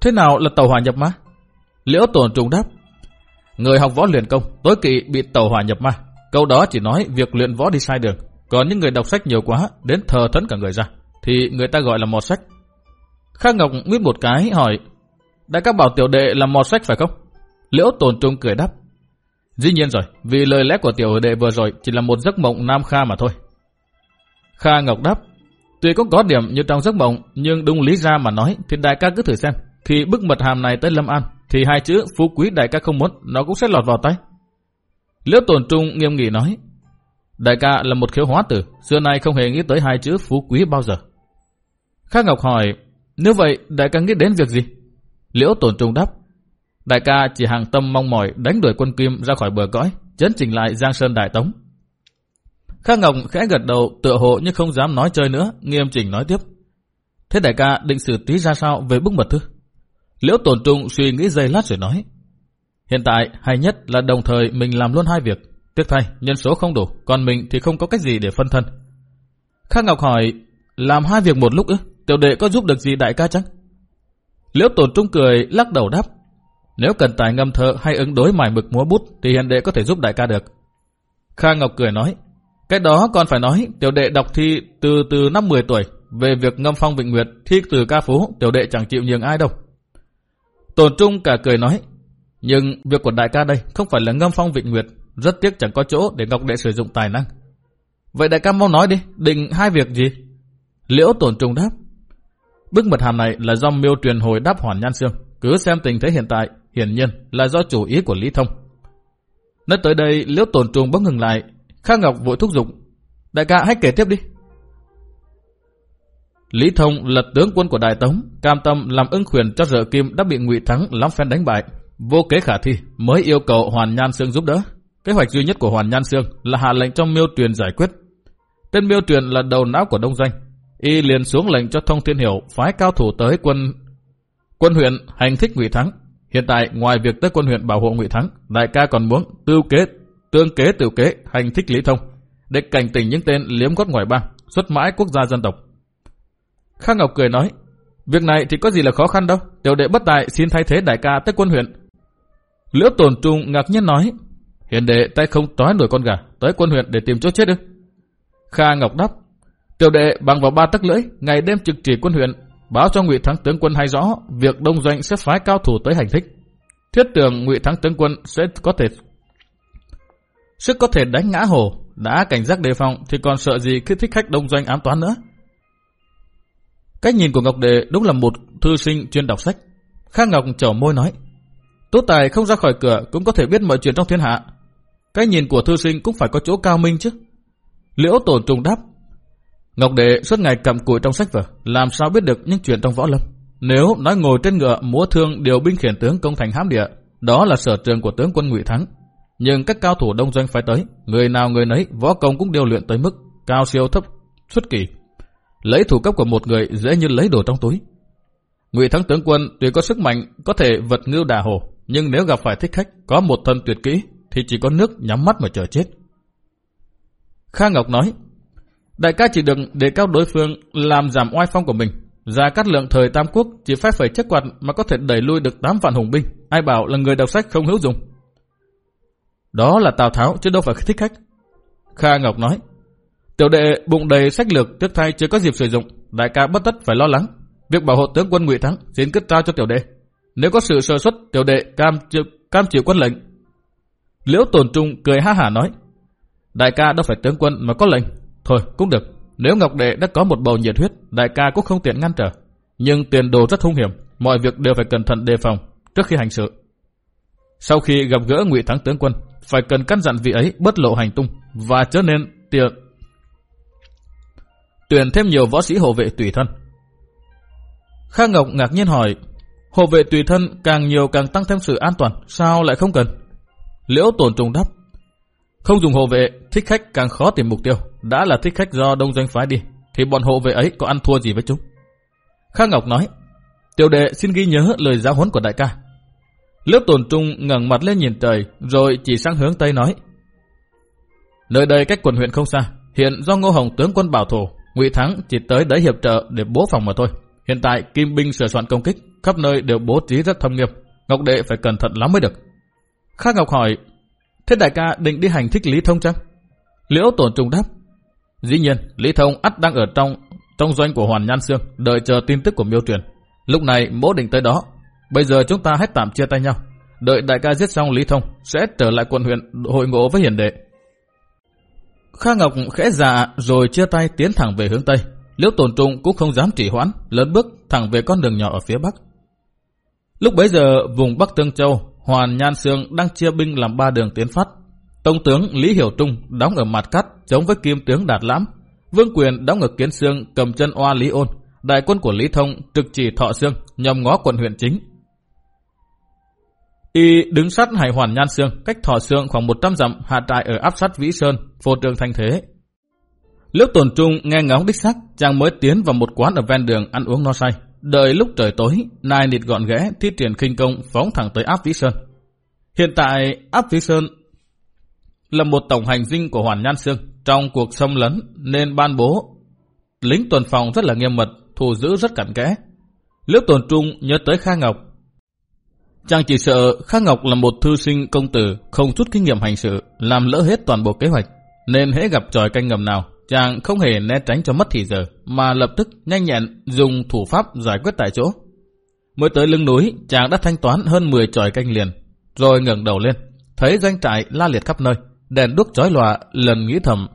thế nào là tàu hỏa nhập ma? Liễu Tồn trung đáp, Người học võ luyện công, tối kỵ bị tàu hỏa nhập ma. Câu đó chỉ nói việc luyện võ đi sai đường. Còn những người đọc sách nhiều quá, đến thờ thẫn cả người ra, thì người ta gọi là mọt sách. Khang Ngọc nguyết một cái hỏi, Đại ca bảo tiểu đệ là mọt sách phải không? Liễu tồn trung cười đáp. Dĩ nhiên rồi, vì lời lẽ của tiểu đệ vừa rồi chỉ là một giấc mộng nam kha mà thôi. Kha Ngọc đáp, tuy cũng có điểm như trong giấc mộng, nhưng đúng lý ra mà nói thì đại ca cứ thử xem. Thì bức mật hàm này tới Lâm An thì hai chữ phú quý đại ca không muốn, nó cũng sẽ lọt vào tay. Liễu Tồn trung nghiêm nghị nói, đại ca là một khiếu hóa tử, xưa nay không hề nghĩ tới hai chữ phú quý bao giờ. Khác Ngọc hỏi, nếu vậy đại ca nghĩ đến việc gì? Liễu Tồn trung đáp, đại ca chỉ hàng tâm mong mỏi đánh đuổi quân kim ra khỏi bờ cõi, chấn chỉnh lại Giang Sơn Đại Tống. Khác Ngọc khẽ gật đầu tựa hộ nhưng không dám nói chơi nữa, nghiêm chỉnh nói tiếp. Thế đại ca định xử tí ra sao về bức mật thư? Liễu tổn trung suy nghĩ giây lát rồi nói. Hiện tại hay nhất là đồng thời mình làm luôn hai việc. Tiếc thay, nhân số không đủ, còn mình thì không có cách gì để phân thân. Khác Ngọc hỏi, làm hai việc một lúc ư? Tiểu đệ có giúp được gì đại ca chăng? Liễu tổn trung cười lắc đầu đáp. Nếu cần tài ngâm thơ hay ứng đối mài mực múa bút thì hiện đệ có thể giúp đại ca được. Kha Ngọc cười nói, cái đó còn phải nói, tiểu đệ đọc thi từ từ năm 10 tuổi, về việc ngâm phong vịnh nguyệt, thi từ ca phú, tiểu đệ chẳng chịu nhường ai đâu. Tồn Trung cả cười nói, nhưng việc của đại ca đây không phải là ngâm phong vịnh nguyệt, rất tiếc chẳng có chỗ để Ngọc Đệ sử dụng tài năng. Vậy đại ca mau nói đi, định hai việc gì? Liễu Tồn Trung đáp, bức mật hàm này là do miêu truyền hồi đáp hoàn nhan xương, cứ xem tình thế hiện tại, hiển nhiên là do chủ ý của Lý Thông. Nói tới đây, Liễu Tồn Trung bỗng ngừng lại, Khang Ngọc vội thúc giục, đại ca hãy kể tiếp đi. Lý Thông là tướng quân của Đại Tống, cam tâm làm ưng quyền cho Rợ Kim đã bị Ngụy Thắng lắm phen đánh bại. Vô kế khả thi mới yêu cầu Hoàn Nhan Sương giúp đỡ. Kế hoạch duy nhất của Hoàn Nhan Sương là hạ lệnh cho Miêu Tuyền giải quyết. Tên Miêu Tuyền là đầu não của Đông Doanh. Y liền xuống lệnh cho Thông Thiên Hiểu phái cao thủ tới quân quân huyện hành thích Ngụy Thắng. Hiện tại ngoài việc tới quân huyện bảo hộ Ngụy Thắng, đại ca còn muốn tiêu kế, tương kế tiểu kế hành thích Lý Thông để cảnh tỉnh những tên liếm gót ngoài bang, xuất mãi quốc gia dân tộc. Khang Ngọc cười nói, việc này thì có gì là khó khăn đâu, tiểu đệ bất tài xin thay thế đại ca tới quân huyện. Liễu tồn trung ngạc nhiên nói, hiện đệ tay không trói nổi con gà, tới quân huyện để tìm chỗ chết ư. Kha Ngọc đáp, tiểu đệ bằng vào ba tấc lưỡi, ngày đêm trực chỉ quân huyện, báo cho Ngụy Thắng tướng quân hay rõ việc đông doanh sẽ phái cao thủ tới hành thích. Thiết tưởng Ngụy Thắng tướng quân sẽ có thể sức có thể đánh ngã hồ, đã cảnh giác đề phòng thì còn sợ gì khi thích khách đông doanh ám toán nữa. Cách nhìn của Ngọc Đệ đúng là một thư sinh chuyên đọc sách. Khang Ngọc trở môi nói, Tốt tài không ra khỏi cửa cũng có thể biết mọi chuyện trong thiên hạ. Cái nhìn của thư sinh cũng phải có chỗ cao minh chứ. Liễu tổn trùng đáp, Ngọc Đệ suốt ngày cầm cùi trong sách vở, làm sao biết được những chuyện trong võ lâm. Nếu nói ngồi trên ngựa múa thương điều binh khiển tướng công thành hám địa, đó là sở trường của tướng quân Ngụy Thắng. Nhưng các cao thủ đông doanh phải tới, người nào người nấy võ công cũng đều luyện tới mức cao siêu thấp xuất kỳ. Lấy thủ cấp của một người dễ như lấy đồ trong túi. Ngụy Thắng tướng quân tuy có sức mạnh có thể vật ngưu đà hồ, nhưng nếu gặp phải thích khách có một thân tuyệt kỹ thì chỉ có nước nhắm mắt mà chờ chết. Kha Ngọc nói, đại ca chỉ đừng để cao đối phương làm giảm oai phong của mình. Gia Cát Lượng thời Tam Quốc chỉ phép phải chất quạt mà có thể đẩy lui được 8 vạn hùng binh. Ai bảo là người đọc sách không hữu dụng. Đó là Tào Tháo chứ đâu phải thích khách. Kha Ngọc nói, tiểu đệ bụng đầy sách lược tiếc thay chưa có dịp sử dụng, đại ca bất tất phải lo lắng. Việc bảo hộ tướng quân Ngụy Thắng xin kết trao cho tiểu đệ. Nếu có sự sơ xuất, tiểu đệ cam chịu, cam chịu quân lệnh. Liễu Tồn Trung cười ha hả nói, đại ca đâu phải tướng quân mà có lệnh. Thôi cũng được, nếu Ngọc Đệ đã có một bầu nhiệt huyết, đại ca cũng không tiện ngăn trở. Nhưng tiền đồ rất hung hiểm, mọi việc đều phải cẩn thận đề phòng trước khi hành sự. Sau khi gặp gỡ Ngụy Thắng tướng quân, phải cần căn dặn vị ấy bất lộ hành tung và trở nên tiện tuyển thêm nhiều võ sĩ hộ vệ tùy thân. Khang Ngọc ngạc nhiên hỏi, hộ vệ tùy thân càng nhiều càng tăng thêm sự an toàn, sao lại không cần? Liễu tổn trùng đáp, không dùng hộ vệ, thích khách càng khó tìm mục tiêu, đã là thích khách do đông doanh phái đi, thì bọn hộ vệ ấy có ăn thua gì với chúng? Khang Ngọc nói, tiểu đệ xin ghi nhớ lời giáo huấn của đại ca, Liễu tồn trung ngẩng mặt lên nhìn trời, rồi chỉ sang hướng Tây nói. Nơi đây cách quận huyện không xa, hiện do Ngô Hồng tướng quân bảo thủ, Ngụy Thắng chỉ tới đấy hiệp trợ để bố phòng mà thôi. Hiện tại kim binh sửa soạn công kích, khắp nơi đều bố trí rất thâm nghiêm, Ngọc Đệ phải cẩn thận lắm mới được. Khác Ngọc hỏi, thế đại ca định đi hành thích Lý Thông chăng? Liễu tổn trung đáp, dĩ nhiên Lý Thông ắt đang ở trong trong doanh của Hoàn Nhan Sương, đợi chờ tin tức của miêu truyền. Lúc này mỗ định tới đó, Bây giờ chúng ta hãy tạm chia tay nhau. Đợi đại ca giết xong Lý Thông sẽ trở lại quận huyện hội ngộ với hiền đệ. Kha Ngọc khẽ dạ rồi chia tay tiến thẳng về hướng Tây. Liễu Tồn Trung cũng không dám trì hoãn, lớn bước thẳng về con đường nhỏ ở phía Bắc. Lúc bấy giờ, vùng Bắc Tương Châu, Hoàn Nhan Sương đang chia binh làm ba đường tiến phát. Tông tướng Lý Hiểu Trung đóng ở mặt cắt chống với kim tướng Đạt Lãm. Vương Quyền đóng ở Kiến Sương cầm chân oa Lý Ôn. Đại quân của Lý Thông trực chỉ Thọ Sương nhằm ngó quận huyện chính Y đứng sát hải hoàn nhan xương, cách thọ xương khoảng 100 dặm, hạ trại ở áp sát Vĩ Sơn, phô trường thanh thế. Lúc tổn trung nghe ngóng đích xác, chàng mới tiến vào một quán ở ven đường ăn uống no say. Đợi lúc trời tối, nai nịt gọn ghẽ, thi triển khinh công phóng thẳng tới áp Vĩ Sơn. Hiện tại, áp Vĩ Sơn là một tổng hành dinh của Hoàn Nhan Sương. Trong cuộc xâm lấn nên ban bố lính tuần phòng rất là nghiêm mật, thủ giữ rất cẩn kẽ. Liễu tuần Trung nhớ tới Kha Ngọc, Chàng chỉ sợ Khắc Ngọc là một thư sinh công tử không chút kinh nghiệm hành sự, làm lỡ hết toàn bộ kế hoạch. Nên hễ gặp tròi canh ngầm nào, chàng không hề né tránh cho mất thì giờ, mà lập tức nhanh nhẹn dùng thủ pháp giải quyết tại chỗ. Mới tới lưng núi, chàng đã thanh toán hơn 10 tròi canh liền, rồi ngẩng đầu lên, thấy doanh trại la liệt khắp nơi, đèn đuốc chói lòa, lần nghĩ thầm.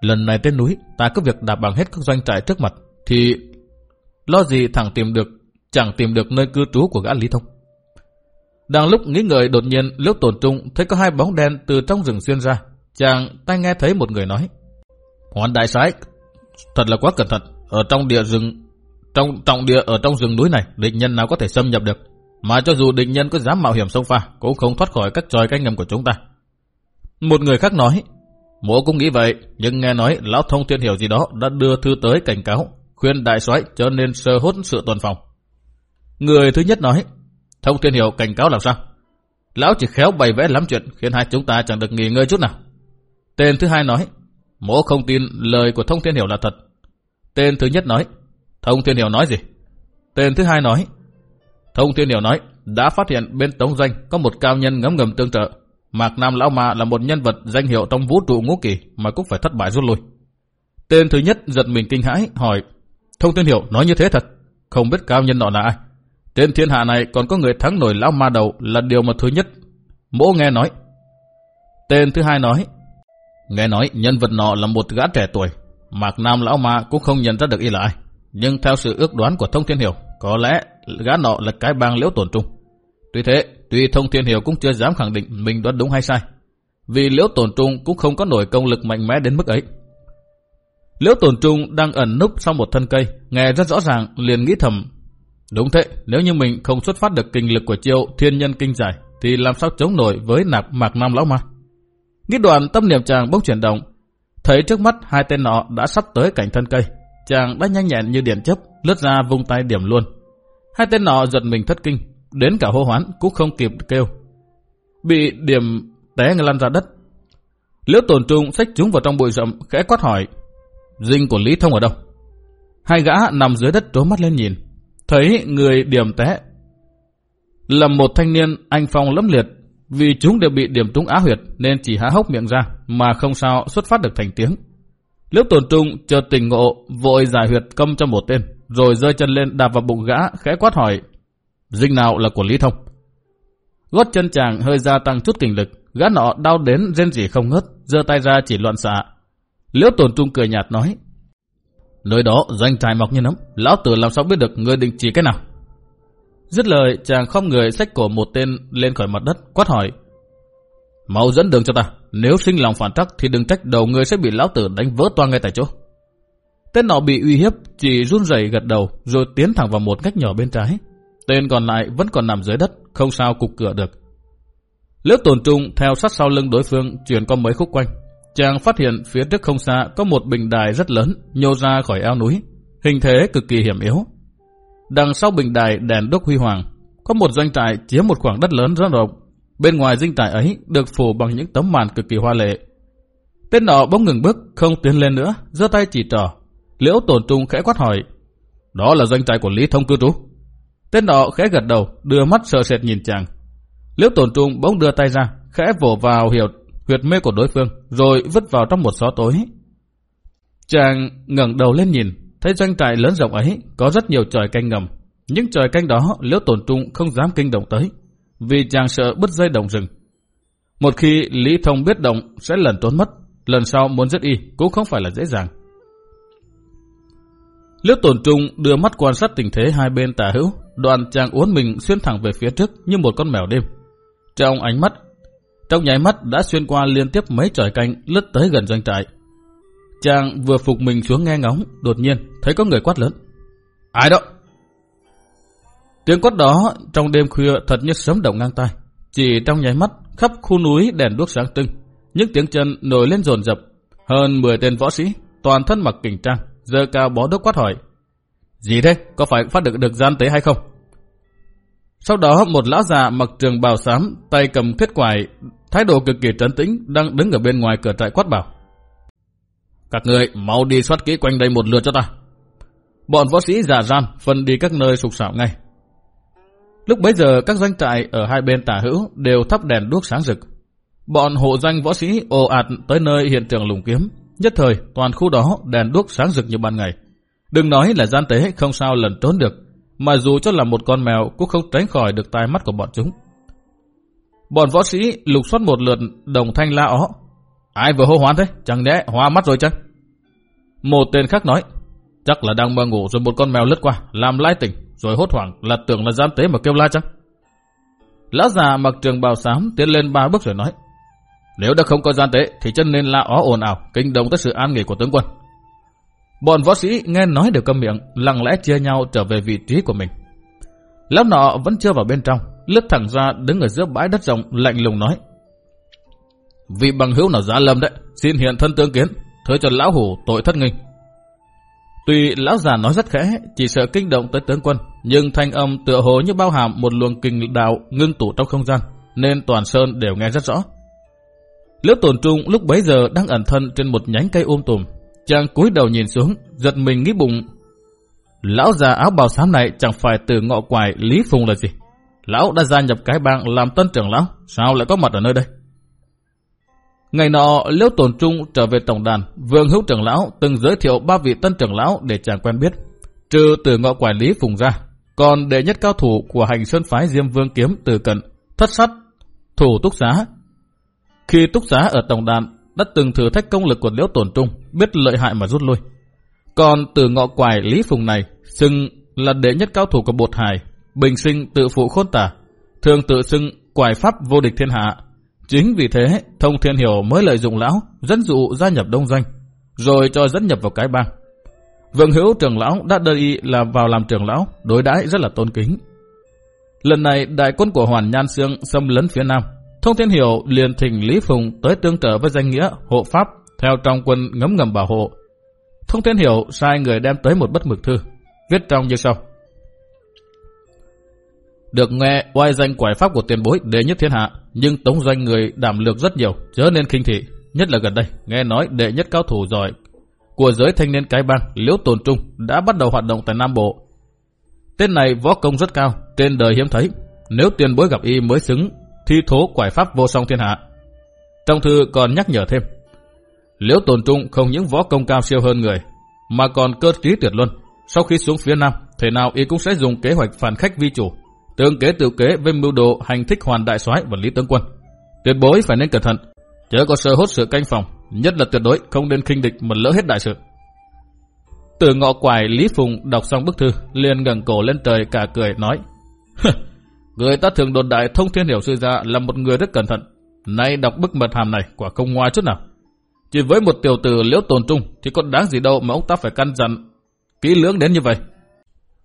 Lần này trên núi, ta có việc đạp bằng hết các doanh trại trước mặt, thì lo gì thẳng tìm được, chẳng tìm được nơi cư trú của gã Lý Thông. Đang lúc nghĩ người đột nhiên Liễu Tổn Trung thấy có hai bóng đen từ trong rừng xuyên ra. Chàng tay nghe thấy một người nói. Hoàn đại sái, thật là quá cẩn thận. ở trong địa rừng, trong trọng địa ở trong rừng núi này, địch nhân nào có thể xâm nhập được. Mà cho dù địch nhân có dám mạo hiểm sông pha, cũng không thoát khỏi các tròi canh ngầm của chúng ta. Một người khác nói, Mộ cũng nghĩ vậy, nhưng nghe nói Lão Thông Thiên Hiểu gì đó đã đưa thư tới cảnh cáo, khuyên đại soái cho nên sơ hốt sự tuần phòng. Người thứ nhất nói, Thông Thiên hiệu cảnh cáo làm sao? Lão chỉ khéo bày vẽ lắm chuyện khiến hai chúng ta chẳng được nghỉ ngơi chút nào. Tên thứ hai nói, mỗ không tin lời của Thông Thiên Hiểu là thật. Tên thứ nhất nói, Thông Thiên Hiểu nói gì? Tên thứ hai nói, Thông Thiên Hiểu nói, đã phát hiện bên Tống danh có một cao nhân ngấm ngầm tương trợ. Mạc Nam Lão Ma là một nhân vật danh hiệu trong vũ trụ ngũ kỳ mà cũng phải thất bại rút lui. Tên thứ nhất giật mình kinh hãi, hỏi, Thông Thiên Hiểu nói như thế thật, không biết cao nhân nọ là ai. Trên thiên hạ này còn có người thắng nổi Lão Ma đầu là điều mà thứ nhất. Mỗ nghe nói. Tên thứ hai nói, nghe nói nhân vật nọ là một gã trẻ tuổi. Mạc Nam Lão Ma cũng không nhận ra được y là ai. Nhưng theo sự ước đoán của Thông Thiên Hiểu, có lẽ gã nọ là cái bang liễu tổn trung. Tuy thế, tuy Thông Thiên Hiểu cũng chưa dám khẳng định mình đoán đúng hay sai. Vì liễu tổn trung cũng không có nổi công lực mạnh mẽ đến mức ấy. Liễu tổn trung đang ẩn núp sau một thân cây, nghe rất rõ ràng, liền nghĩ thầm. Đúng thế, nếu như mình không xuất phát được kinh lực của chiêu thiên nhân kinh giải, thì làm sao chống nổi với nạp mạc nam lão ma. Nghĩ đoạn tâm niệm chàng bỗng chuyển động, thấy trước mắt hai tên nọ đã sắp tới cảnh thân cây. Chàng đã nhanh nhẹn như điện chấp, lướt ra vung tay điểm luôn. Hai tên nọ giật mình thất kinh, đến cả hô hoán cũng không kịp kêu. Bị điểm té lăn ra đất. Liễu tổn trung xách chúng vào trong bụi rậm, khẽ quát hỏi. Dinh của Lý Thông ở đâu? Hai gã nằm dưới đất trố mắt lên nhìn. Thấy người điểm té. Là một thanh niên anh phong lẫm liệt. Vì chúng đều bị điểm trúng á huyệt nên chỉ há hốc miệng ra mà không sao xuất phát được thành tiếng. Liễu tổn trung chợt tỉnh ngộ vội giải huyệt câm cho một tên rồi rơi chân lên đạp vào bụng gã khẽ quát hỏi Dinh nào là của Lý Thông? Gót chân chàng hơi gia tăng chút kinh lực, gã nọ đau đến rên rỉ không ngớt, giơ tay ra chỉ loạn xạ. Liễu tổn trung cười nhạt nói, lời đó doanh trai mọc như nấm, lão tử làm sao biết được người định chỉ cái nào? Dứt lời, chàng không người xách cổ một tên lên khỏi mặt đất, quát hỏi, Mau dẫn đường cho ta, nếu sinh lòng phản trắc thì đừng trách đầu người sẽ bị lão tử đánh vỡ toang ngay tại chỗ. Tên nọ bị uy hiếp, chỉ run rẩy gật đầu, rồi tiến thẳng vào một ngách nhỏ bên trái. Tên còn lại vẫn còn nằm dưới đất, không sao cục cửa được. Liễu tổn trung theo sát sau lưng đối phương chuyển qua mấy khúc quanh. Chàng phát hiện phía trước không xa có một bình đài rất lớn nhô ra khỏi eo núi, hình thế cực kỳ hiểm yếu. Đằng sau bình đài đèn đúc huy hoàng, có một doanh trại chiếm một khoảng đất lớn rất rộng. Bên ngoài dinh trại ấy được phủ bằng những tấm màn cực kỳ hoa lệ. Tên nọ bỗng ngừng bước, không tiến lên nữa, giơ tay chỉ trỏ. Liễu tổn trung khẽ quát hỏi, đó là doanh trại của Lý Thông cư trú. Tên nọ khẽ gật đầu, đưa mắt sợ sệt nhìn chàng. Liễu tổn trung bỗng đưa tay ra, khẽ vỗ vào hiểu huyệt mê của đối phương, rồi vứt vào trong một xó tối. Chàng ngẩng đầu lên nhìn, thấy doanh trại lớn rộng ấy có rất nhiều tròi canh ngầm. Những tròi canh đó liễu tổn trung không dám kinh động tới, vì chàng sợ bứt dây đồng rừng. Một khi Lý Thông biết động sẽ lần trốn mất, lần sau muốn giết y cũng không phải là dễ dàng. Liễu tổn trung đưa mắt quan sát tình thế hai bên tả hữu, đoàn chàng uốn mình xuyên thẳng về phía trước như một con mèo đêm. Trong ánh mắt, trong nháy mắt đã xuyên qua liên tiếp mấy trời canh lướt tới gần doanh trại. Chàng vừa phục mình xuống nghe ngóng, đột nhiên thấy có người quát lớn. Ai đó? Tiếng quát đó trong đêm khuya thật như sấm động ngang tai. Chỉ trong nháy mắt, khắp khu núi đèn đuốc sáng trưng, những tiếng chân nổi lên rồn rập. Hơn 10 tên võ sĩ, toàn thân mặc kình trang, giơ cao bó đốc quát hỏi. Gì thế? Có phải phát được được gian tế hay không? Sau đó một lão già mặc trường bào xám, tay cầm thiết quải, thái độ cực kỳ trấn tĩnh, đang đứng ở bên ngoài cửa trại quát bảo. Các người mau đi soát kỹ quanh đây một lượt cho ta. Bọn võ sĩ giả gian phân đi các nơi sục sạo ngay. Lúc bấy giờ các doanh trại ở hai bên tả hữu đều thắp đèn đuốc sáng rực. Bọn hộ danh võ sĩ ồ ạt tới nơi hiện trường lùng kiếm. Nhất thời toàn khu đó đèn đuốc sáng rực như ban ngày. Đừng nói là gian tế không sao lần trốn được, mà dù cho là một con mèo cũng không tránh khỏi được tai mắt của bọn chúng. Bọn võ sĩ lục soát một lượt đồng thanh la ó. Ai vừa hô hoán thế? Chẳng lẽ hoa mắt rồi chăng? Một tên khác nói, chắc là đang mơ ngủ rồi một con mèo lướt qua, làm lai tỉnh, rồi hốt hoảng là tưởng là gian tế mà kêu la chăng? Lão già mặc trường bào xám tiến lên ba bước rồi nói, nếu đã không có gian tế thì chân nên la ó ồn ào, kinh động tới sự an nghỉ của tướng quân. Bọn võ sĩ nghe nói đều câm miệng, lặng lẽ chia nhau trở về vị trí của mình. Lão nọ vẫn chưa vào bên trong, lướt thẳng ra đứng ở giữa bãi đất rộng lạnh lùng nói. Vị bằng hữu nào giá lâm đấy, xin hiện thân tương kiến, thưa cho lão hủ tội thất nghinh. Tuy lão già nói rất khẽ, chỉ sợ kinh động tới tướng quân, nhưng thanh âm tựa hồ như bao hàm một luồng kinh đạo ngưng tụ trong không gian, nên toàn sơn đều nghe rất rõ. Liễu tổn trung lúc bấy giờ đang ẩn thân trên một nhánh cây ôm tùm. Chàng cúi đầu nhìn xuống, giật mình nghĩ bụng. Lão già áo bào xám này chẳng phải từ ngọ quài Lý Phùng là gì. Lão đã gia nhập cái bang làm tân trưởng lão, sao lại có mặt ở nơi đây? Ngày nọ, Liễu Tồn Trung trở về tổng đàn, Vương Hữu trưởng lão từng giới thiệu ba vị tân trưởng lão để chàng quen biết, trừ từ ngọ quản lý Phùng ra. Còn đệ nhất cao thủ của hành sơn phái Diêm Vương Kiếm từ cận, thất sắt, thủ túc giá. Khi túc giá ở tổng đàn, đã từng thử thách công lực của Liễu tổn Trung, biết lợi hại mà rút lui. Còn từ ngọ quài Lý Phùng này, xưng là đệ nhất cao thủ của bột hải, bình sinh tự phụ khôn tả, thường tự xưng quài pháp vô địch thiên hạ, Chính vì thế, Thông Thiên Hiểu mới lợi dụng lão, dẫn dụ gia nhập đông doanh, rồi cho dẫn nhập vào cái bang. Vương hữu trưởng lão đã đưa y là vào làm trưởng lão, đối đãi rất là tôn kính. Lần này đại quân của Hoàn Nhan Sương xâm lấn phía nam. Thông Thiên Hiểu liền thỉnh Lý Phùng tới tương trợ với danh nghĩa hộ pháp theo trong quân ngấm ngầm bảo hộ. Thông Thiên Hiểu sai người đem tới một bất mực thư, viết trong như sau. Được nghe oai danh quải pháp của tiền bối đệ nhất thiên hạ, nhưng tống doanh người đảm lược rất nhiều, chớ nên khinh thị. Nhất là gần đây, nghe nói đệ nhất cao thủ giỏi của giới thanh niên cái bang Liễu Tồn Trung đã bắt đầu hoạt động tại Nam Bộ. Tên này võ công rất cao, trên đời hiếm thấy. Nếu tiền bối gặp y mới xứng, thi thố quải pháp vô song thiên hạ. Trong thư còn nhắc nhở thêm, Liễu Tồn Trung không những võ công cao siêu hơn người, mà còn cơ trí tuyệt luân. Sau khi xuống phía Nam, thể nào y cũng sẽ dùng kế hoạch phản khách vi chủ, tương kế tự kế với mưu đồ hành thích hoàn đại soái và lý tướng quân. Tuyệt bối phải nên cẩn thận, chớ có sơ hốt sự canh phòng, nhất là tuyệt đối không nên khinh địch mà lỡ hết đại sự. Từ ngọ quài Lý Phùng đọc xong bức thư, liền ngẩng cổ lên trời cả cười nói: người ta thường đồn đại thông thiên hiểu sư gia là một người rất cẩn thận, nay đọc bức mật hàm này quả không ngoa chút nào. Chỉ với một tiểu tử liễu tồn trung thì có đáng gì đâu mà ông ta phải căn dặn kỹ lưỡng đến như vậy.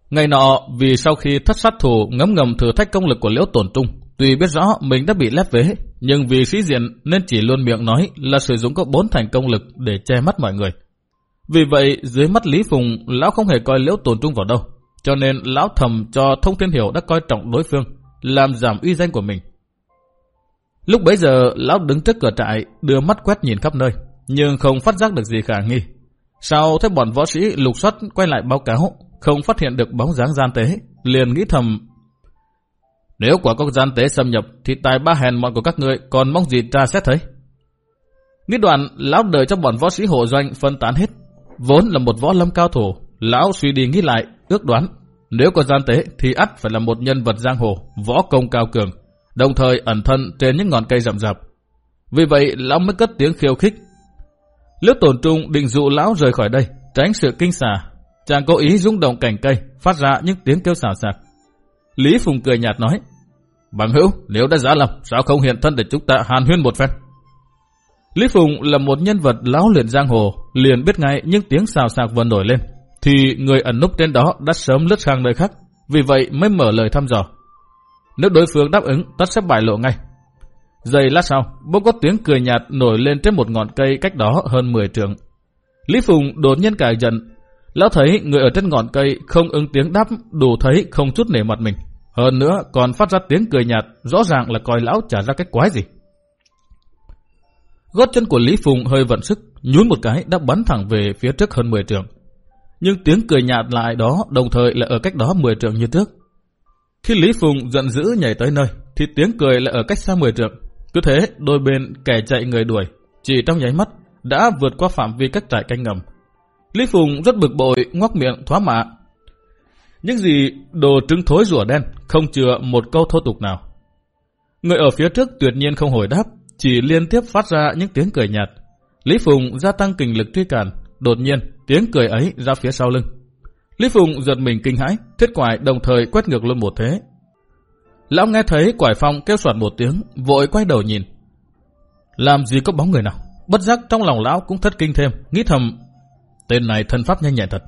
Ngày nọ, vì sau khi thất sát thủ ngấm ngầm thử thách công lực của Liễu Tổn Trung, tuy biết rõ mình đã bị lép vế, nhưng vì sĩ diện nên chỉ luôn miệng nói là sử dụng có bốn thành công lực để che mắt mọi người. Vì vậy, dưới mắt Lý Phùng, lão không hề coi Liễu Tổn Trung vào đâu, cho nên lão thầm cho Thông Thiên Hiểu đã coi trọng đối phương, làm giảm uy danh của mình. Lúc bấy giờ, lão đứng trước cửa trại, đưa mắt quét nhìn khắp nơi, nhưng không phát giác được gì khả nghi. Sau thấy bọn võ sĩ lục soát quay lại báo cáo, không phát hiện được bóng dáng gian tế, liền nghĩ thầm. Nếu quả có gian tế xâm nhập, thì tài ba hèn mọn của các ngươi còn mong gì tra xét thấy. Nghĩ đoạn, lão đợi cho bọn võ sĩ hộ doanh phân tán hết. Vốn là một võ lâm cao thủ, lão suy đi nghĩ lại, ước đoán. Nếu có gian tế thì ắt phải là một nhân vật giang hồ, võ công cao cường, đồng thời ẩn thân trên những ngọn cây rậm rạp. Vì vậy, lão mới cất tiếng khiêu khích. Liễu tổn trung định dụ lão rời khỏi đây, tránh sự kinh xà, Chàng cố ý rung động cành cây, phát ra những tiếng kêu xào xạc. Lý Phùng cười nhạt nói, Bằng hữu, nếu đã giả lòng sao không hiện thân để chúng ta hàn huyên một phen? Lý Phùng là một nhân vật lão luyện giang hồ, liền biết ngay những tiếng xào xạc vừa nổi lên, thì người ẩn núp trên đó đã sớm lướt sang nơi khác, vì vậy mới mở lời thăm dò. Nếu đối phương đáp ứng, tất sẽ bại lộ ngay. Giây lát sau, bỗng có tiếng cười nhạt nổi lên trên một ngọn cây cách đó hơn 10 trường. Lý Phùng đột nhiên cài giận, Lão thấy người ở trên ngọn cây không ứng tiếng đáp đủ thấy không chút nể mặt mình. Hơn nữa còn phát ra tiếng cười nhạt, rõ ràng là coi lão trả ra cái quái gì. Gót chân của Lý Phùng hơi vận sức, nhún một cái đã bắn thẳng về phía trước hơn 10 trường. Nhưng tiếng cười nhạt lại đó đồng thời là ở cách đó 10 trượng như trước. Khi Lý Phùng giận dữ nhảy tới nơi, thì tiếng cười lại ở cách xa 10 trượng. Cứ thế, đôi bên kẻ chạy người đuổi, chỉ trong nháy mắt đã vượt qua phạm vi các trại canh ngầm, Lý Phùng rất bực bội, ngoác miệng thoá mạ. Những gì đồ trứng thối rùa đen, không chừa một câu thô tục nào. Người ở phía trước tuyệt nhiên không hồi đáp, chỉ liên tiếp phát ra những tiếng cười nhạt. Lý Phùng gia tăng kình lực truy cản, đột nhiên tiếng cười ấy ra phía sau lưng. Lý Phùng giật mình kinh hãi, thiết quải đồng thời quét ngược luôn một thế. Lão nghe thấy quải phong kêu soạt một tiếng, vội quay đầu nhìn. Làm gì có bóng người nào? Bất giác trong lòng lão cũng thất kinh thêm, nghĩ thầm tên này thân pháp nhanh nhẹn thật.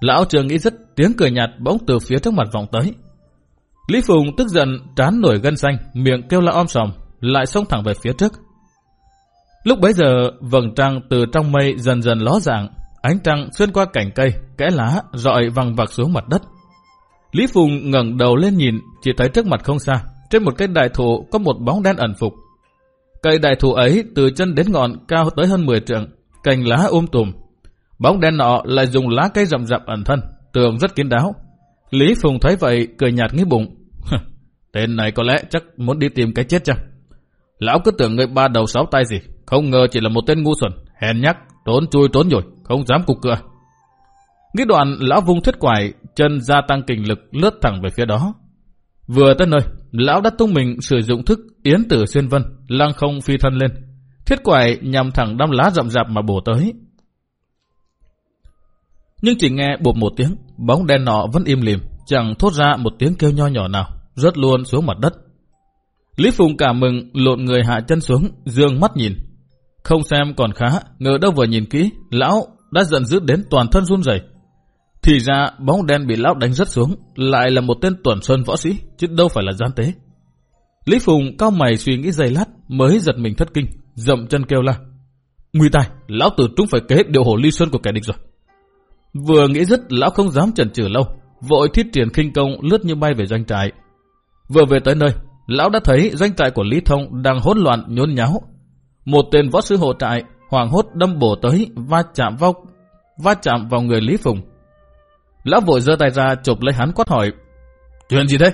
Lão chưa nghĩ dứt, tiếng cười nhạt bỗng từ phía trước mặt vọng tới. Lý Phùng tức giận, trán nổi gân xanh, miệng kêu la om sòm, lại xông thẳng về phía trước. Lúc bấy giờ, vầng trăng từ trong mây dần dần ló dạng, ánh trăng xuyên qua cành cây, kẽ lá, rọi văng vặc xuống mặt đất. Lý Phùng ngẩng đầu lên nhìn, chỉ thấy trước mặt không xa, trên một cây đại thụ có một bóng đen ẩn phục. Cây đại thụ ấy từ chân đến ngọn cao tới hơn 10 trượng, cành lá um tùm. Bóng đen nọ lại dùng lá cây rậm rạp ẩn thân, tường rất kín đáo. Lý Phùng thấy vậy cười nhạt nghĩ bụng. Tên này có lẽ chắc muốn đi tìm cái chết chăng? Lão cứ tưởng người ba đầu sáu tay gì, không ngờ chỉ là một tên ngu xuẩn, hèn nhắc, trốn chui trốn rồi, không dám cục cửa. Nghĩ đoạn, lão vung thuyết quải, chân gia tăng kinh lực lướt thẳng về phía đó. Vừa tới nơi, lão đã tung mình sử dụng thức yến tử xuyên vân, lăng không phi thân lên. Thiết quải nhằm thẳng đâm lá rậm rạp mà bổ tới. Nhưng chỉ nghe bột một tiếng, bóng đen nọ vẫn im lìm, chẳng thốt ra một tiếng kêu nho nhỏ nào, rớt luôn xuống mặt đất. Lý Phùng cả mừng lộn người hạ chân xuống, dương mắt nhìn. Không xem còn khá, ngờ đâu vừa nhìn kỹ, lão đã giận dữ đến toàn thân run rẩy. Thì ra bóng đen bị lão đánh rất xuống, lại là một tên tuần sơn võ sĩ, chứ đâu phải là gian tế. Lý Phùng cao mày suy nghĩ giây lát, mới giật mình thất kinh, dậm chân kêu la. Nguy tài, lão tử trung phải kế điều hồ ly xuân của kẻ địch rồi. Vừa nghĩ dứt, lão không dám chần chừ lâu, vội thiết triển khinh công lướt như bay về doanh trại. Vừa về tới nơi, lão đã thấy doanh trại của Lý Thông đang hỗn loạn nhốn nháo. Một tên võ sư hộ trại hoàng hốt đâm bổ tới va chạm vào va chạm vào người Lý Phùng. Lão vội giơ tay ra chụp lấy hắn quát hỏi. Chuyện gì thế?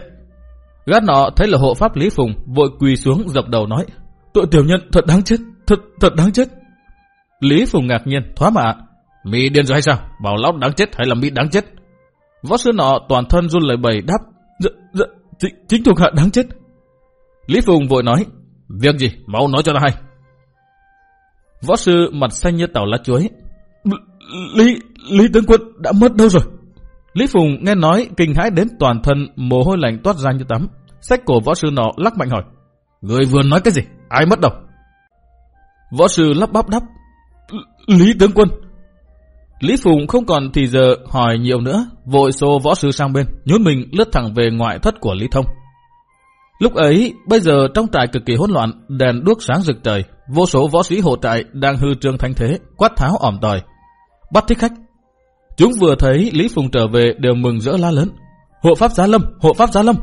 Gát nọ thấy là hộ pháp Lý Phùng vội quỳ xuống dập đầu nói. Tội tiểu nhân thật đáng chết, thật thật đáng chết. Lý Phùng ngạc nhiên, thoá mạ. Mỹ điên rồi hay sao? Bảo lão đáng chết hay là Mỹ đáng chết? Võ sư nọ toàn thân run lời bầy đáp. Dạ, dạ, chính, chính thuộc hạ đáng chết. Lý Phùng vội nói. Việc gì? Mau nói cho ta hay. Võ sư mặt xanh như tàu lá chuối. Lý, Lý tướng quân đã mất đâu rồi? Lý Phùng nghe nói kinh hãi đến toàn thân mồ hôi lạnh toát ra như tắm. Sách cổ võ sư nọ lắc mạnh hỏi. Người vừa nói cái gì? Ai mất đâu? Võ sư lắp bắp đắp. Lý tướng quân. Lý Phùng không còn thì giờ hỏi nhiều nữa, vội xô võ sư sang bên, nhốt mình lướt thẳng về ngoại thất của Lý Thông. Lúc ấy, bây giờ trong trại cực kỳ hỗn loạn, đèn đuốc sáng rực trời, vô số võ sĩ hộ trại đang hư trương thanh thế, quát tháo ỏm tòi. Bắt thích khách. Chúng vừa thấy Lý Phùng trở về đều mừng rỡ la lớn. Hộ pháp giá lâm, hộ pháp giá lâm.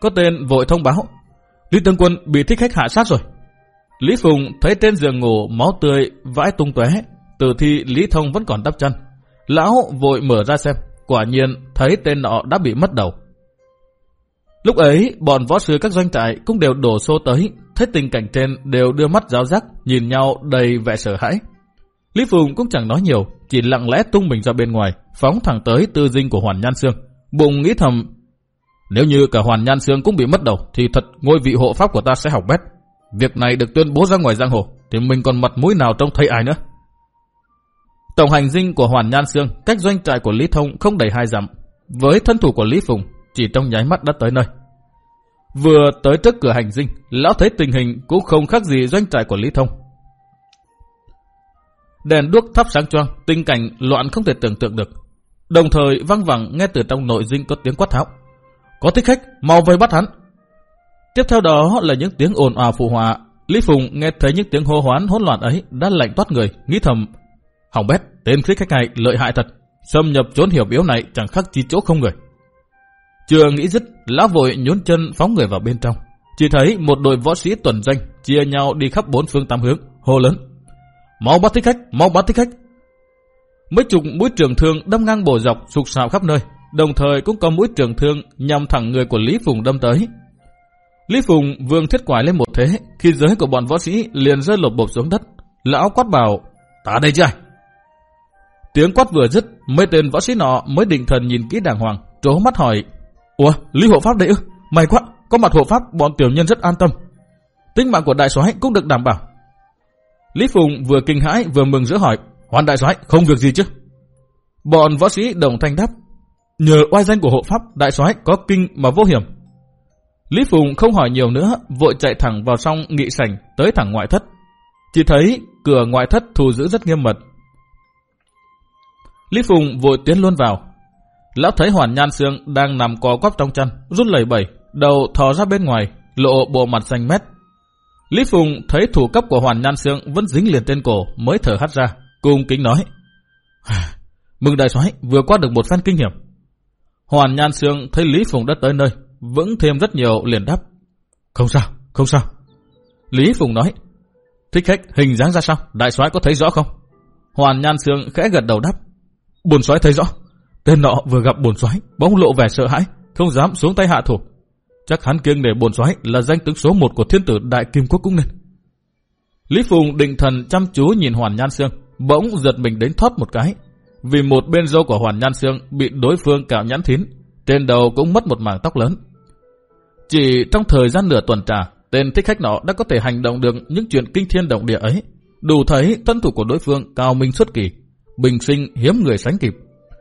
Có tên vội thông báo. Lý tân Quân bị thích khách hạ sát rồi. Lý Phùng thấy trên giường ngủ máu tươi vãi tung tóe, tử thi Lý Thông vẫn còn đắp chân. Lão vội mở ra xem, quả nhiên thấy tên nọ đã bị mất đầu. Lúc ấy, bọn võ sư các doanh trại cũng đều đổ xô tới, thấy tình cảnh trên đều đưa mắt giáo giác, nhìn nhau đầy vẻ sợ hãi. Lý Phùng cũng chẳng nói nhiều, chỉ lặng lẽ tung mình ra bên ngoài, phóng thẳng tới tư dinh của Hoàn Nhan Sương. Bụng nghĩ thầm, nếu như cả Hoàn Nhan Sương cũng bị mất đầu, thì thật ngôi vị hộ pháp của ta sẽ học bét. Việc này được tuyên bố ra ngoài giang hồ, thì mình còn mặt mũi nào trông thấy ai nữa. Tổng hành dinh của Hoàn Nhan Sương, cách doanh trại của Lý Thông không đầy hai dặm. Với thân thủ của Lý Phùng, chỉ trong nháy mắt đã tới nơi. Vừa tới trước cửa hành dinh, lão thấy tình hình cũng không khác gì doanh trại của Lý Thông. Đèn đuốc thắp sáng choang, tình cảnh loạn không thể tưởng tượng được. Đồng thời văng vẳng nghe từ trong nội dinh có tiếng quát tháo. Có thích khách, mau vây bắt hắn. Tiếp theo đó là những tiếng ồn ào phụ họa. Lý Phùng nghe thấy những tiếng hô hoán hỗn loạn ấy đã lạnh toát người, nghĩ thầm. Hỏng bét, tên thích khách này lợi hại thật. Xâm nhập trốn hiểu biếu này chẳng khác chi chỗ không người. Chưa nghĩ dứt, lão vội nhún chân phóng người vào bên trong. Chỉ thấy một đội võ sĩ tuần danh chia nhau đi khắp bốn phương tám hướng, hô lớn. Mau bắt thích khách, mau bắt thích khách. Mấy chục mũi trường thương đâm ngang bổ dọc sục sạo khắp nơi, đồng thời cũng có mũi trường thương nhằm thẳng người của Lý Phùng đâm tới. Lý Phùng vương thiết quải lên một thế, khi giới của bọn võ sĩ liền rơi lột bột xuống đất. Lão quát bảo, ta đây chứ Tiếng quát vừa dứt, mấy tên võ sĩ nọ mới định thần nhìn kỹ đàng hoàng, trố mắt hỏi, Ủa, Lý hộ pháp đấy ư? May quá, có mặt hộ pháp bọn tiểu nhân rất an tâm. Tính mạng của đại soái cũng được đảm bảo. Lý Phùng vừa kinh hãi vừa mừng rỡ hỏi, Hoàn đại soái không việc gì chứ? Bọn võ sĩ đồng thanh đáp, nhờ oai danh của hộ pháp, đại soái có kinh mà vô hiểm. Lý Phùng không hỏi nhiều nữa, vội chạy thẳng vào trong nghị sảnh, tới thẳng ngoại thất. Chỉ thấy cửa ngoại thất thu giữ rất nghiêm mật. Lý Phùng vội tiến luôn vào. Lão thấy Hoàn Nhan Sương đang nằm co quắp trong chăn, rút lẩy bẩy, đầu thò ra bên ngoài, lộ bộ mặt xanh mét. Lý Phùng thấy thủ cấp của Hoàn Nhan Sương vẫn dính liền trên cổ, mới thở hắt ra, cung kính nói. Mừng đại soái vừa qua được một phen kinh nghiệm Hoàn Nhan Sương thấy Lý Phùng đã tới nơi, vững thêm rất nhiều liền đáp. Không sao, không sao. Lý Phùng nói. Thích khách hình dáng ra sao? Đại soái có thấy rõ không? Hoàn Nhan Sương khẽ gật đầu đáp. buồn soái thấy rõ. Tên nọ vừa gặp bồn soái, bỗng lộ vẻ sợ hãi, không dám xuống tay hạ thủ. Chắc hắn kiêng để bồn soái là danh tướng số một của thiên tử đại kim quốc cũng nên. Lý Phùng định thần chăm chú nhìn Hoàn Nhan Sương, bỗng giật mình đến thoát một cái. Vì một bên râu của Hoàn Nhan Sương bị đối phương cạo nhãn thín, trên đầu cũng mất một mảng tóc lớn. Chỉ trong thời gian nửa tuần trà, tên thích khách nọ đã có thể hành động được những chuyện kinh thiên động địa ấy. Đủ thấy thân thủ của đối phương cao minh xuất kỳ, bình sinh hiếm người sánh kịp.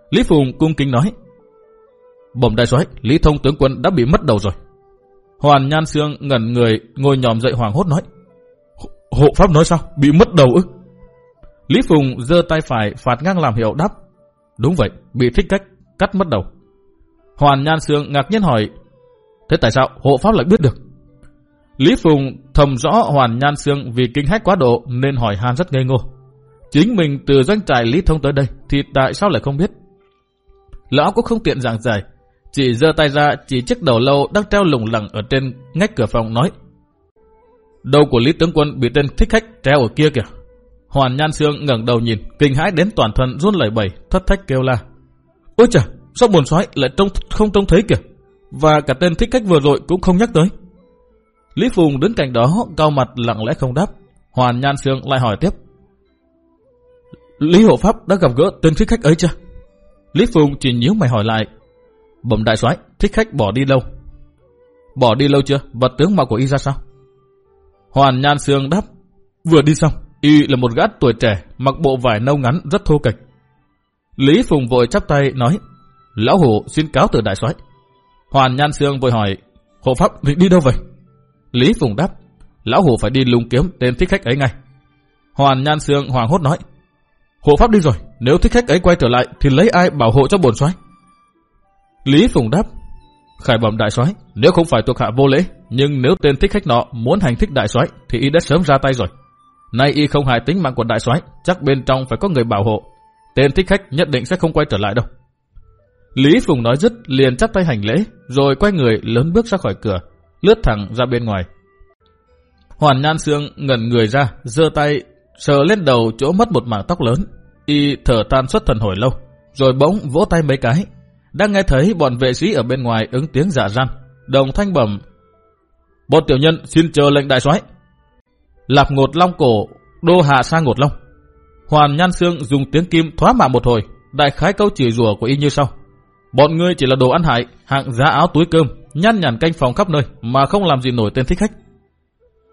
Lý Phùng cung kính nói, Bẩm đại soái, Lý Thông tướng quân đã bị mất đầu rồi. Hoàn Nhan Sương ngẩn người ngồi nhòm dậy hoàng hốt nói, Hộ pháp nói sao? Bị mất đầu ư? Lý Phùng giơ tay phải phạt ngang làm hiệu đáp. Đúng vậy, bị thích cách, cắt mất đầu. Hoàn Nhan Sương ngạc nhiên hỏi, Thế tại sao hộ pháp lại biết được? Lý Phùng thầm rõ Hoàn Nhan Sương vì kinh hách quá độ nên hỏi han rất ngây ngô. Chính mình từ doanh trại Lý Thông tới đây thì tại sao lại không biết? Lão cũng không tiện giảng giải, chỉ giơ tay ra chỉ chiếc đầu lâu đang treo lủng lẳng ở trên ngách cửa phòng nói. Đầu của Lý Tướng Quân bị tên thích khách treo ở kia kìa. Hoàn Nhan Sương ngẩng đầu nhìn, kinh hãi đến toàn thân run lẩy bẩy, thất thách kêu la. Ôi trời, sao buồn xoáy lại trông không trông thấy kìa? Và cả tên thích khách vừa rồi cũng không nhắc tới. Lý Phùng đứng cạnh đó, cao mặt lặng lẽ không đáp. Hoàn Nhan Sương lại hỏi tiếp. Lý Hộ Pháp đã gặp gỡ tên thích khách ấy chưa? Lý Phùng chỉ nhíu mày hỏi lại. Bẩm đại soái, thích khách bỏ đi lâu. Bỏ đi lâu chưa? Và tướng mạo của y ra sao? Hoàn Nhan Sương đáp. Vừa đi xong, y là một gã tuổi trẻ, mặc bộ vải nâu ngắn rất thô kệch. Lý Phùng vội chắp tay nói. Lão Hổ xin cáo từ đại soái. Hoàn Nhan Sương vội hỏi. Hộ Pháp đi đâu vậy? Lý Phùng đáp. Lão Hổ phải đi lùng kiếm tên thích khách ấy ngay. Hoàn Nhan Sương hoàng hốt nói. Hộ Pháp đi rồi, nếu thích khách ấy quay trở lại thì lấy ai bảo hộ cho bổn soái? Lý Phùng đáp, Khải bẩm đại soái, nếu không phải thuộc hạ vô lễ, nhưng nếu tên thích khách nọ muốn hành thích đại soái thì y đã sớm ra tay rồi. Nay y không hại tính mạng của đại soái, chắc bên trong phải có người bảo hộ. Tên thích khách nhất định sẽ không quay trở lại đâu. Lý Phùng nói dứt liền chắp tay hành lễ, rồi quay người lớn bước ra khỏi cửa, lướt thẳng ra bên ngoài. Hoàn Nhan Sương ngẩn người ra, giơ tay sờ lên đầu chỗ mất một mảng tóc lớn, y thở tan xuất thần hồi lâu, rồi bỗng vỗ tay mấy cái, đang nghe thấy bọn vệ sĩ ở bên ngoài ứng tiếng dạ giả răn, Đồng thanh bẩm. Bọn tiểu nhân xin chờ lệnh đại soái. Lạp ngột long cổ, đô hạ sang ngột long. Hoàn Nhan Sương dùng tiếng kim thoá mạ một hồi, đại khái câu chửi rủa của y như sau. Bọn ngươi chỉ là đồ ăn hại, hạng giá áo túi cơm, nhăn nhằn canh phòng khắp nơi mà không làm gì nổi tên thích khách.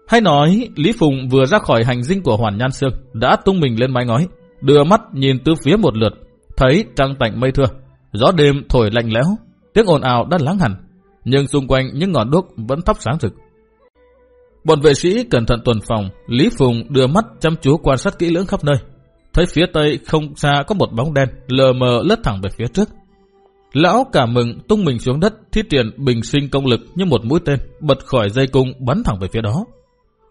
Hay nói, Lý Phùng vừa ra khỏi hành dinh của Hoàn Nhan Sương, đã tung mình lên mái ngói, đưa mắt nhìn từ phía một lượt, thấy trăng tạnh mây thưa, Gió đêm thổi lạnh lẽo, tiếng ồn ào đã lắng hẳn, nhưng xung quanh những ngọn đuốc vẫn thắp sáng rực. Bọn vệ sĩ cẩn thận tuần phòng, Lý Phùng đưa mắt chăm chú quan sát kỹ lưỡng khắp nơi. Thấy phía tây không xa có một bóng đen lờ mờ lướt thẳng về phía trước. Lão cả mừng tung mình xuống đất thiết triển bình sinh công lực như một mũi tên bật khỏi dây cung bắn thẳng về phía đó.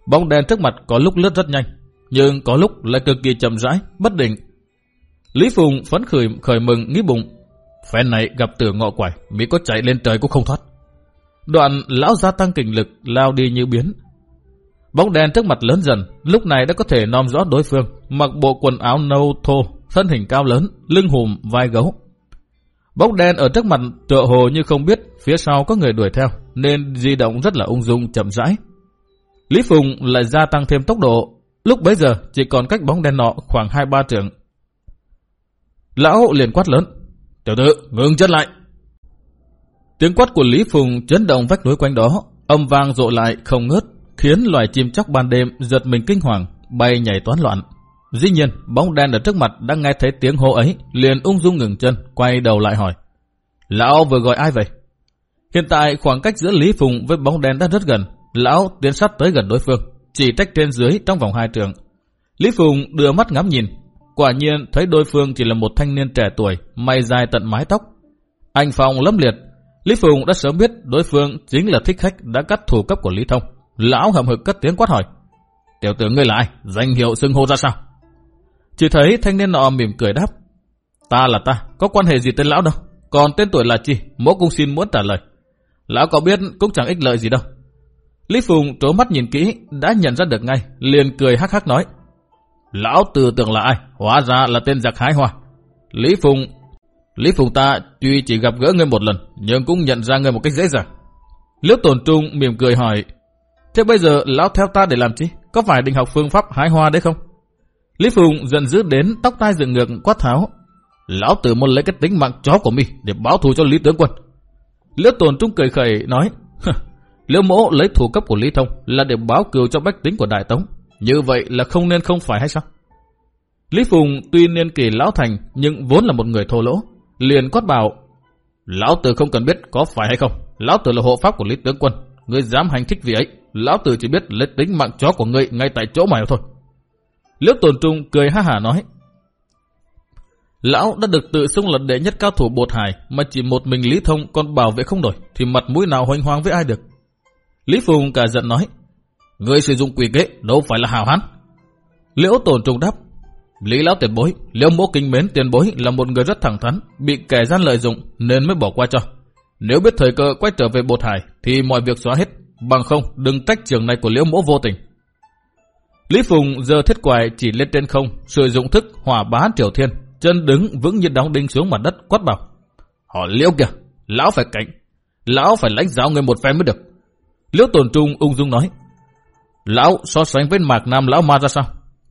Bóng đen trước mặt có lúc lướt rất nhanh, nhưng có lúc lại cực kỳ chậm rãi, bất định. Lý Phùng phấn khởi khởi mừng nghĩ bụng Phen này gặp tử ngọ quải, Mỹ có chạy lên trời cũng không thoát. Đoạn lão gia tăng kình lực, lao đi như biến. Bóng đen trước mặt lớn dần, lúc này đã có thể nom rõ đối phương, mặc bộ quần áo nâu thô, thân hình cao lớn, lưng hùm, vai gấu. Bóng đen ở trước mặt tựa hồ như không biết phía sau có người đuổi theo, nên di động rất là ung dung chậm rãi. Lý Phùng lại gia tăng thêm tốc độ, lúc bấy giờ chỉ còn cách bóng đen nọ khoảng 2-3 trượng. Lão liền quát lớn, Tiểu tử, ngừng chân lại. Tiếng quát của Lý Phùng chấn động vách núi quanh đó, âm vang rộ lại không ngớt, khiến loài chim chóc ban đêm giật mình kinh hoàng, bay nhảy toán loạn. Dĩ nhiên, bóng đen ở trước mặt đã nghe thấy tiếng hô ấy, liền ung dung ngừng chân, quay đầu lại hỏi. Lão vừa gọi ai vậy? Hiện tại khoảng cách giữa Lý Phùng với bóng đen đã rất gần, lão tiến sát tới gần đối phương, chỉ tách trên dưới trong vòng hai trường. Lý Phùng đưa mắt ngắm nhìn, quả nhiên thấy đối phương chỉ là một thanh niên trẻ tuổi, mày dài tận mái tóc. Anh Phong lấm liệt, Lý Phùng đã sớm biết đối phương chính là thích khách đã cắt thủ cấp của Lý Thông. Lão hậm hực cất tiếng quát hỏi. Tiểu tử ngươi là ai? Danh hiệu xưng hô ra sao? Chỉ thấy thanh niên nọ mỉm cười đáp. Ta là ta, có quan hệ gì tên lão đâu. Còn tên tuổi là chi? mỗi cung xin muốn trả lời. Lão có biết cũng chẳng ích lợi gì đâu. Lý Phùng trố mắt nhìn kỹ, đã nhận ra được ngay, liền cười hắc hắc nói. Lão tử tưởng là ai? Hóa ra là tên giặc hái hoa. Lý Phùng Lý Phùng ta tuy chỉ gặp gỡ ngươi một lần, nhưng cũng nhận ra ngươi một cách dễ dàng. Liễu Tồn Trung mỉm cười hỏi, thế bây giờ lão theo ta để làm chi? Có phải định học phương pháp hái hoa đấy không? Lý Phùng giận dữ đến tóc tai dựng ngược quát tháo. Lão tử muốn lấy cái tính mạng chó của mi để báo thù cho Lý Tướng Quân. Liễu Tồn Trung cười khẩy nói, Liễu mỗ lấy thủ cấp của Lý Thông là để báo cừu cho bách tính của Đại Tống. Như vậy là không nên không phải hay sao? Lý Phùng tuy niên kỳ lão thành nhưng vốn là một người thô lỗ. Liền quát bảo, Lão tử không cần biết có phải hay không. Lão tử là hộ pháp của Lý Tướng Quân. Ngươi dám hành thích vì ấy. Lão tử chỉ biết lấy tính mạng chó của ngươi ngay tại chỗ mày thôi. Liễu Tồn Trung cười ha hả nói, Lão đã được tự xưng là đệ nhất cao thủ bột hải mà chỉ một mình Lý Thông còn bảo vệ không nổi thì mặt mũi nào hoành hoang với ai được. Lý Phùng cả giận nói, người sử dụng quỷ kế đâu phải là hào hán. Liễu Tồn Trung đáp, Lý Lão tiền bối, Liễu Mỗ kinh mến tiền bối là một người rất thẳng thắn, bị kẻ gian lợi dụng nên mới bỏ qua cho. Nếu biết thời cơ quay trở về bột hải thì mọi việc xóa hết, bằng không đừng trách trường này của Liễu Mỗ vô tình. Lý Phùng giờ thiết quài chỉ lên trên không, sử dụng thức hỏa bá triều thiên, chân đứng vững như đóng đinh xuống mặt đất quát bảo. Họ liễu kìa, lão phải cảnh, lão phải lãnh giáo người một phen mới được. Liễu tồn trung ung dung nói, lão so sánh với mạc nam lão ma ra sao?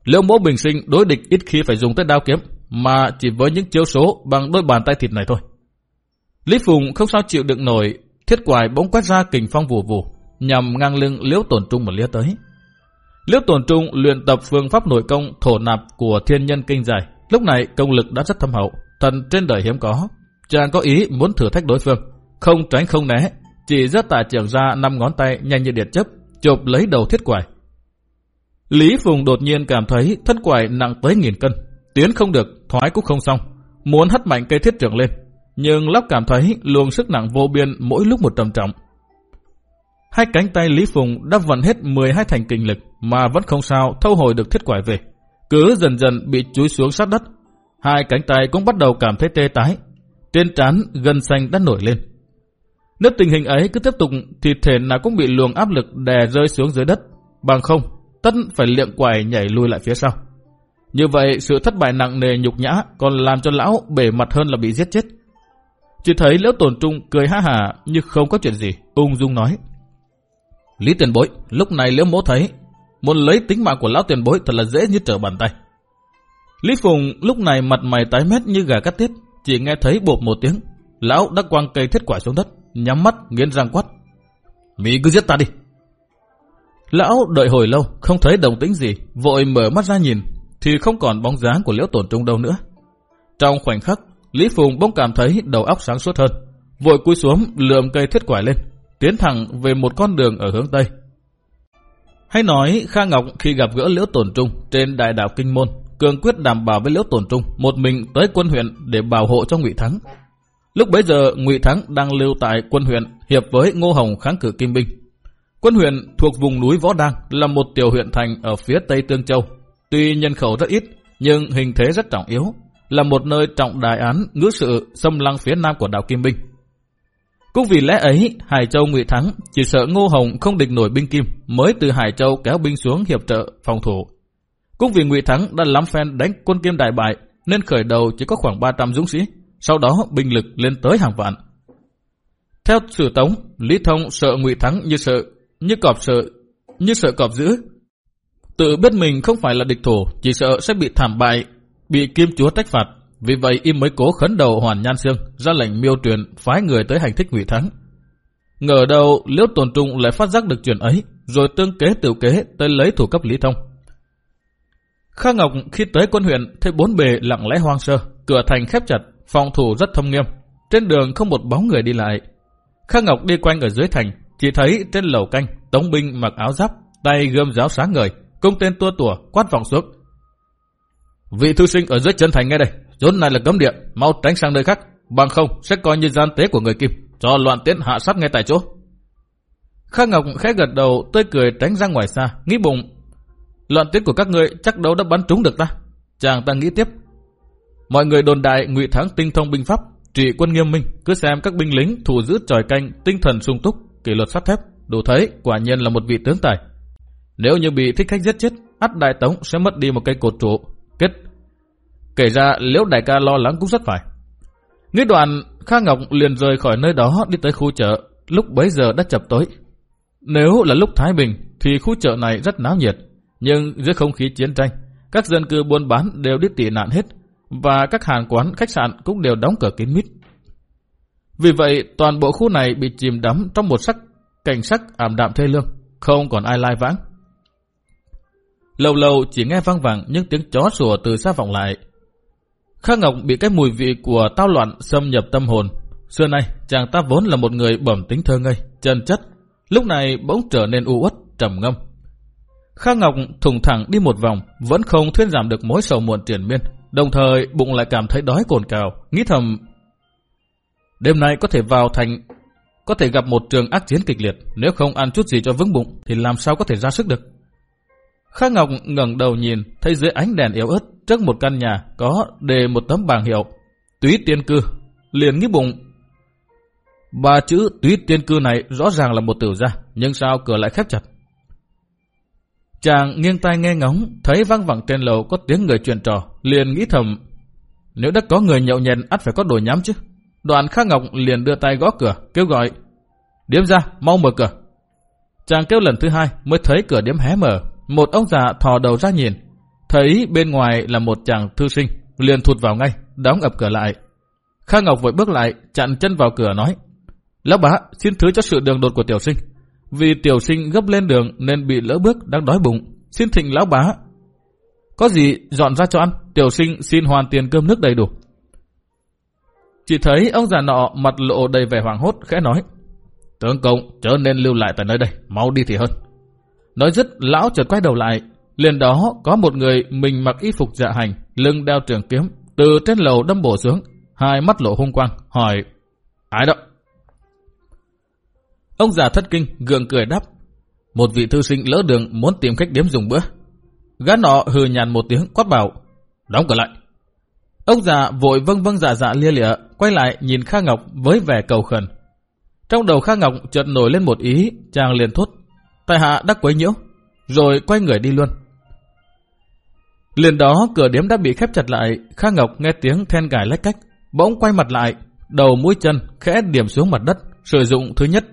Liễu mỗ bình sinh đối địch ít khi phải dùng tới đao kiếm, mà chỉ với những chiếu số bằng đôi bàn tay thịt này thôi. Lý Phùng không sao chịu đựng nổi, thiết quài bỗng quét ra kình phong vù vù, nhằm ngang lưng liễu tồn trung một lía tới. Liễu Tồn Trung luyện tập phương pháp nội công thổ nạp của thiên nhân kinh dài. Lúc này công lực đã rất thâm hậu, thần trên đời hiếm có. Chàng có ý muốn thử thách đối phương, không tránh không né, chỉ rất tả trưởng ra năm ngón tay nhanh như điện chấp, chụp lấy đầu thiết quải. Lý Phùng đột nhiên cảm thấy thất quải nặng tới nghìn cân, tiến không được, thoái cũng không xong, muốn hất mạnh cây thiết trưởng lên, nhưng lóc cảm thấy luồng sức nặng vô biên mỗi lúc một trầm trọng. Hai cánh tay Lý Phùng đã vận hết 12 thành kinh lực mà vẫn không sao thâu hồi được thiết quải về. Cứ dần dần bị chúi xuống sát đất. Hai cánh tay cũng bắt đầu cảm thấy tê tái. Trên trán gân xanh đã nổi lên. Nếu tình hình ấy cứ tiếp tục thì thể nào cũng bị luồng áp lực đè rơi xuống dưới đất. Bằng không, tất phải liệng quải nhảy lui lại phía sau. Như vậy sự thất bại nặng nề nhục nhã còn làm cho lão bể mặt hơn là bị giết chết. Chỉ thấy liễu tổn trung cười ha hà như không có chuyện gì, ung dung nói. Lý tiền bối, lúc này liễu mỗ thấy, muốn lấy tính mạng của lão tiền bối thật là dễ như trở bàn tay. Lý Phùng lúc này mặt mày tái mét như gà cắt tiết, chỉ nghe thấy bộp một tiếng. Lão đã quăng cây thiết quả xuống đất, nhắm mắt, nghiến răng quát. Mỹ cứ giết ta đi. Lão đợi hồi lâu, không thấy đồng tĩnh gì, vội mở mắt ra nhìn, thì không còn bóng dáng của liễu tổn trung đâu nữa. Trong khoảnh khắc, Lý Phùng bỗng cảm thấy đầu óc sáng suốt hơn, vội cúi xuống lượm cây thiết quả lên, tiến thẳng về một con đường ở hướng Tây. Hay nói Kha Ngọc khi gặp gỡ Liễu Tồn Trung trên đại đạo Kinh Môn, cường quyết đảm bảo với Liễu Tồn Trung một mình tới quân huyện để bảo hộ cho Ngụy Thắng. Lúc bấy giờ Ngụy Thắng đang lưu tại quân huyện hiệp với Ngô Hồng kháng cự Kim Binh. Quân huyện thuộc vùng núi Võ Đăng là một tiểu huyện thành ở phía Tây Tương Châu. Tuy nhân khẩu rất ít nhưng hình thế rất trọng yếu, là một nơi trọng đại án ngữ sự xâm lăng phía nam của đảo Kim Binh. Cũng vì lẽ ấy, Hải Châu ngụy thắng, chỉ sợ Ngô Hồng không địch nổi binh kim, mới từ Hải Châu kéo binh xuống hiệp trợ phòng thủ. Cũng vì ngụy thắng đã lắm phen đánh quân kim đại bại, nên khởi đầu chỉ có khoảng 300 dũng sĩ, sau đó binh lực lên tới hàng vạn. Theo sử tống, Lý Thông sợ ngụy thắng như sợ, như cọp sợ, như sợ cọp giữ. Tự biết mình không phải là địch thủ, chỉ sợ sẽ bị thảm bại, bị kim chúa trách phạt, vì vậy im mới cố khấn đầu Hoàn Nhan Sương ra lệnh miêu truyền phái người tới hành thích Ngụy Thắng. Ngờ đâu Liễu Tồn Trung lại phát giác được chuyện ấy, rồi tương kế tiểu kế tới lấy thủ cấp Lý Thông. Kha Ngọc khi tới quân huyện thấy bốn bề lặng lẽ hoang sơ, cửa thành khép chặt, phòng thủ rất thâm nghiêm. Trên đường không một bóng người đi lại. Khắc Ngọc đi quanh ở dưới thành, chỉ thấy trên lầu canh, tống binh mặc áo giáp, tay gươm giáo sáng người, cung tên tua tủa quát vọng xuống. Vị thư sinh ở dưới chân thành ngay đây, rốn này là cấm địa, mau tránh sang nơi khác, bằng không sẽ coi như gian tế của người Kim, cho loạn tiến hạ sát ngay tại chỗ. Khắc Ngọc khẽ gật đầu, tươi cười tránh ra ngoài xa, nghĩ bụng. Loạn tiến của các ngươi chắc đâu đã bắn trúng được ta. Chàng ta nghĩ tiếp. Mọi người đồn đại ngụy thắng tinh thông binh pháp, trị quân nghiêm minh, cứ xem các binh lính thủ giữ tròi canh, tinh thần sung túc, kỷ luật sắt thép, đủ thấy quả nhiên là một vị tướng tài. Nếu như bị thích khách giết chết, ắt đại tống sẽ mất đi một cây cột trụ. Kết. Kể ra liễu đại ca lo lắng cũng rất phải. Nghĩ đoạn, Kha Ngọc liền rời khỏi nơi đó đi tới khu chợ, lúc bấy giờ đã chập tối. Nếu là lúc Thái Bình thì khu chợ này rất náo nhiệt, nhưng dưới không khí chiến tranh, các dân cư buôn bán đều đi tị nạn hết, và các hàng quán, khách sạn cũng đều đóng cửa kín mít. Vì vậy, toàn bộ khu này bị chìm đắm trong một sắc cảnh sắc ảm đạm thê lương, không còn ai lai vãng. Lâu lâu chỉ nghe vang vẳng những tiếng chó sủa từ xa vọng lại. Khắc Ngọc bị cái mùi vị của tao loạn xâm nhập tâm hồn. Xưa nay, chàng ta vốn là một người bẩm tính thơ ngây, chân chất, lúc này bỗng trở nên u uất, trầm ngâm. Khắc Ngọc thùng thẳng đi một vòng, vẫn không thuyên giảm được mối sầu muộn triển miên, đồng thời bụng lại cảm thấy đói cồn cào, nghĩ thầm đêm nay có thể vào thành, có thể gặp một trường ác chiến kịch liệt, nếu không ăn chút gì cho vững bụng thì làm sao có thể ra sức được. Khang Ngọc ngẩng đầu nhìn, thấy dưới ánh đèn yếu ớt trước một căn nhà có đề một tấm bảng hiệu túy tiên cư, liền nghĩ bụng. Ba chữ túy tiên cư này rõ ràng là một tử gia, nhưng sao cửa lại khép chặt. Chàng nghiêng tai nghe ngóng, thấy vang vẳng trên lầu có tiếng người chuyện trò, liền nghĩ thầm, nếu đã có người nhậu nhẹn ắt phải có đồ nhắm chứ. Đoạn Khắc Ngọc liền đưa tay gõ cửa, kêu gọi, điếm ra, mau mở cửa. Chàng kêu lần thứ hai mới thấy cửa điếm hé mở, một ông già thò đầu ra nhìn, thấy bên ngoài là một chàng thư sinh, liền thụt vào ngay, đóng ập cửa lại. Khang Ngọc vội bước lại, chặn chân vào cửa nói, Lão bá, xin thứ cho sự đường đột của tiểu sinh. Vì tiểu sinh gấp lên đường nên bị lỡ bước đang đói bụng. Xin thịnh lão bá. Có gì dọn ra cho ăn, tiểu sinh xin hoàn tiền cơm nước đầy đủ. Chỉ thấy ông già nọ mặt lộ đầy vẻ hoảng hốt khẽ nói. Tướng công chớ nên lưu lại tại nơi đây, mau đi thì hơn. Nói dứt, lão chợt quay đầu lại. Liền đó có một người mình mặc y phục dạ hành, lưng đeo trường kiếm, từ trên lầu đâm bổ xuống, hai mắt lộ hung quang, hỏi Ai đó? Ông già thất kinh, gượng cười đáp. Một vị thư sinh lỡ đường muốn tìm khách điếm dùng bữa. Gã nọ hừ nhàn một tiếng quát bảo. Đóng cửa lại. Ông già vội vâng vâng dạ dạ lia lịa, quay lại nhìn Kha Ngọc với vẻ cầu khẩn. Trong đầu Kha Ngọc chợt nổi lên một ý, chàng liền thốt. Tại hạ đã quấy nhiễu, rồi quay người đi luôn. Liền đó cửa điếm đã bị khép chặt lại, Kha Ngọc nghe tiếng then cài lách cách, bỗng quay mặt lại, đầu mũi chân khẽ điểm xuống mặt đất, sử dụng thứ nhất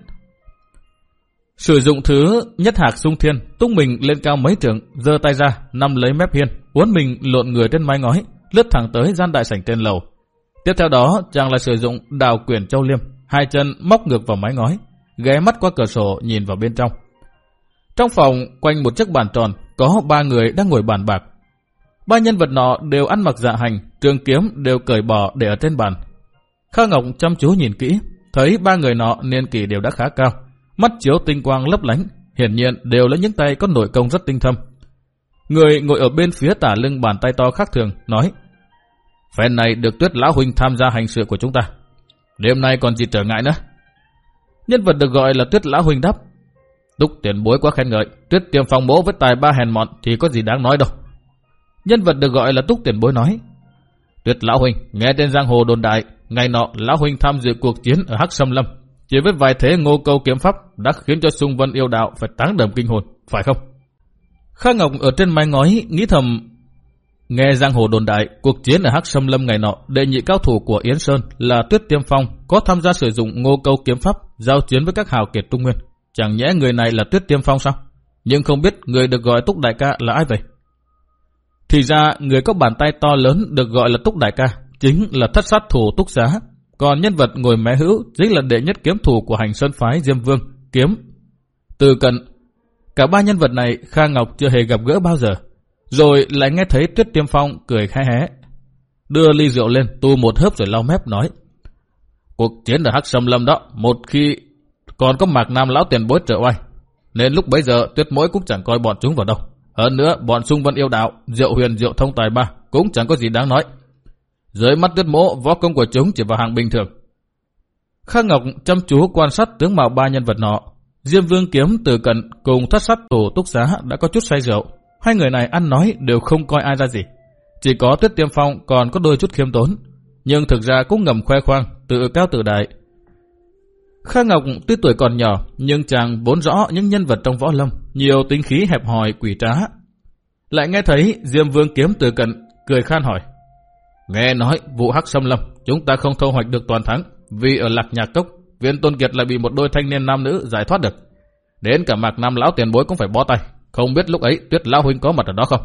Sử dụng thứ nhất hạc sung thiên, tung mình lên cao mấy trường, giơ tay ra, nằm lấy mép hiên, uốn mình lộn người trên mái ngói, lướt thẳng tới gian đại sảnh trên lầu. Tiếp theo đó, chàng lại sử dụng đào quyển châu liêm, hai chân móc ngược vào mái ngói, ghé mắt qua cửa sổ nhìn vào bên trong. Trong phòng, quanh một chiếc bàn tròn, có ba người đang ngồi bàn bạc. Ba nhân vật nọ đều ăn mặc dạ hành, trường kiếm đều cởi bỏ để ở trên bàn. Kha Ngọc chăm chú nhìn kỹ, thấy ba người nọ niên kỷ đều đã khá cao, mắt chiếu tinh quang lấp lánh, hiển nhiên đều là những tay có nội công rất tinh thâm. Người ngồi ở bên phía tả lưng bàn tay to khác thường, nói Phen này được tuyết lão huynh tham gia hành sự của chúng ta. Đêm nay còn gì trở ngại nữa? Nhân vật được gọi là tuyết lão huynh đáp. Túc tiền bối quá khen ngợi, tuyết tiêm phong bố với tài ba hèn mọn thì có gì đáng nói đâu. Nhân vật được gọi là túc tiền bối nói. Tuyết lão huynh, nghe trên giang hồ đồn đại, ngày nọ lão huynh tham dự cuộc chiến ở Hắc Sâm Lâm, chỉ với vài thế ngô câu kiếm pháp đã khiến cho Sung Vân yêu đạo phải táng đầm kinh hồn, phải không? Kha Ngọc ở trên mái ngói nghĩ thầm Nghe giang hồ đồn đại, cuộc chiến ở Hắc Sâm Lâm ngày nọ, đệ nhị cao thủ của Yến Sơn là Tuyết Tiêm Phong có tham gia sử dụng ngô câu kiếm pháp giao chiến với các hào kiệt Trung Nguyên. Chẳng nhẽ người này là Tuyết Tiêm Phong sao? Nhưng không biết người được gọi Túc Đại ca là ai vậy? Thì ra người có bàn tay to lớn được gọi là Túc Đại ca chính là thất sát thủ Túc Giá còn nhân vật ngồi mé hữu chính là đệ nhất kiếm thủ của hành sơn phái Diêm Vương, Kiếm. Từ cận, cả ba nhân vật này Kha Ngọc chưa hề gặp gỡ bao giờ. Rồi lại nghe thấy Tuyết Tiêm Phong cười khẽ hé. Đưa ly rượu lên, tu một hớp rồi lau mép nói. Cuộc chiến ở Hắc Sâm Lâm đó, một khi còn có mạc nam lão tiền bối trợ oai. Nên lúc bấy giờ tuyết mỗi cũng chẳng coi bọn chúng vào đâu. Hơn nữa, bọn sung vân yêu đạo, diệu huyền diệu thông tài ba, cũng chẳng có gì đáng nói. Dưới mắt tuyết mộ, võ công của chúng chỉ vào hàng bình thường. Kha Ngọc chăm chú quan sát tướng mạo ba nhân vật nọ. Diêm Vương Kiếm từ cận cùng thất sát tổ túc giá đã có chút say rượu. Hai người này ăn nói đều không coi ai ra gì. Chỉ có Tuyết Tiêm Phong còn có đôi chút khiêm tốn. Nhưng thực ra cũng ngầm khoe khoang, tự cao tự đại. Kha Ngọc tuy tuổi còn nhỏ, nhưng chàng vốn rõ những nhân vật trong võ lâm, nhiều tính khí hẹp hòi quỷ trá. Lại nghe thấy Diêm Vương Kiếm từ cận, cười khan hỏi. Nghe nói vụ hắc xâm lâm, chúng ta không thu hoạch được toàn thắng, vì ở lạc nhạc cốc, viên tôn kiệt lại bị một đôi thanh niên nam nữ giải thoát được. Đến cả mạc nam lão tiền bối cũng phải bó tay, không biết lúc ấy tuyết lão huynh có mặt ở đó không?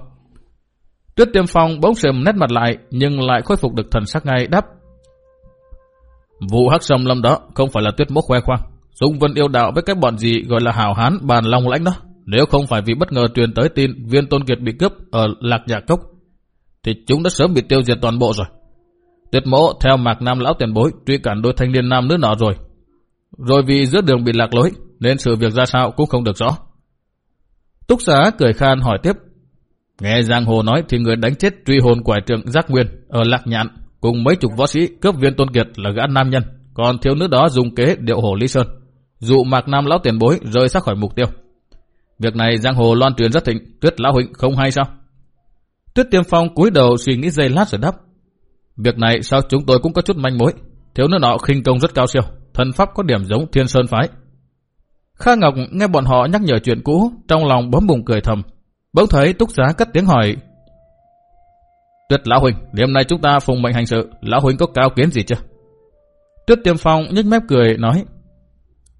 Tuyết tiêm phong bỗng sầm nét mặt lại, nhưng lại khôi phục được thần sắc ngay đáp. Vụ hắc xâm lâm đó không phải là tuyết mốc khoe khoang. Dung Vân yêu đạo với cái bọn gì gọi là hào hán bàn long lãnh đó. Nếu không phải vì bất ngờ truyền tới tin viên tôn kiệt bị cướp ở lạc nhà cốc, thì chúng đã sớm bị tiêu diệt toàn bộ rồi. Tuyệt mộ theo mạc nam lão tiền bối truy cản đôi thanh niên nam nữ nọ rồi. Rồi vì giữa đường bị lạc lối nên sự việc ra sao cũng không được rõ. Túc xá cười khan hỏi tiếp. Nghe giang hồ nói thì người đánh chết truy hồn quải trưởng Giác Nguyên ở Lạc Nhạn cùng mấy chục võ sĩ cướp viên tôn kiệt là gã nam nhân. Còn thiếu nữ đó dùng kế điệu hổ Lý Sơn. Dụ mạc nam lão tiền bối rơi ra khỏi mục tiêu. Việc này giang hồ loan truyền rất thịnh, tuyết lão huynh không hay sao? Tuyết tiêm phong cúi đầu suy nghĩ giây lát rồi đáp. Việc này sao chúng tôi cũng có chút manh mối. Thiếu nữ nọ khinh công rất cao siêu, thân pháp có điểm giống thiên sơn phái. Kha Ngọc nghe bọn họ nhắc nhở chuyện cũ, trong lòng bấm bùng cười thầm. Bỗng thấy Túc Giá cất tiếng hỏi. Tuyết Lão Huynh, đêm nay chúng ta phùng mệnh hành sự, Lão Huynh có cao kiến gì chưa? Tuyết Tiêm Phong nhếch mép cười nói.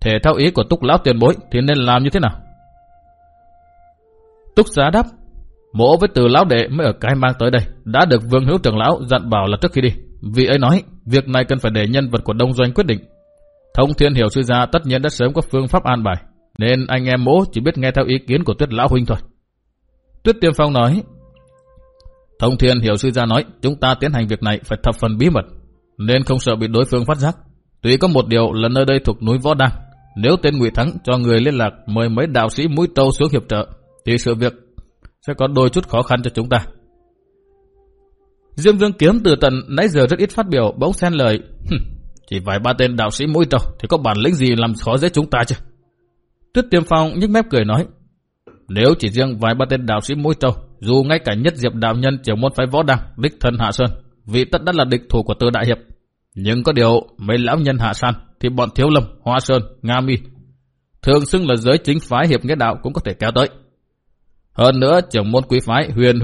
Thể theo ý của Túc Lão tiền bối thì nên làm như thế nào? Túc Giá đáp. Mộ với từ lão đệ mới ở cái mang tới đây, đã được vương hữu trưởng lão dặn bảo là trước khi đi. Vị ấy nói, việc này cần phải để nhân vật của đông doanh quyết định. Thông thiên hiểu sư gia tất nhiên đã sớm có phương pháp an bài, nên anh em mỗ chỉ biết nghe theo ý kiến của tuyết lão huynh thôi. Tuyết tiêm phong nói, Thông thiên hiểu sư gia nói, chúng ta tiến hành việc này phải thập phần bí mật, nên không sợ bị đối phương phát giác. Tuy có một điều là nơi đây thuộc núi Võ Đăng, nếu tên Ngụy Thắng cho người liên lạc mời mấy đạo sĩ mũi trâu xuống hiệp trợ, thì sự việc sẽ có đôi chút khó khăn cho chúng ta. Diêm Vương Kiếm từ tận nãy giờ rất ít phát biểu, bỗng xen lời. Chỉ vài ba tên đạo sĩ mũi trâu thì có bản lĩnh gì làm khó dễ chúng ta chứ? Tuyết Tiêm Phong nhếch mép cười nói. Nếu chỉ riêng vài ba tên đạo sĩ mũi trâu, dù ngay cả nhất diệp đạo nhân chỉ môn phái võ đăng, đích thân hạ sơn, vị tất đã là địch thủ của tư đại hiệp. Nhưng có điều, mấy lão nhân hạ san, thì bọn thiếu lâm, hoa sơn, nga mi, thường xưng là giới chính phái hiệp nghĩa đạo cũng có thể kéo tới. Hơn nữa, trưởng môn quý phái huyền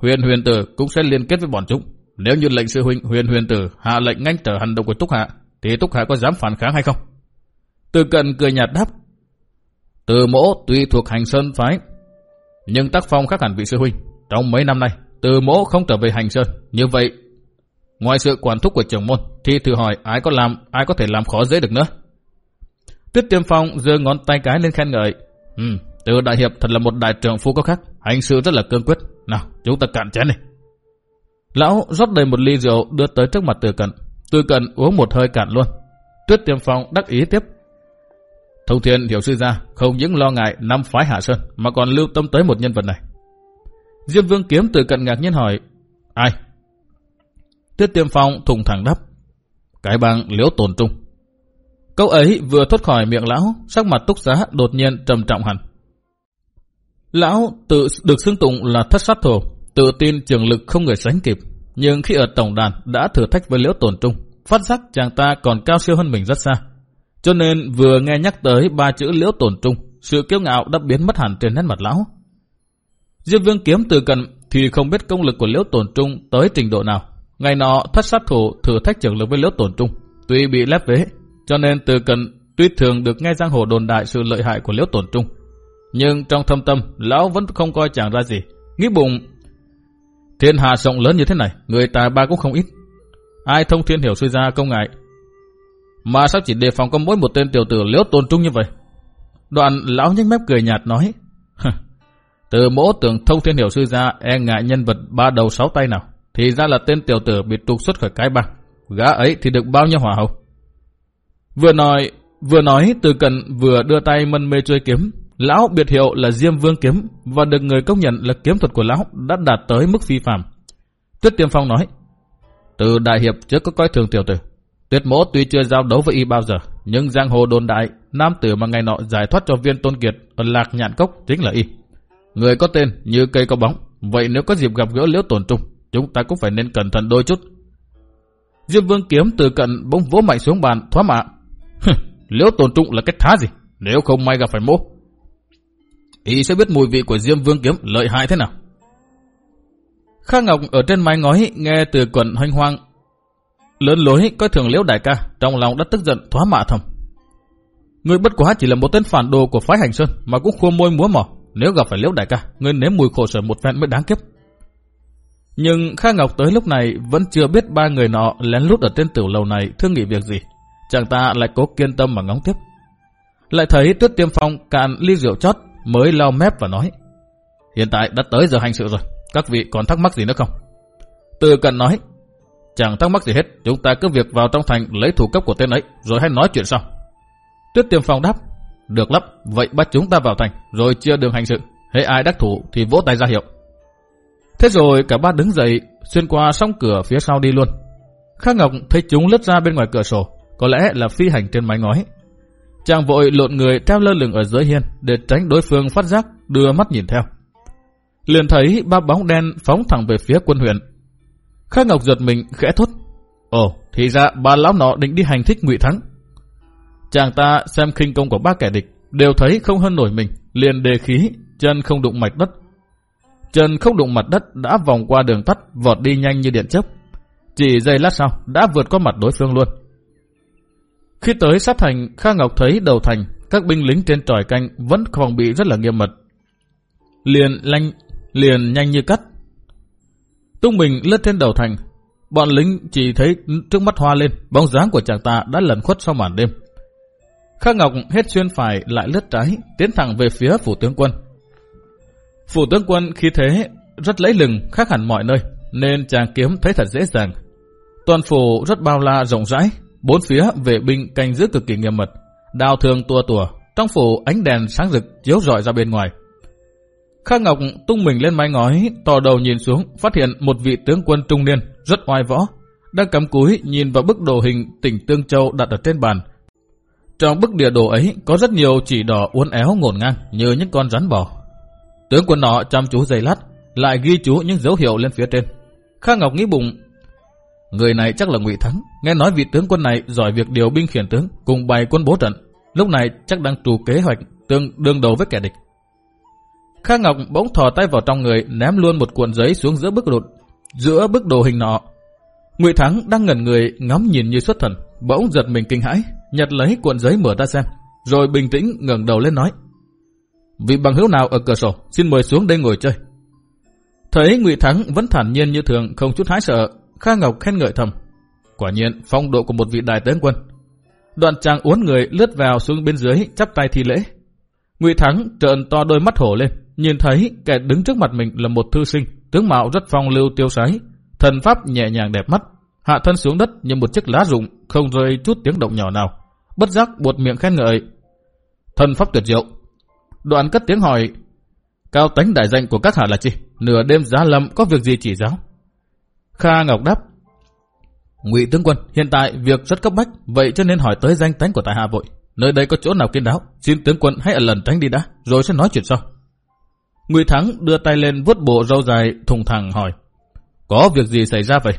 huyền huyền tử cũng sẽ liên kết với bọn chúng. Nếu như lệnh sư huynh huyền huyền tử hạ lệnh ngăn trở hành động của Túc Hạ, thì Túc Hạ có dám phản kháng hay không? Từ cận cười nhạt đáp. Từ mỗ tuy thuộc hành sơn phái, nhưng tác phong khác hẳn vị sư huynh. Trong mấy năm nay, từ mỗ không trở về hành sơn. Như vậy, ngoài sự quản thúc của trưởng môn, thì thử hỏi ai có làm, ai có thể làm khó dễ được nữa. Tuyết tiêm phong giơ ngón tay cái lên khen ngợi. Ừ, từ đại hiệp thật là một đại trưởng phu có khác, hành sự rất là cương quyết. Nào, chúng ta cạn chén này. Lão rót đầy một ly rượu đưa tới trước mặt từ cận. Từ cận uống một hơi cạn luôn. Tuyết tiêm phong đắc ý tiếp. Thông thiên hiểu sư ra không những lo ngại năm phái hạ sơn mà còn lưu tâm tới một nhân vật này. Diêm vương kiếm từ cận ngạc nhiên hỏi. Ai? Tuyết tiêm phong thùng thẳng đáp Cái bang liễu tồn trung. Câu ấy vừa thoát khỏi miệng lão, sắc mặt túc giá đột nhiên trầm trọng hẳn. Lão tự được xưng tụng là thất sát thủ tự tin trường lực không người sánh kịp. Nhưng khi ở tổng đàn đã thử thách với liễu tổn trung, phát giác chàng ta còn cao siêu hơn mình rất xa. Cho nên vừa nghe nhắc tới ba chữ liễu tổn trung, sự kiêu ngạo đã biến mất hẳn trên nét mặt lão. Diệp Vương kiếm từ cận thì không biết công lực của liễu tổn trung tới trình độ nào. Ngày nọ thất sát thủ thử thách trường lực với liễu tổn trung, tuy bị lép vế, cho nên từ cận tuy thường được nghe giang hồ đồn đại sự lợi hại của liễu tổn trung, nhưng trong thâm tâm, lão vẫn không coi chàng ra gì. Nghĩ bụng, thiên hạ rộng lớn như thế này, người tài ba cũng không ít. Ai thông thiên hiểu suy ra công ngại. Mà sao chỉ đề phòng có mỗi một tên tiểu tử liễu tôn trung như vậy? Đoạn lão nhếch mép cười nhạt nói. Từ mỗ tưởng thông thiên hiểu sư ra e ngại nhân vật ba đầu sáu tay nào. Thì ra là tên tiểu tử bị trục xuất khỏi cái băng. Gã ấy thì được bao nhiêu hỏa hậu. Vừa nói, vừa nói từ cận vừa đưa tay mân mê chơi kiếm, Lão biệt hiệu là Diêm Vương Kiếm và được người công nhận là kiếm thuật của lão đã đạt tới mức phi phàm. Tuyết Tiêm Phong nói, từ đại hiệp trước có coi thường tiểu tử. Tuyết mỗ tuy chưa giao đấu với y bao giờ, nhưng giang hồ đồn đại, nam tử mà ngày nọ giải thoát cho viên tôn kiệt ở lạc nhạn cốc chính là y. Người có tên như cây có bóng, vậy nếu có dịp gặp gỡ liễu tổn trung, chúng ta cũng phải nên cẩn thận đôi chút. Diêm vương kiếm từ cận bỗng vỗ mạnh xuống bàn, thoá mạ. liễu tổn trung là cách thá gì, nếu không may gặp phải mỗ. Y sẽ biết mùi vị của Diêm vương kiếm lợi hại thế nào. Kha Ngọc ở trên mái ngói nghe từ quần hoanh hoang. Lớn lối coi thường liễu đại ca, trong lòng đã tức giận thoá mạ thầm. Người bất quá chỉ là một tên phản đồ của phái hành sơn mà cũng khua môi múa mỏ. Nếu gặp phải liễu đại ca, người nếm mùi khổ sở một phen mới đáng kiếp. Nhưng Kha Ngọc tới lúc này vẫn chưa biết ba người nọ lén lút ở trên tiểu lầu này thương nghị việc gì. Chàng ta lại cố kiên tâm mà ngóng tiếp. Lại thấy Tuyết Tiêm Phong cạn ly rượu chót mới lau mép và nói. Hiện tại đã tới giờ hành sự rồi. Các vị còn thắc mắc gì nữa không? Từ cần nói, chẳng thắc mắc gì hết, chúng ta cứ việc vào trong thành lấy thủ cấp của tên ấy, rồi hãy nói chuyện sau. Tuyết tiêm phong đáp, được lắm, vậy bắt chúng ta vào thành, rồi chia đường hành sự. Hễ ai đắc thủ thì vỗ tay ra hiệu. Thế rồi cả ba đứng dậy, xuyên qua song cửa phía sau đi luôn. Khắc Ngọc thấy chúng lướt ra bên ngoài cửa sổ, có lẽ là phi hành trên mái ngói. Chàng vội lộn người treo lơ lửng ở dưới hiên để tránh đối phương phát giác, đưa mắt nhìn theo liền thấy ba bóng đen phóng thẳng về phía quân huyện. Khắc Ngọc giật mình khẽ thốt. Ồ, thì ra ba lão nọ định đi hành thích ngụy thắng. Chàng ta xem khinh công của ba kẻ địch, đều thấy không hơn nổi mình, liền đề khí, chân không đụng mạch đất. Chân không đụng mặt đất đã vòng qua đường tắt, vọt đi nhanh như điện chớp. Chỉ giây lát sau, đã vượt qua mặt đối phương luôn. Khi tới sát thành, Kha Ngọc thấy đầu thành, các binh lính trên tròi canh vẫn phòng bị rất là nghiêm mật. Liền lanh liền nhanh như cắt. Tung mình lướt trên đầu thành, bọn lính chỉ thấy trước mắt hoa lên, bóng dáng của chàng ta đã lẩn khuất sau màn đêm. Khắc Ngọc hết xuyên phải lại lướt trái, tiến thẳng về phía phủ tướng quân. Phủ tướng quân khi thế rất lấy lừng khác hẳn mọi nơi, nên chàng kiếm thấy thật dễ dàng. Toàn phủ rất bao la rộng rãi, bốn phía vệ binh canh giữ cực kỳ nghiêm mật, đào thường tua tủa, trong phủ ánh đèn sáng rực chiếu rọi ra bên ngoài. Kha Ngọc tung mình lên mái ngói, tò đầu nhìn xuống, phát hiện một vị tướng quân trung niên, rất oai võ, đang cắm cúi nhìn vào bức đồ hình tỉnh Tương Châu đặt ở trên bàn. Trong bức địa đồ ấy có rất nhiều chỉ đỏ uốn éo ngổn ngang như những con rắn bò. Tướng quân nọ chăm chú giày lát, lại ghi chú những dấu hiệu lên phía trên. Kha Ngọc nghĩ bụng, người này chắc là ngụy Thắng, nghe nói vị tướng quân này giỏi việc điều binh khiển tướng cùng bày quân bố trận, lúc này chắc đang trù kế hoạch tương đương đầu với kẻ địch. Kha Ngọc bỗng thò tay vào trong người ném luôn một cuộn giấy xuống giữa bức đột, giữa bức đồ hình nọ. Ngụy Thắng đang ngẩn người ngắm nhìn như xuất thần, bỗng giật mình kinh hãi, nhặt lấy cuộn giấy mở ra xem, rồi bình tĩnh ngẩng đầu lên nói: "Vị bằng hữu nào ở cửa sổ, xin mời xuống đây ngồi chơi." Thấy Ngụy Thắng vẫn thản nhiên như thường, không chút hãi sợ, Kha Ngọc khen ngợi thầm: "Quả nhiên phong độ của một vị đại tướng quân." Đoạn chàng uốn người lướt vào xuống bên dưới, chắp tay thi lễ. Ngụy Thắng trợn to đôi mắt hổ lên, nhìn thấy kẻ đứng trước mặt mình là một thư sinh, tướng mạo rất phong lưu tiêu sái, thần pháp nhẹ nhàng đẹp mắt, hạ thân xuống đất như một chiếc lá rụng, không rơi chút tiếng động nhỏ nào. Bất giác buột miệng khen ngợi. Thần pháp tuyệt diệu. Đoạn cất tiếng hỏi, cao tánh đại danh của các hạ là gì? Nửa đêm giá lâm có việc gì chỉ giáo? Kha Ngọc đáp, Ngụy tướng quân, hiện tại việc rất cấp bách, vậy cho nên hỏi tới danh tánh của tại hạ vội. Nơi đây có chỗ nào kiên đáo, xin tướng quân hãy ở lần tránh đi đã, rồi sẽ nói chuyện sau. Ngụy Thắng đưa tay lên vuốt bộ râu dài thùng thẳng hỏi. Có việc gì xảy ra vậy?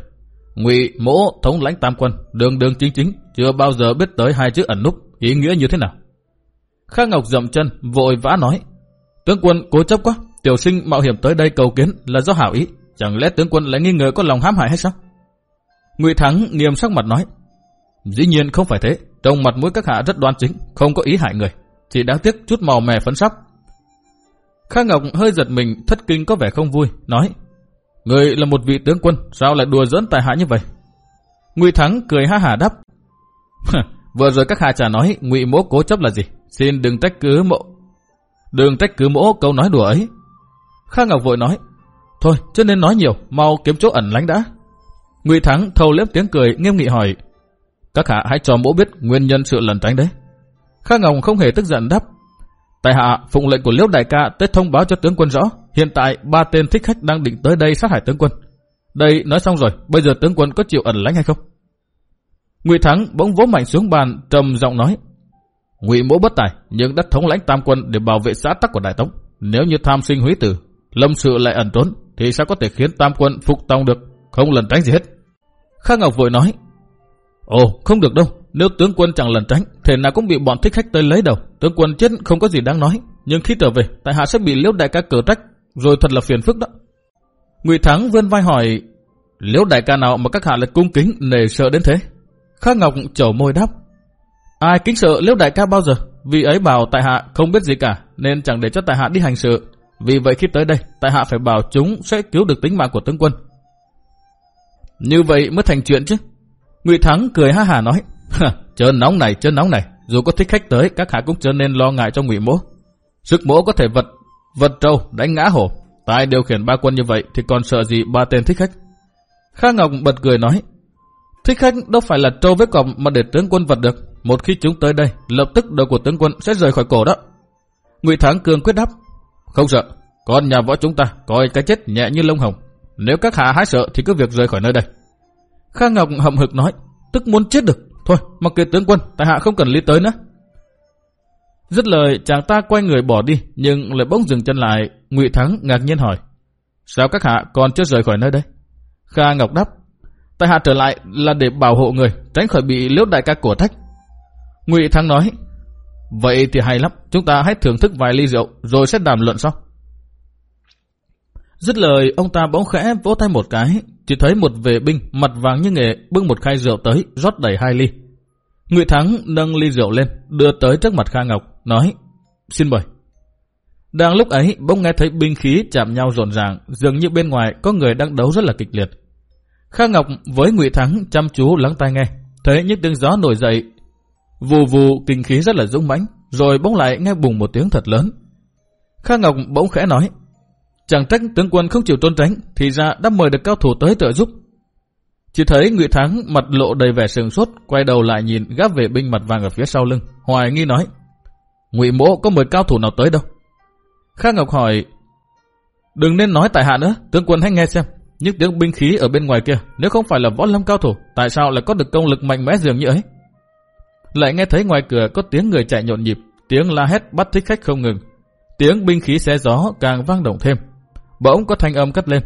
Ngụy mỗ thống lãnh tam quân, đường đường chính chính, chưa bao giờ biết tới hai chữ ẩn núp, ý nghĩa như thế nào. Khang Ngọc dậm chân, vội vã nói. Tướng quân cố chấp quá, tiểu sinh mạo hiểm tới đây cầu kiến là do hảo ý. Chẳng lẽ tướng quân lại nghi ngờ có lòng hãm hại hay sao? Ngụy Thắng nghiêm sắc mặt nói. Dĩ nhiên không phải thế, trong mặt mũi các hạ rất đoan chính, không có ý hại người. Chỉ đáng tiếc chút màu mè phấn sắc. Kha Ngọc hơi giật mình, thất kinh có vẻ không vui, nói Người là một vị tướng quân, sao lại đùa dẫn tài hạ như vậy? Ngụy Thắng cười ha hả đáp Vừa rồi các hạ trả nói Ngụy mỗ cố chấp là gì? Xin đừng trách cứ mộ Đừng trách cứ mỗ câu nói đùa ấy. Kha Ngọc vội nói Thôi, chứ nên nói nhiều, mau kiếm chỗ ẩn lánh đã. Ngụy Thắng thâu lép tiếng cười, nghiêm nghị hỏi Các hạ hãy cho mỗ biết nguyên nhân sự lần tránh đấy. Kha Ngọc không hề tức giận đáp Tại hạ, phụng lệnh của Liễu Đại ca tới thông báo cho tướng quân rõ, hiện tại ba tên thích khách đang định tới đây sát hại tướng quân. Đây nói xong rồi, bây giờ tướng quân có chịu ẩn lánh hay không? Ngụy Thắng bỗng vỗ mạnh xuống bàn, trầm giọng nói: Ngụy Mỗ bất tài, nhưng đã thống lãnh tam quân để bảo vệ xã tắc của Đại Tống. Nếu như tham sinh húy tử, lâm sự lại ẩn trốn, thì sao có thể khiến tam quân phục tòng được, không lần tránh gì hết. Khang Ngọc vội nói: Ồ, không được đâu, nếu tướng quân chẳng lần tránh, thể nào cũng bị bọn thích khách tới lấy đầu. Tướng quân chết không có gì đáng nói, nhưng khi trở về, tại hạ sẽ bị liễu đại ca cử trách, rồi thật là phiền phức đó. Ngụy Thắng vươn vai hỏi, liễu đại ca nào mà các hạ lại cung kính nề sợ đến thế? Khắc Ngọc chầu môi đáp, ai kính sợ liễu đại ca bao giờ? Vì ấy bảo tại hạ không biết gì cả, nên chẳng để cho tại hạ đi hành sự. Vì vậy khi tới đây, tại hạ phải bảo chúng sẽ cứu được tính mạng của tướng quân. Như vậy mới thành chuyện chứ. Ngụy Thắng cười ha hà nói, chớ nóng này, chớ nóng này, dù có thích khách tới, các hạ cũng trở nên lo ngại cho Ngụy Mỗ. Sức mỗ có thể vật, vật trâu, đánh ngã hổ. Tài điều khiển ba quân như vậy thì còn sợ gì ba tên thích khách. Kha Ngọc bật cười nói, thích khách đâu phải là trâu với cọp mà để tướng quân vật được. Một khi chúng tới đây, lập tức đầu của tướng quân sẽ rời khỏi cổ đó. Ngụy Thắng cường quyết đáp, không sợ, con nhà võ chúng ta coi cái chết nhẹ như lông hồng. Nếu các hạ hái sợ thì cứ việc rời khỏi nơi đây. Kha Ngọc hậm hực nói, tức muốn chết được. Thôi, mặc kệ tướng quân, tại hạ không cần lý tới nữa. Dứt lời, chàng ta quay người bỏ đi, nhưng lại bỗng dừng chân lại. Ngụy Thắng ngạc nhiên hỏi, sao các hạ còn chưa rời khỏi nơi đây? Kha Ngọc đáp, tại hạ trở lại là để bảo hộ người, tránh khỏi bị liễu đại ca cổ thách. Ngụy Thắng nói, vậy thì hay lắm, chúng ta hãy thưởng thức vài ly rượu, rồi sẽ đàm luận sau. Dứt lời, ông ta bỗng khẽ vỗ tay một cái, chỉ thấy một vệ binh mặt vàng như nghề bưng một khay rượu tới, rót đầy hai ly. Ngụy Thắng nâng ly rượu lên, đưa tới trước mặt Kha Ngọc, nói, xin mời. Đang lúc ấy, bỗng nghe thấy binh khí chạm nhau rộn ràng, dường như bên ngoài có người đang đấu rất là kịch liệt. Kha Ngọc với Ngụy Thắng chăm chú lắng tai nghe, thấy những tiếng gió nổi dậy, vù vù kinh khí rất là dũng mãnh, rồi bỗng lại nghe bùng một tiếng thật lớn. Kha Ngọc bỗng khẽ nói, chẳng trách tướng quân không chịu tôn tránh, thì ra đã mời được cao thủ tới trợ giúp. Chỉ thấy Ngụy Thắng mặt lộ đầy vẻ sừng sốt, quay đầu lại nhìn gáp về binh mặt vàng ở phía sau lưng, hoài nghi nói, Ngụy Mỗ có mời cao thủ nào tới đâu? Kha Ngọc hỏi, đừng nên nói tại hạ nữa, tướng quân hãy nghe xem, những tiếng binh khí ở bên ngoài kia, nếu không phải là võ lâm cao thủ, tại sao lại có được công lực mạnh mẽ dường như ấy? Lại nghe thấy ngoài cửa có tiếng người chạy nhộn nhịp, tiếng la hét bắt thích khách không ngừng, tiếng binh khí xé gió càng vang động thêm. Bỗng có thanh âm cất lên.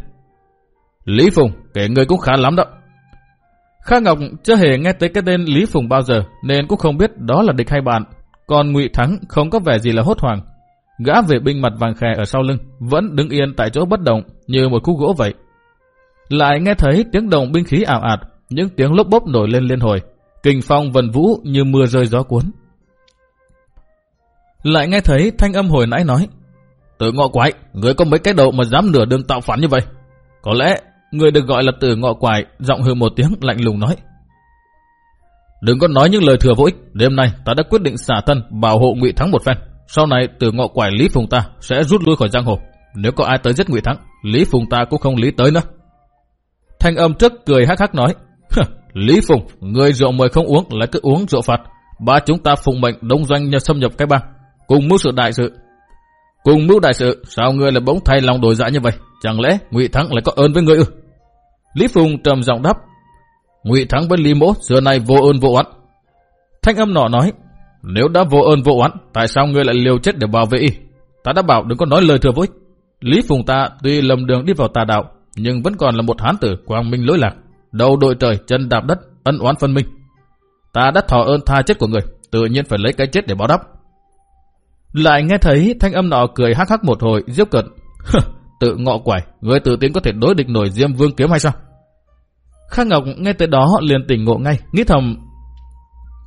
Lý Phùng, kể người cũng khá lắm đó. Kha Ngọc chưa hề nghe tới cái tên Lý Phùng bao giờ, nên cũng không biết đó là địch hay bạn. Còn Ngụy Thắng không có vẻ gì là hốt hoảng. Gã về binh mặt vàng khè ở sau lưng, vẫn đứng yên tại chỗ bất động như một khúc gỗ vậy. Lại nghe thấy tiếng đồng binh khí ảo ạt, những tiếng lốp bốp nổi lên liên hồi. Kình phong vần vũ như mưa rơi gió cuốn. Lại nghe thấy thanh âm hồi nãy nói, Tử ngọ quái, người có mấy cái đầu mà dám nửa đường tạo phản như vậy? Có lẽ người được gọi là tử ngọ quái, giọng hừ một tiếng lạnh lùng nói. Đừng có nói những lời thừa vô ích, đêm nay ta đã quyết định xả thân bảo hộ Ngụy Thắng một phen. Sau này tử ngọ Quái Lý Phùng ta sẽ rút lui khỏi giang hồ. Nếu có ai tới giết Ngụy Thắng, Lý Phùng ta cũng không lý tới nữa. Thanh âm trước cười hắc hắc nói, Lý Phùng, người rượu mời không uống lại cứ uống rượu phạt. Ba chúng ta phụng mệnh đông doanh nhờ xâm nhập cái bang, cùng mưu sự đại sự. Cùng mưu đại sự, sao ngươi lại bỗng thay lòng đổi dạ như vậy? Chẳng lẽ Ngụy Thắng lại có ơn với ngươi ư? Lý Phùng trầm giọng đáp, Ngụy Thắng với Lý Mỗ xưa nay vô ơn vô oán. Thanh âm nọ nói, nếu đã vô ơn vô oán, tại sao ngươi lại liều chết để bảo vệ y? Ta đã bảo đừng có nói lời thừa với. Lý Phùng ta tuy lầm đường đi vào tà đạo, nhưng vẫn còn là một hán tử quang minh lỗi lạc, đầu đội trời, chân đạp đất, ân oán phân minh. Ta đã thọ ơn tha chết của người, tự nhiên phải lấy cái chết để báo đáp. Lại nghe thấy thanh âm nọ cười hắc hắc một hồi, diễu cận. tự ngọ quải, người tự tin có thể đối địch nổi Diêm Vương kiếm hay sao? Khang Ngọc nghe tới đó liền tỉnh ngộ ngay, nghĩ thầm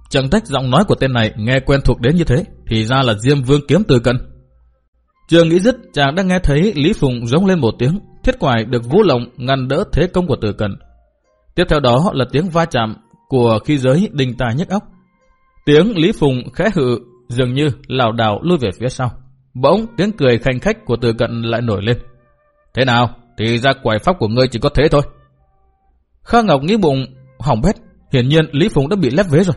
Chẳng trách giọng nói của tên này nghe quen thuộc đến như thế, thì ra là Diêm Vương kiếm từ cận. Chưa nghĩ dứt, chàng đã nghe thấy Lý Phùng giống lên một tiếng, thiết quải được vũ lộng ngăn đỡ thế công của từ cận. Tiếp theo đó là tiếng va chạm của khi giới đình tài nhức óc. Tiếng Lý Phùng khẽ hự dường như lảo đảo lui về phía sau. Bỗng tiếng cười khanh khách của từ cận lại nổi lên. Thế nào? Thì ra quải pháp của ngươi chỉ có thế thôi. Kha Ngọc nghĩ bụng hỏng bét, hiển nhiên Lý Phùng đã bị lép vế rồi.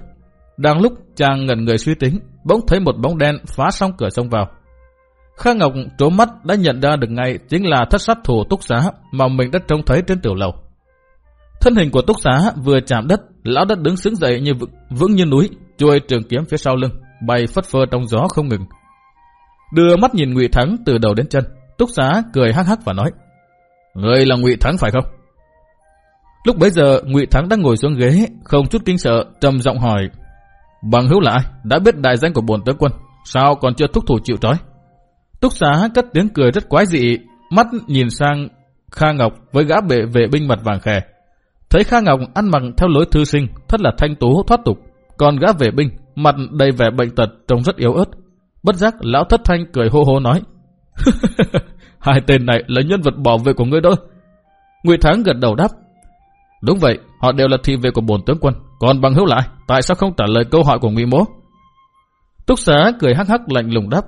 Đang lúc chàng ngẩn người suy tính, bỗng thấy một bóng đen phá xong cửa xông vào. Kha Ngọc trố mắt đã nhận ra được ngay chính là thất sát thủ túc xá mà mình đã trông thấy trên tiểu lầu. Thân hình của túc xá vừa chạm đất, lão đất đứng sững dậy như vững, vững như núi, chuôi trường kiếm phía sau lưng, bay phất phơ trong gió không ngừng. Đưa mắt nhìn Ngụy Thắng từ đầu đến chân, túc xá cười hắc hắc và nói: "Người là Ngụy Thắng phải không?" Lúc bấy giờ Ngụy Thắng đang ngồi xuống ghế, không chút kinh sợ, trầm giọng hỏi: "Bằng hữu là ai? Đã biết đại danh của bổn tướng quân, sao còn chưa thúc thủ chịu trói?" Túc xá cất tiếng cười rất quái dị, mắt nhìn sang Kha Ngọc với gã bệ vệ binh mặt vàng khè. Thấy Kha Ngọc ăn mặc theo lối thư sinh, thật là thanh tú thoát tục. Còn gã vệ binh, mặt đầy vẻ bệnh tật, trông rất yếu ớt. Bất giác, lão thất thanh cười hô hô nói. Hai tên này là nhân vật bảo vệ của ngươi đó. Ngụy Thắng gật đầu đáp. Đúng vậy, họ đều là thị vệ của bổn tướng quân. Còn bằng hữu lại, tại sao không trả lời câu hỏi của Ngụy Mỗ? Túc xá cười hắc hắc lạnh lùng đáp.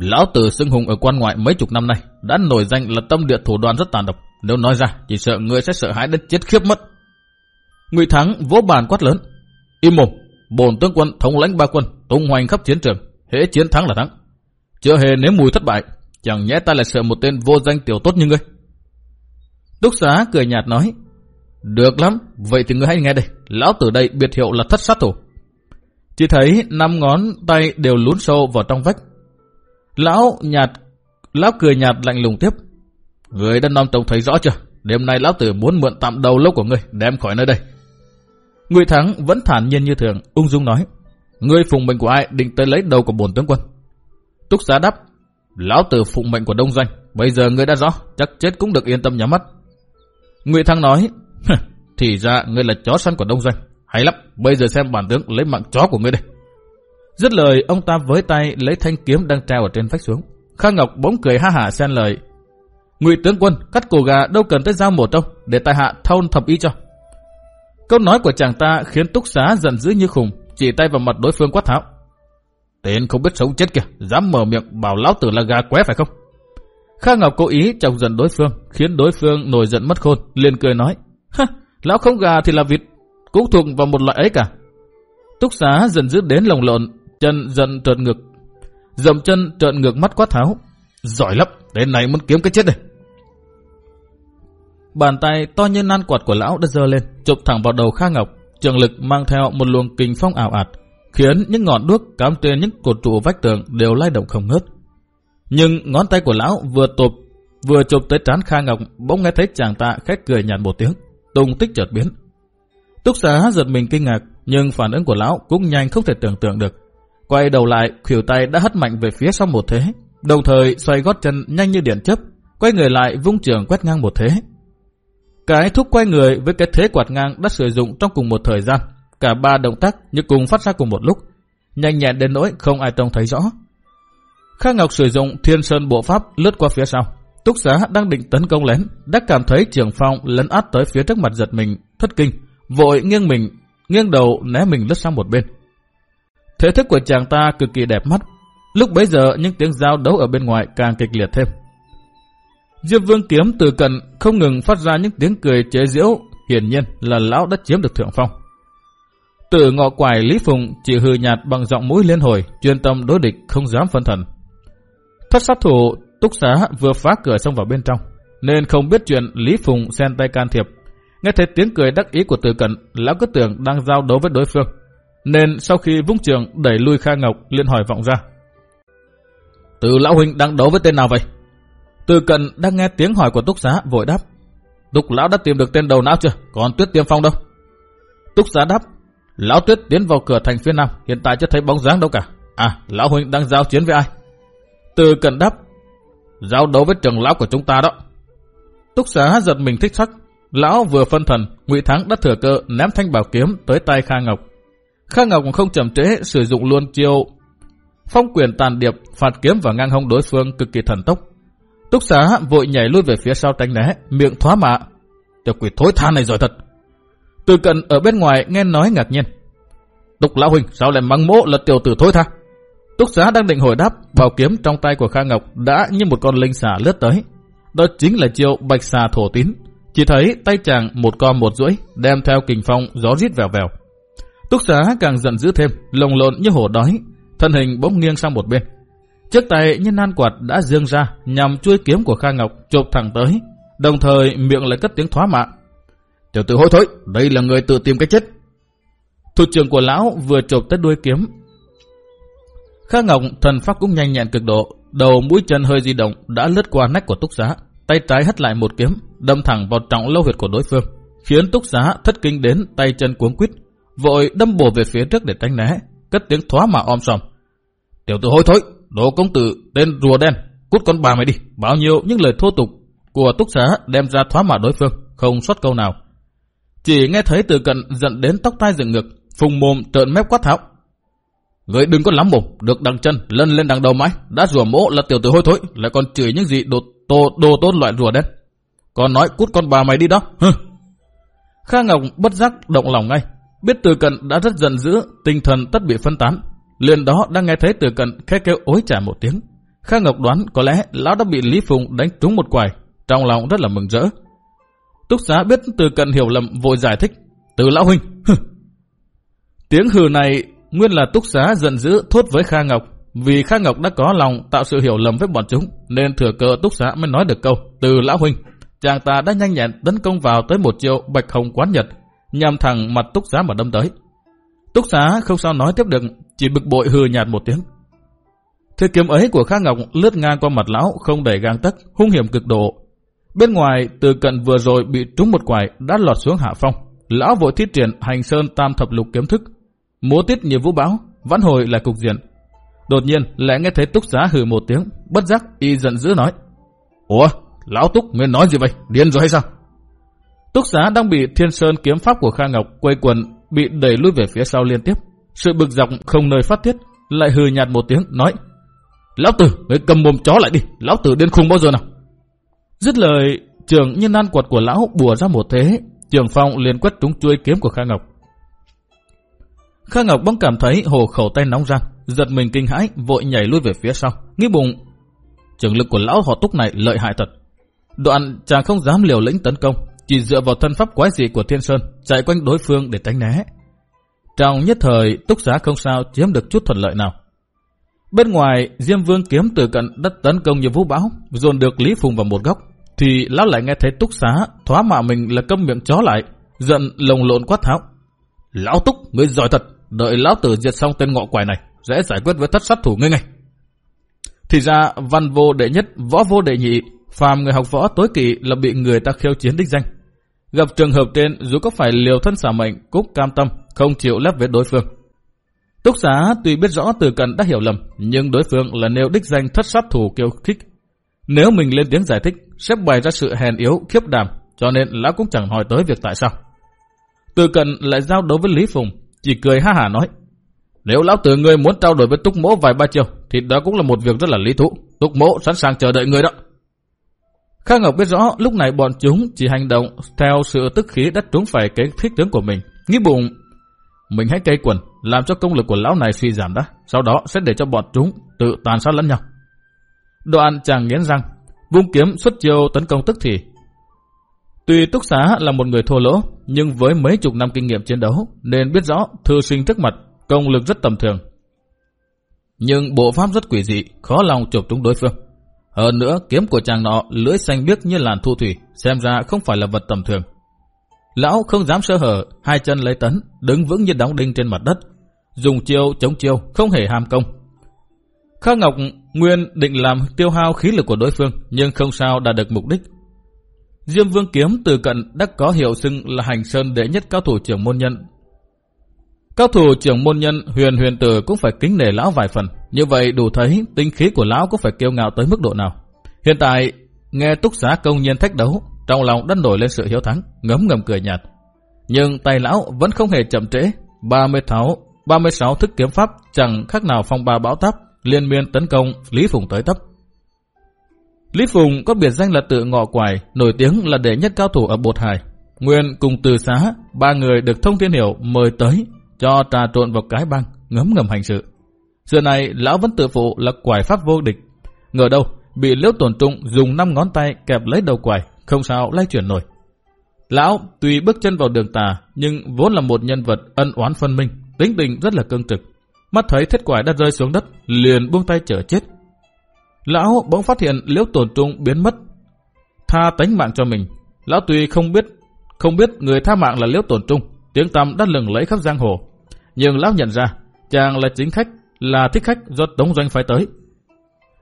Lão tử xưng hùng ở quan ngoại mấy chục năm nay đã nổi danh là tâm địa thủ đoàn rất tàn độc. Nếu nói ra, chỉ sợ người sẽ sợ hãi đến chết khiếp mất. Ngụy Thắng vỗ bàn quát lớn. Im mồm, bổn tướng quân thống lãnh ba quân, tung hoành khắp chiến trường. Hễ chiến thắng là thắng. Chưa hề nếm mùi thất bại, chẳng nhẽ ta lại sợ một tên vô danh tiểu tốt như ngươi. Túc xá cười nhạt nói. Được lắm, vậy thì ngươi hãy nghe đây. Lão tử đây biệt hiệu là thất sát thủ. Chỉ thấy năm ngón tay đều lún sâu vào trong vách, Lão nhạt, lão cười nhạt lạnh lùng tiếp. Người đã ông tộc thấy rõ chưa? Đêm nay lão tử muốn mượn tạm đầu lâu của ngươi, đem khỏi nơi đây. Ngụy Thắng vẫn thản nhiên như thường, ung dung nói. Ngươi phụng mệnh của ai định tới lấy đầu của bổn tướng quân? Túc giá đáp. Lão tử phụng mệnh của đông doanh, bây giờ ngươi đã rõ, chắc chết cũng được yên tâm nhắm mắt. Ngụy Thắng nói. Thì ra ngươi là chó săn của đông doanh. Hay lắm, bây giờ xem bản tướng lấy mạng chó của ngươi đây. Dứt lời, ông ta với tay lấy thanh kiếm đang treo ở trên vách xuống. Kha Ngọc bỗng cười ha hả xen lời. Ngụy tướng quân, cắt cổ gà đâu cần tới dao một đâu, để tại hạ thôn thập y cho. Câu nói của chàng ta khiến túc xá giận dữ như khùng, chỉ tay vào mặt đối phương quát tháo. Tên không biết sống chết kìa, dám mở miệng bảo lão tử là gà qué phải không? Kha Ngọc cố ý chọc giận đối phương, khiến đối phương nổi giận mất khôn, liền cười nói. Ha, lão không gà thì là vịt, cũng thuộc vào một loại ấy cả. Túc xá dần dữ đến lồng lộn, chân giận trợn ngược. Dầm chân trợn ngược mắt quát tháo. Giỏi lắm, đến này muốn kiếm cái chết đây. Bàn tay to như nan quạt của lão đã dơ lên, chụp thẳng vào đầu Kha Ngọc. Trường lực mang theo một luồng kinh phong ảo ạt, khiến những ngọn đuốc cắm trên những cột trụ vách tường đều lay động không ngớt. Nhưng ngón tay của lão vừa tụp, vừa chụp tới trán Kha Ngọc, bỗng nghe thấy chàng ta khét cười nhạt một tiếng, tung tích chợt biến. Túc xá giật mình kinh ngạc, nhưng phản ứng của lão cũng nhanh không thể tưởng tượng được. Quay đầu lại, khuỷu tay đã hất mạnh về phía sau một thế, đồng thời xoay gót chân nhanh như điện chấp, quay người lại vung trường quét ngang một thế. Cái thúc quay người với cái thế quạt ngang đã sử dụng trong cùng một thời gian, cả ba động tác như cùng phát ra cùng một lúc, nhanh nhẹn đến nỗi không ai trông thấy rõ. Kha Ngọc sử dụng thiên sơn bộ pháp lướt qua phía sau. Túc xá đang định tấn công lén, đã cảm thấy trường phong lấn át tới phía trước mặt giật mình, thất kinh, vội nghiêng mình, nghiêng đầu né mình lướt sang một bên. Thế thức của chàng ta cực kỳ đẹp mắt. Lúc bấy giờ những tiếng giao đấu ở bên ngoài càng kịch liệt thêm. Diệp Vương kiếm từ cận không ngừng phát ra những tiếng cười chế giễu, hiển nhiên là lão đã chiếm được thượng phong. Từ ngọ quài Lý Phùng chỉ hừ nhạt bằng giọng mũi liên hồi, chuyên tâm đối địch không dám phân thần. Thất sát thủ túc xá vừa phá cửa xông vào bên trong, nên không biết chuyện Lý Phùng xen tay can thiệp. Nghe thấy tiếng cười đắc ý của Từ Cận, lão cứ tưởng đang giao đấu với đối phương, nên sau khi vung trường đẩy lui Kha Ngọc liền hỏi vọng ra. Từ lão huynh đang đấu với tên nào vậy? Từ cận đang nghe tiếng hỏi của Túc giá vội đáp. Túc lão đã tìm được tên đầu não chưa? Còn Tuyết Tiêm Phong đâu? Túc giá đáp. Lão Tuyết tiến vào cửa thành phía nam, hiện tại chưa thấy bóng dáng đâu cả. À, lão huynh đang giao chiến với ai? Từ cận đáp. Giao đấu với trường lão của chúng ta đó. Túc giá giật mình thích sắc. Lão vừa phân thần, Ngụy Thắng đã thừa cơ ném thanh bảo kiếm tới tay Kha Ngọc Kha Ngọc không chậm trễ sử dụng luôn chiêu phong quyền tàn điệp phạt kiếm vào ngang hông đối phương cực kỳ thần tốc. Túc xá vội nhảy lui về phía sau tránh né, miệng thoá mạ. Tiểu quỷ thối tha này giỏi thật. Từ cận ở bên ngoài nghe nói ngạc nhiên. Túc lão huynh sao lại mắng mỗ là tiểu tử thối tha? Túc xá đang định hồi đáp, bảo kiếm trong tay của Kha Ngọc đã như một con linh xà lướt tới. Đó chính là chiêu bạch xà thổ tín. Chỉ thấy tay chàng một con một rưỡi, đem theo kình phong gió rít vèo vèo. Túc xá càng giận dữ thêm, lồng lộn như hổ đói, thân hình bỗng nghiêng sang một bên. Chiếc tay như nan quạt đã dương ra nhằm chuôi kiếm của Kha Ngọc chộp thẳng tới, đồng thời miệng lại cất tiếng thoá mạ. Tiểu tử hối thối, đây là người tự tìm cái chết. Thủ trưởng của lão vừa chộp tới đuôi kiếm. Kha Ngọc thần pháp cũng nhanh nhẹn cực độ, đầu mũi chân hơi di động đã lướt qua nách của túc giá, tay trái hất lại một kiếm, đâm thẳng vào trọng lâu huyệt của đối phương, khiến túc giá thất kinh đến tay chân cuống quýt, vội đâm bổ về phía trước để tránh né, cất tiếng thoá mà om sòm. Tiểu tử hôi thối, đồ công tử tên rùa đen, cút con bà mày đi, bao nhiêu những lời thô tục của túc xá đem ra thoá mạ đối phương, không sót câu nào. Chỉ nghe thấy từ cận giận đến tóc tai dựng ngực, phùng mồm trợn mép quát tháo. Người đừng có lắm mồm, được đằng chân, lân lên đằng đầu mãi, đã rùa mỗ là tiểu tử hôi thối, lại còn chửi những gì đồ, tô, đồ tốt loại rùa đen. Còn nói cút con bà mày đi đó, hừ. Kha Ngọc bất giác động lòng ngay, biết từ cận đã rất giận dữ, tinh thần tất bị phân tán. Liền đó đang nghe thấy từ cận khẽ kêu ối trả một tiếng. Kha Ngọc đoán có lẽ lão đã bị Lý Phùng đánh trúng một quài, trong lòng rất là mừng rỡ. Túc xá biết từ cận hiểu lầm vội giải thích. Từ lão huynh. Tiếng hừ này nguyên là túc xá giận dữ thốt với Kha Ngọc. Vì Kha Ngọc đã có lòng tạo sự hiểu lầm với bọn chúng. Nên thừa cơ túc xá mới nói được câu. Từ lão huynh. Chàng ta đã nhanh nhẹn tấn công vào tới một chiều bạch hồng quán nhật. Nhằm thẳng mặt túc xá mà đâm tới. Túc xá không sao nói tiếp được. Chỉ bực bội hừ nhạt một tiếng. Thế kiếm ấy của Kha Ngọc lướt ngang qua mặt lão không đẩy gang tấc, hung hiểm cực độ, Bên ngoài, từ cận vừa rồi bị trúng một quải đã lọt xuống hạ phong. Lão vội thiết triển hành sơn tam thập lục kiếm thức. Múa tiết như vũ bão, vãn hồi là cục diện. Đột nhiên lại nghe thấy túc giá hừ một tiếng, bất giác y giận dữ nói. Ủa, lão túc nguyên nói gì vậy, điên rồi hay sao? Túc giá đang bị thiên sơn kiếm pháp của Kha Ngọc quây quần, bị đẩy lui về phía sau liên tiếp. Sự bực dọc không nơi phát tiết, lại hừ nhạt một tiếng, nói. Lão tử, người cầm mồm chó lại đi, lão tử điên khùng bao giờ nào? Dứt lời, trường như nan quật của lão bùa ra một thế, trường phong liền quét trúng chuôi kiếm của Kha Ngọc. Kha Ngọc bỗng cảm thấy hồ khẩu tay nóng răng, giật mình kinh hãi, vội nhảy lui về phía sau, nghĩ bụng. Trường lực của lão họ túc này lợi hại thật. Đoạn chàng không dám liều lĩnh tấn công, chỉ dựa vào thân pháp quái dị của Thiên Sơn, chạy quanh đối phương để tránh né. Trong nhất thời, túc giá không sao chiếm được chút thuận lợi nào. Bên ngoài, Diêm Vương kiếm từ cận đất tấn công như vũ bão, dồn được Lý Phùng vào một góc, thì lão lại nghe thấy túc xá, thoá mạ mình là câm miệng chó lại, giận lồng lộn quát tháo. Lão túc, ngươi giỏi thật, đợi lão tử diệt xong tên ngọ quài này, sẽ giải quyết với thất sát thủ ngươi ngay. Thì ra, văn vô đệ nhất, võ vô đệ nhị, phàm người học võ tối kỵ là bị người ta khiêu chiến đích danh. Gặp trường hợp trên, dù có phải liều thân xả mệnh, cũng cam tâm, không chịu lép với đối phương. Túc xá tuy biết rõ từ cần đã hiểu lầm, nhưng đối phương là nêu đích danh thất sát thủ kêu khích. Nếu mình lên tiếng giải thích, sẽ bày ra sự hèn yếu, khiếp đảm, cho nên lão cũng chẳng hỏi tới việc tại sao. Từ cần lại giao đấu với Lý Phùng, chỉ cười ha hả nói. Nếu lão tử người muốn trao đổi với Túc Mỗ vài ba chiều, thì đó cũng là một việc rất là lý thú. Túc Mỗ sẵn sàng chờ đợi người đó. Kha Ngọc biết rõ lúc này bọn chúng chỉ hành động theo sự tức khí đã trúng phải cái thích tướng của mình. Nghĩ bụng, mình hãy cây quần, làm cho công lực của lão này suy giảm đã, sau đó sẽ để cho bọn chúng tự tàn sát lẫn nhau. Đoạn chàng nghiến răng, vung kiếm xuất chiêu tấn công tức thì. Tuy Túc Xá là một người thua lỗ, nhưng với mấy chục năm kinh nghiệm chiến đấu, nên biết rõ thư sinh trước mặt, công lực rất tầm thường. Nhưng bộ pháp rất quỷ dị, khó lòng chụp trúng đối phương. Hơn nữa, kiếm của chàng nọ lưỡi xanh biếc như làn thu thủy, xem ra không phải là vật tầm thường. Lão không dám sơ hở, hai chân lấy tấn, đứng vững như đóng đinh trên mặt đất, dùng chiêu chống chiêu, không hề ham công. Khắc Ngọc nguyên định làm tiêu hao khí lực của đối phương, nhưng không sao đạt được mục đích. Diêm Vương Kiếm từ cận đã có hiệu xưng là hành sơn đệ nhất cao thủ trưởng môn nhân. Cao thủ trưởng môn nhân huyền huyền tử cũng phải kính nể lão vài phần, như vậy đủ thấy tinh khí của lão có phải kiêu ngạo tới mức độ nào. Hiện tại, nghe túc xá công nhiên thách đấu, trong lòng đất nổi lên sự hiếu thắng, ngấm ngầm cười nhạt. Nhưng tay lão vẫn không hề chậm trễ, 36, 36 thức kiếm pháp chẳng khác nào phong ba bão táp, liên miên tấn công Lý Phùng tới tấp. Lý Phùng có biệt danh là tự ngọ quài, nổi tiếng là đệ nhất cao thủ ở Bột Hải. Nguyên cùng từ xá, ba người được thông thiên hiểu mời tới, cho trà trộn vào cái băng, ngấm ngầm hành sự. Giờ này, lão vẫn tự phụ là quải pháp vô địch. Ngờ đâu, bị liễu tổn trung dùng năm ngón tay kẹp lấy đầu quải không sao lay chuyển nổi. Lão tuy bước chân vào đường tà, nhưng vốn là một nhân vật ân oán phân minh, tính tình rất là cương trực. Mắt thấy thiết quải đã rơi xuống đất, liền buông tay chở chết. Lão bỗng phát hiện liễu tổn trung biến mất, tha tánh mạng cho mình. Lão tuy không biết Không biết người tha mạng là Liễu Tổn Trung, tiếng tăm đã lừng lấy khắp giang hồ. Nhưng lão nhận ra, chàng là chính khách, là thích khách do Tống Doanh phái tới.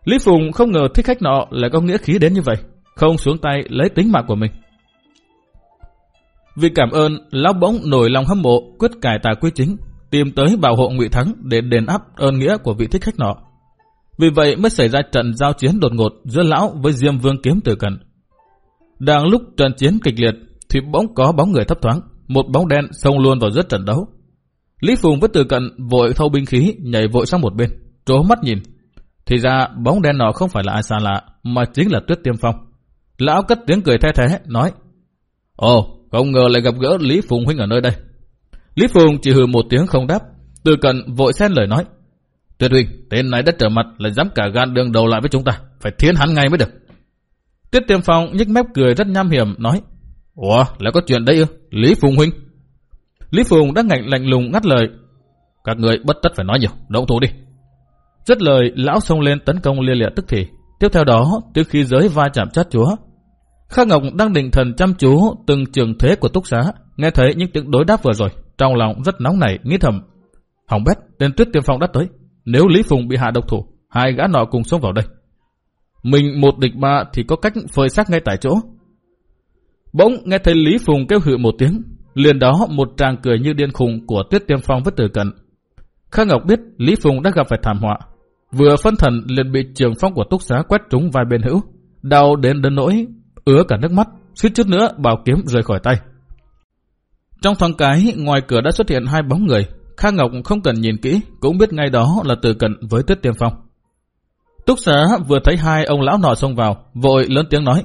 Lý Phùng không ngờ thích khách nọ lại có nghĩa khí đến như vậy, không xuống tay lấy tính mạng của mình. Vì cảm ơn, lão bỗng nổi lòng hâm mộ, quyết cải tà quy chính, tìm tới bảo hộ Ngụy Thắng để đền áp ơn nghĩa của vị thích khách nọ. Vì vậy mới xảy ra trận giao chiến đột ngột giữa lão với Diêm Vương Kiếm Tử Cận. Đang lúc trận chiến kịch liệt thì bỗng có bóng người thấp thoáng, một bóng đen xông luôn vào giữa trận đấu. Lý Phùng với Từ Cận vội thâu binh khí nhảy vội sang một bên, trố mắt nhìn. Thì ra bóng đen nó không phải là ai xa lạ mà chính là Tuyết Tiêm Phong. Lão cất tiếng cười the thế nói: "Ồ, không ngờ lại gặp gỡ Lý Phùng huynh ở nơi đây." Lý Phùng chỉ hừ một tiếng không đáp, Từ Cận vội xen lời nói: Tuyệt huynh, tên này đã trở mặt lại dám cả gan đường đầu lại với chúng ta, phải thiến hắn ngay mới được. Tuyết Tiêm Phong nhếch mép cười rất nham hiểm nói, Ủa, lại có chuyện đấy ư? Lý Phùng huynh. Lý Phùng đã ngạnh lạnh lùng ngắt lời, các người bất tất phải nói nhiều, động thủ đi. Dứt lời, lão xông lên tấn công lia lịa tức thì. Tiếp theo đó, trước khi giới va chạm chát chúa, Kha Ngọc đang định thần chăm chú từng trường thế của túc xá, nghe thấy những tiếng đối đáp vừa rồi, trong lòng rất nóng nảy, nghĩ thầm. Hỏng bét, tên tuyết tiêm phong đã tới. Nếu Lý Phùng bị hạ độc thủ, hai gã nọ cùng xông vào đây. Mình một địch ba thì có cách phơi xác ngay tại chỗ. Bỗng nghe thấy Lý Phùng kêu hự một tiếng, liền đó một tràng cười như điên khùng của Tuyết Tiêm Phong với Từ Cận. Khang Ngọc biết Lý Phùng đã gặp phải thảm họa, vừa phân thần liền bị trường phong của túc xá quét trúng vai bên hữu, đau đến đến nỗi ứa cả nước mắt, suýt chút nữa bảo kiếm rời khỏi tay. Trong thoáng cái, ngoài cửa đã xuất hiện hai bóng người, Kha Ngọc không cần nhìn kỹ, cũng biết ngay đó là từ cận với Tuyết Tiêm Phong. Túc xá vừa thấy hai ông lão nọ xông vào, vội lớn tiếng nói.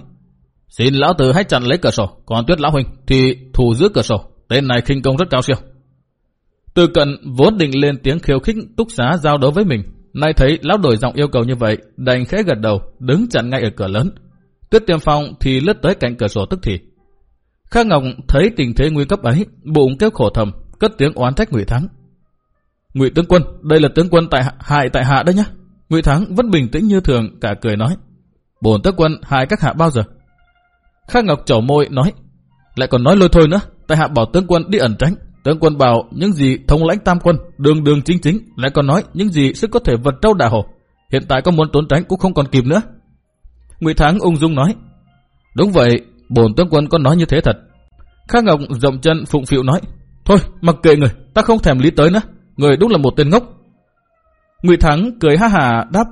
Xin lão tử hãy chặn lấy cửa sổ, còn Tuyết lão huynh thì thủ giữ cửa sổ. Tên này khinh công rất cao siêu. Từ cận vốn định lên tiếng khiêu khích túc xá giao đấu với mình. Nay thấy lão đổi giọng yêu cầu như vậy, đành khẽ gật đầu, đứng chặn ngay ở cửa lớn. Tuyết tiêm phong thì lướt tới cạnh cửa sổ tức thì. Kha Ngọc thấy tình thế nguy cấp ấy, bụng kêu khổ thầm, cất tiếng oán trách Ngụy Thắng. Ngụy tướng quân, đây là tướng quân tại hạ hại tại hạ đấy nhá. Ngụy Thắng vẫn bình tĩnh như thường, cả cười nói. Bổn tướng quân hại các hạ bao giờ? Khang Ngọc chảo môi nói, lại còn nói lôi thôi nữa. Tại hạ bảo tướng quân đi ẩn tránh. Tướng quân bảo những gì thống lãnh tam quân, đường đường chính chính, lại còn nói những gì sức có thể vật trâu đà hổ. Hiện tại có muốn trốn tránh cũng không còn kịp nữa. Ngụy Thắng ung dung nói, đúng vậy, bổn tướng quân có nói như thế thật. Khang Ngọc rộng chân phụng phịu nói, thôi mặc kệ người, ta không thèm lý tới nữa người đúng là một tên ngốc. Ngụy Thắng cười ha hà đáp,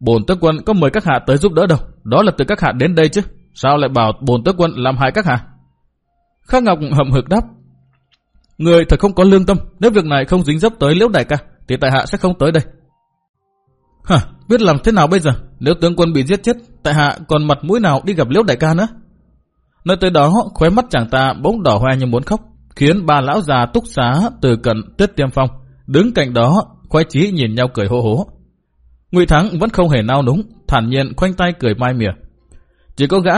bổn tướng quân có mời các hạ tới giúp đỡ đâu, đó là từ các hạ đến đây chứ, sao lại bảo bồn tướng quân làm hại các hạ? Khắc Ngọc hậm hực đáp, người thật không có lương tâm, nếu việc này không dính dấp tới liễu đại ca, thì tại hạ sẽ không tới đây. Hả, biết làm thế nào bây giờ, nếu tướng quân bị giết chết, tại hạ còn mặt mũi nào đi gặp liễu đại ca nữa? Nơi tới đó, khóe mắt chàng ta bỗng đỏ hoe như muốn khóc, khiến ba lão già túc xá từ cận tuyết tiêm phong Đứng cạnh đó, khoái chí nhìn nhau cười hô hố. Ngụy Thắng vẫn không hề nao núng, thản nhiên khoanh tay cười mai mỉa. Chỉ có gã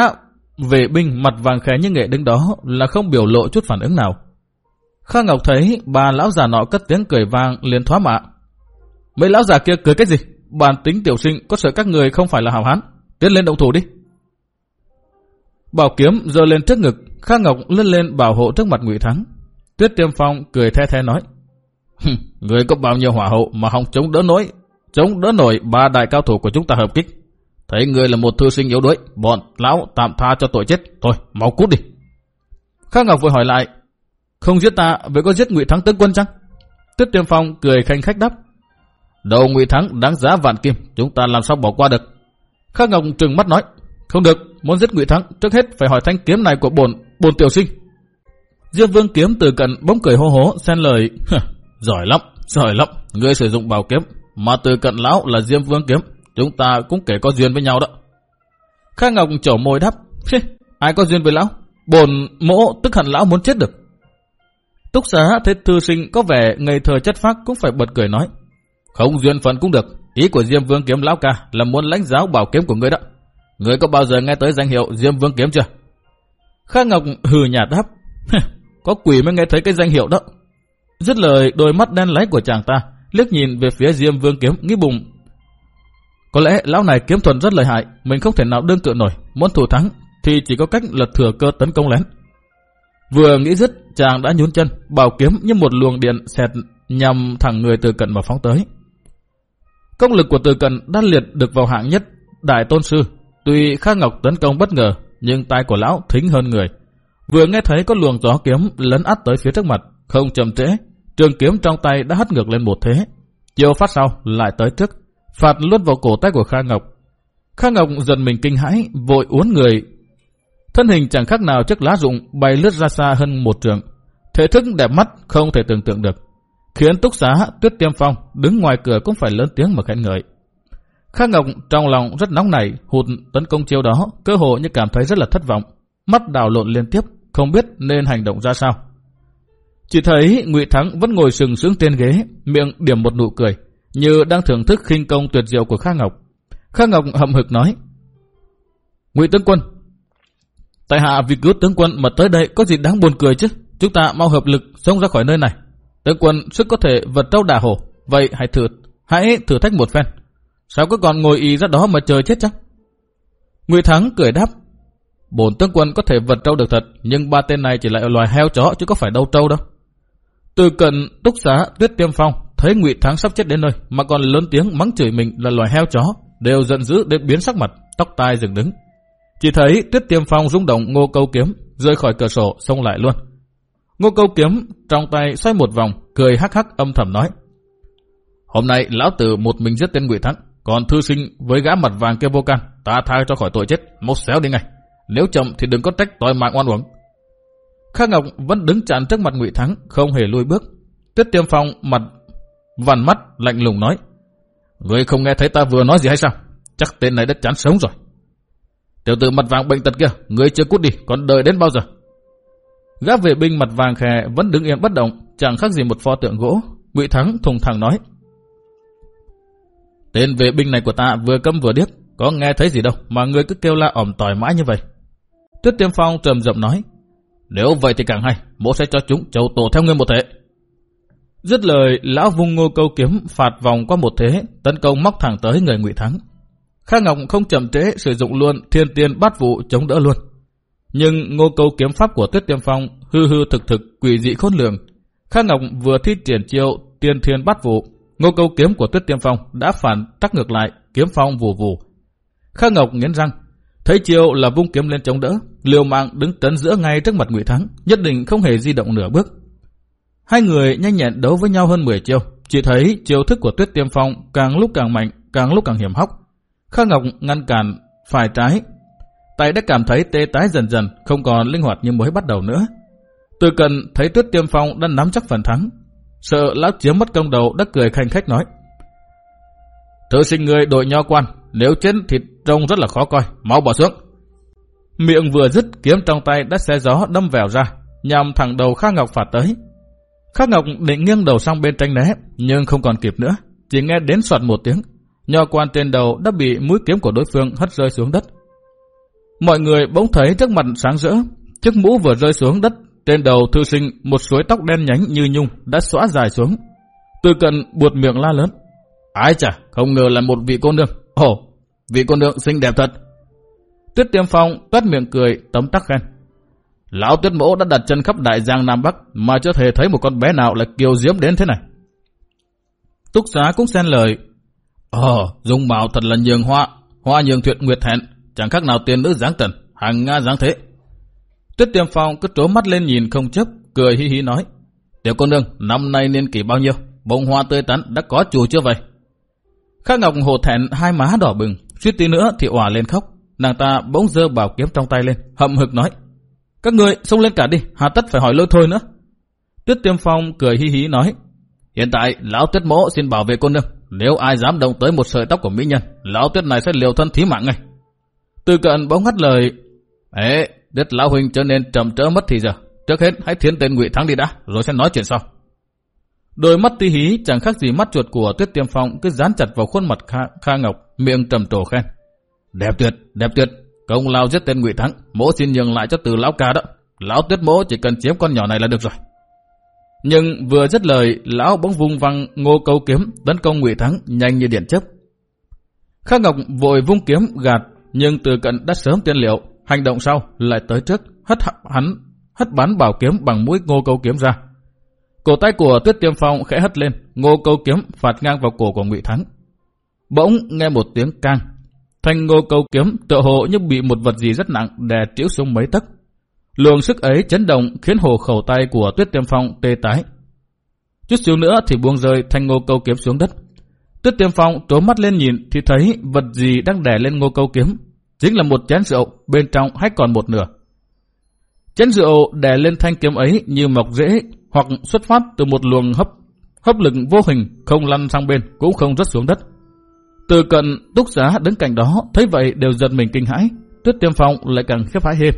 vệ binh mặt vàng khẽ như nghệ đứng đó là không biểu lộ chút phản ứng nào. Kha Ngọc thấy bà lão già nọ cất tiếng cười vang liền thoá mạ. Mấy lão già kia cười cái gì? Bản tính tiểu sinh có sợ các người không phải là hào hán. Tiến lên động thủ đi. Bảo kiếm giơ lên trước ngực, Kha Ngọc lên lên bảo hộ trước mặt Ngụy Thắng. Tuyết Tiêm Phong cười the the nói. Người có bao nhiêu hỏa hậu mà không chống đỡ nổi, chống đỡ nổi ba đại cao thủ của chúng ta hợp kích. Thấy người là một thư sinh yếu đuối, bọn lão tạm tha cho tội chết. Thôi, mau cút đi. Khác Ngọc vừa hỏi lại, không giết ta, vậy có giết Ngụy Thắng tướng quân chăng? Tuyết Tiêm Phong cười khanh khách đáp, đầu Ngụy Thắng đáng giá vạn kim, chúng ta làm sao bỏ qua được? Khác Ngọc trừng mắt nói, không được, muốn giết Ngụy Thắng, trước hết phải hỏi thanh kiếm này của bổn bổn tiểu sinh. Diêm Vương kiếm từ cận bỗng cười hô hố, xen lời, Giỏi lắm, giỏi lắm, ngươi sử dụng bảo kiếm, mà từ cận lão là Diêm Vương kiếm, chúng ta cũng kể có duyên với nhau đó. Khai Ngọc chổ môi đáp, ai có duyên với lão? Bồn mỗ tức hẳn lão muốn chết được. Túc xá thấy thư sinh có vẻ ngây thơ chất phác cũng phải bật cười nói. Không duyên phận cũng được, ý của Diêm Vương kiếm lão ca là muốn lãnh giáo bảo kiếm của ngươi đó. Ngươi có bao giờ nghe tới danh hiệu Diêm Vương kiếm chưa? Khai Ngọc hừ nhạt đáp, có quỷ mới nghe thấy cái danh hiệu đó. Dứt lời đôi mắt đen láy của chàng ta, liếc nhìn về phía Diêm Vương kiếm nghĩ bụng. Có lẽ lão này kiếm thuật rất lợi hại, mình không thể nào đương cự nổi, muốn thủ thắng thì chỉ có cách lật thừa cơ tấn công lén. Vừa nghĩ dứt, chàng đã nhún chân, bảo kiếm như một luồng điện xẹt nhằm thẳng người từ cận mà phóng tới. Công lực của từ cận đã liệt được vào hạng nhất đại tôn sư. Tuy Kha Ngọc tấn công bất ngờ, nhưng tai của lão thính hơn người. Vừa nghe thấy có luồng gió kiếm lấn át tới phía trước mặt, không chậm trễ, trường kiếm trong tay đã hất ngược lên một thế. Chiều phát sau lại tới trước, phạt luốt vào cổ tay của Kha Ngọc. Kha Ngọc dần mình kinh hãi, vội uốn người. Thân hình chẳng khác nào chiếc lá rụng bay lướt ra xa hơn một trường. Thể thức đẹp mắt không thể tưởng tượng được. Khiến túc xá tuyết tiêm phong đứng ngoài cửa cũng phải lớn tiếng mà khen ngợi. Kha Ngọc trong lòng rất nóng nảy, hụt tấn công chiêu đó, cơ hội như cảm thấy rất là thất vọng. Mắt đảo lộn liên tiếp, không biết nên hành động ra sao. Chỉ thấy Ngụy Thắng vẫn ngồi sừng sững trên ghế, miệng điểm một nụ cười, như đang thưởng thức khinh công tuyệt diệu của Kha Ngọc. Kha Ngọc hậm hực nói, Ngụy tướng quân, tại hạ vì cứu tướng quân mà tới đây có gì đáng buồn cười chứ? Chúng ta mau hợp lực xông ra khỏi nơi này. Tướng quân sức có thể vật trâu đà hổ, vậy hãy thử, hãy thử thách một phen. Sao cứ còn ngồi y ra đó mà chờ chết chắc? Ngụy Thắng cười đáp, Bổn tướng quân có thể vật trâu được thật, nhưng ba tên này chỉ là loài heo chó chứ có phải đâu trâu đâu. Từ cận túc xá tuyết tiêm phong, thấy Ngụy Thắng sắp chết đến nơi mà còn lớn tiếng mắng chửi mình là loài heo chó, đều giận dữ đến biến sắc mặt, tóc tai dựng đứng. Chỉ thấy tuyết tiêm phong rung động ngô câu kiếm, rơi khỏi cửa sổ xông lại luôn. Ngô câu kiếm trong tay xoay một vòng, cười hắc hắc âm thầm nói. Hôm nay lão tử một mình giết tên Ngụy Thắng, còn thư sinh với gã mặt vàng kia vô can, ta tha cho khỏi tội chết, một xéo đi ngay. Nếu chậm thì đừng có trách tội mạng oan uổng. Kha Ngọc vẫn đứng chặn trước mặt Ngụy Thắng, không hề lùi bước. Tuyết Tiêm Phong mặt vằn mắt lạnh lùng nói: người không nghe thấy ta vừa nói gì hay sao? Chắc tên này đã chán sống rồi." Tiểu tử mặt vàng bệnh tật kia, người chưa cút đi, còn đợi đến bao giờ? Gã vệ binh mặt vàng khè vẫn đứng yên bất động, chẳng khác gì một pho tượng gỗ. Ngụy Thắng thùng thẳng nói: Tên vệ binh này của ta vừa câm vừa điếc, có nghe thấy gì đâu mà người cứ kêu la ỏm tỏi mãi như vậy. Tuyết Tiêm Phong trầm rộng nói, nếu vậy thì càng hay, bố sẽ cho chúng châu tổ theo ngươi một thể Dứt lời, lão vung ngô câu kiếm phạt vòng qua một thế, tấn công móc thẳng tới người ngụy Thắng. Kha Ngọc không chậm trễ sử dụng luôn thiên tiên bát vụ chống đỡ luôn. Nhưng ngô câu kiếm pháp của Tuyết Tiêm Phong hư hư thực thực quỷ dị khôn lường. Kha Ngọc vừa thi triển chiêu tiên thiên bát vụ, ngô câu kiếm của Tuyết Tiêm Phong đã phản tắc ngược lại, kiếm phong vù vù. Kha Ngọc nghiến răng, thấy chiêu là vung kiếm lên chống đỡ, liều mạng đứng tấn giữa ngay trước mặt Ngụy Thắng, nhất định không hề di động nửa bước. Hai người nhanh nhẹn đấu với nhau hơn 10 chiêu, chỉ thấy chiêu thức của Tuyết Tiêm Phong càng lúc càng mạnh, càng lúc càng hiểm hóc. Kha Ngọc ngăn cản phải trái, tay đã cảm thấy tê tái dần dần, không còn linh hoạt như mới bắt đầu nữa. Từ cần thấy Tuyết Tiêm Phong đã nắm chắc phần thắng, sợ lão chiếm mất công đầu đã cười khanh khách nói: "Thử sinh người đội nho quan, nếu chết thì trông rất là khó coi, mau bỏ xuống." Miệng vừa dứt kiếm trong tay đã xé gió đâm vào ra, nhằm thẳng đầu Kha Ngọc phạt tới. Khắc Ngọc định nghiêng đầu sang bên tranh né, nhưng không còn kịp nữa, chỉ nghe đến soạt một tiếng, nho quan trên đầu đã bị mũi kiếm của đối phương hất rơi xuống đất. Mọi người bỗng thấy trước mặt sáng rỡ, chiếc mũ vừa rơi xuống đất, trên đầu thư sinh một suối tóc đen nhánh như nhung đã xóa dài xuống. Từ cần buột miệng la lớn. Ái chà, không ngờ là một vị cô nương. Ồ, vị cô nương xinh đẹp thật. Tuyết Tiêm Phong toát miệng cười, tấm tắc khen. Lão Tuyết Mỗ đã đặt chân khắp Đại Giang Nam Bắc mà chưa thể thấy một con bé nào lại kiều diễm đến thế này. Túc xá cũng xen lời. ờ, dung mạo thật là nhường hoa, hoa nhường thuyện nguyệt hẹn, chẳng khác nào tiền nữ dáng tần, hàng nga dáng thế. Tuyết Tiêm Phong cứ trố mắt lên nhìn không chấp, cười hi hi nói. Tiểu cô nương, năm nay niên kỷ bao nhiêu? Bông hoa tươi tắn đã có chủ chưa vậy? Khắc Ngọc hồ thẹn hai má đỏ bừng, suýt tí nữa thì òa lên khóc. Nàng ta bỗng dơ bảo kiếm trong tay lên, hậm hực nói. Các người xông lên cả đi, hà tất phải hỏi lôi thôi nữa. Tuyết Tiêm Phong cười hi hí nói. Hiện tại, Lão Tuyết Mỗ xin bảo vệ cô nương. Nếu ai dám động tới một sợi tóc của mỹ nhân, Lão Tuyết này sẽ liều thân thí mạng ngay. Từ cận bỗng ngắt lời. Ê, Đất Lão Huynh cho nên trầm trỡ mất thì giờ. Trước hết hãy thiến tên ngụy Thắng đi đã, rồi sẽ nói chuyện sau. Đôi mắt tí hí chẳng khác gì mắt chuột của Tuyết Tiêm Phong cứ dán chặt vào khuôn mặt Kha, Kha Ngọc, miệng trầm trồ khen. Đẹp tuyệt, đẹp tuyệt, công lao giết tên Ngụy Thắng, mỗ xin nhường lại cho từ lão ca đó. Lão tuyết mỗ chỉ cần chiếm con nhỏ này là được rồi. Nhưng vừa dứt lời, lão bỗng vung văng ngô câu kiếm tấn công Ngụy Thắng nhanh như điện chớp. Khắc Ngọc vội vung kiếm gạt, nhưng từ cận đã sớm tiên liệu, hành động sau lại tới trước, hất hắn hất bắn bảo kiếm bằng mũi ngô câu kiếm ra. Cổ tay của Tuyết Tiêm Phong khẽ hất lên, ngô câu kiếm phạt ngang vào cổ của Ngụy Thắng. Bỗng nghe một tiếng cang, thanh ngô câu kiếm tựa hồ như bị một vật gì rất nặng đè chiếu xuống mấy tấc. Luồng sức ấy chấn động khiến hồ khẩu tay của Tuyết Tiêm Phong tê tái. Chút xíu nữa thì buông rơi thanh ngô câu kiếm xuống đất. Tuyết Tiêm Phong trố mắt lên nhìn thì thấy vật gì đang đè lên ngô câu kiếm. Chính là một chén rượu, bên trong hay còn một nửa. Chén rượu đè lên thanh kiếm ấy như mọc rễ hoặc xuất phát từ một luồng hấp hấp lực vô hình không lăn sang bên cũng không rớt xuống đất. Từ cận túc giá đứng cạnh đó thấy vậy đều giật mình kinh hãi. Tuyết Tiêm Phong lại càng khiếp hãi thêm.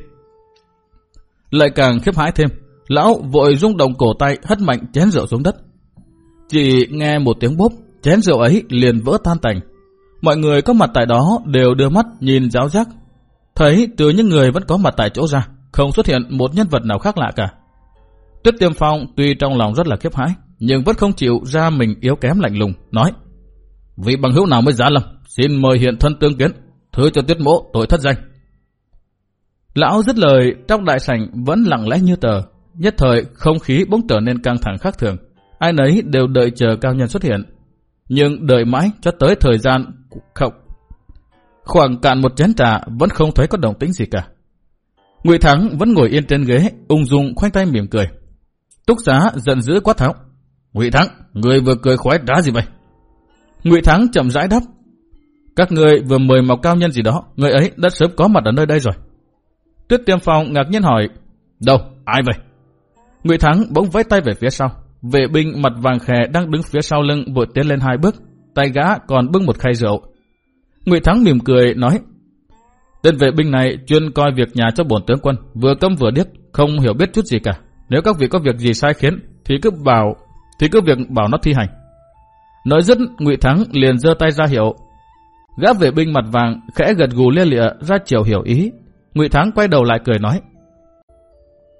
Lại càng khiếp hãi thêm. Lão vội rung động cổ tay hất mạnh chén rượu xuống đất. Chỉ nghe một tiếng bốp, chén rượu ấy liền vỡ tan tành. Mọi người có mặt tại đó đều đưa mắt nhìn giáo giác. Thấy từ những người vẫn có mặt tại chỗ ra, không xuất hiện một nhân vật nào khác lạ cả. Tuyết Tiêm Phong tuy trong lòng rất là khiếp hãi, nhưng vẫn không chịu ra mình yếu kém lạnh lùng, nói Vị bằng hữu nào mới giá lầm xin mời hiện thân tương kiến, thứ cho Tuyết Mỗ tội thất danh. Lão dứt lời, trong đại sảnh vẫn lặng lẽ như tờ, nhất thời không khí bỗng trở nên căng thẳng khác thường. Ai nấy đều đợi chờ cao nhân xuất hiện. Nhưng đợi mãi cho tới thời gian không. Khoảng cạn một chén trà vẫn không thấy có động tĩnh gì cả. Ngụy Thắng vẫn ngồi yên trên ghế, ung dung khoanh tay mỉm cười. Túc Giá giận dữ quát tháo. Ngụy Thắng, người vừa cười khoái đá gì vậy? Ngụy Thắng chậm rãi đáp. Các người vừa mời mọc cao nhân gì đó, người ấy đã sớm có mặt ở nơi đây rồi. Tuyết Tiêm Phong ngạc nhiên hỏi, đâu, ai vậy? Ngụy Thắng bỗng vẫy tay về phía sau. Vệ binh mặt vàng khè đang đứng phía sau lưng vội tiến lên hai bước, tay gã còn bưng một khay rượu. Ngụy Thắng mỉm cười nói, tên vệ binh này chuyên coi việc nhà cho bổn tướng quân, vừa câm vừa điếc, không hiểu biết chút gì cả. Nếu các vị có việc gì sai khiến, thì cứ bảo, thì cứ việc bảo nó thi hành. Nói dứt, Ngụy Thắng liền giơ tay ra hiệu. Gã vệ binh mặt vàng khẽ gật gù lia lịa ra chiều hiểu ý. Ngụy Thắng quay đầu lại cười nói: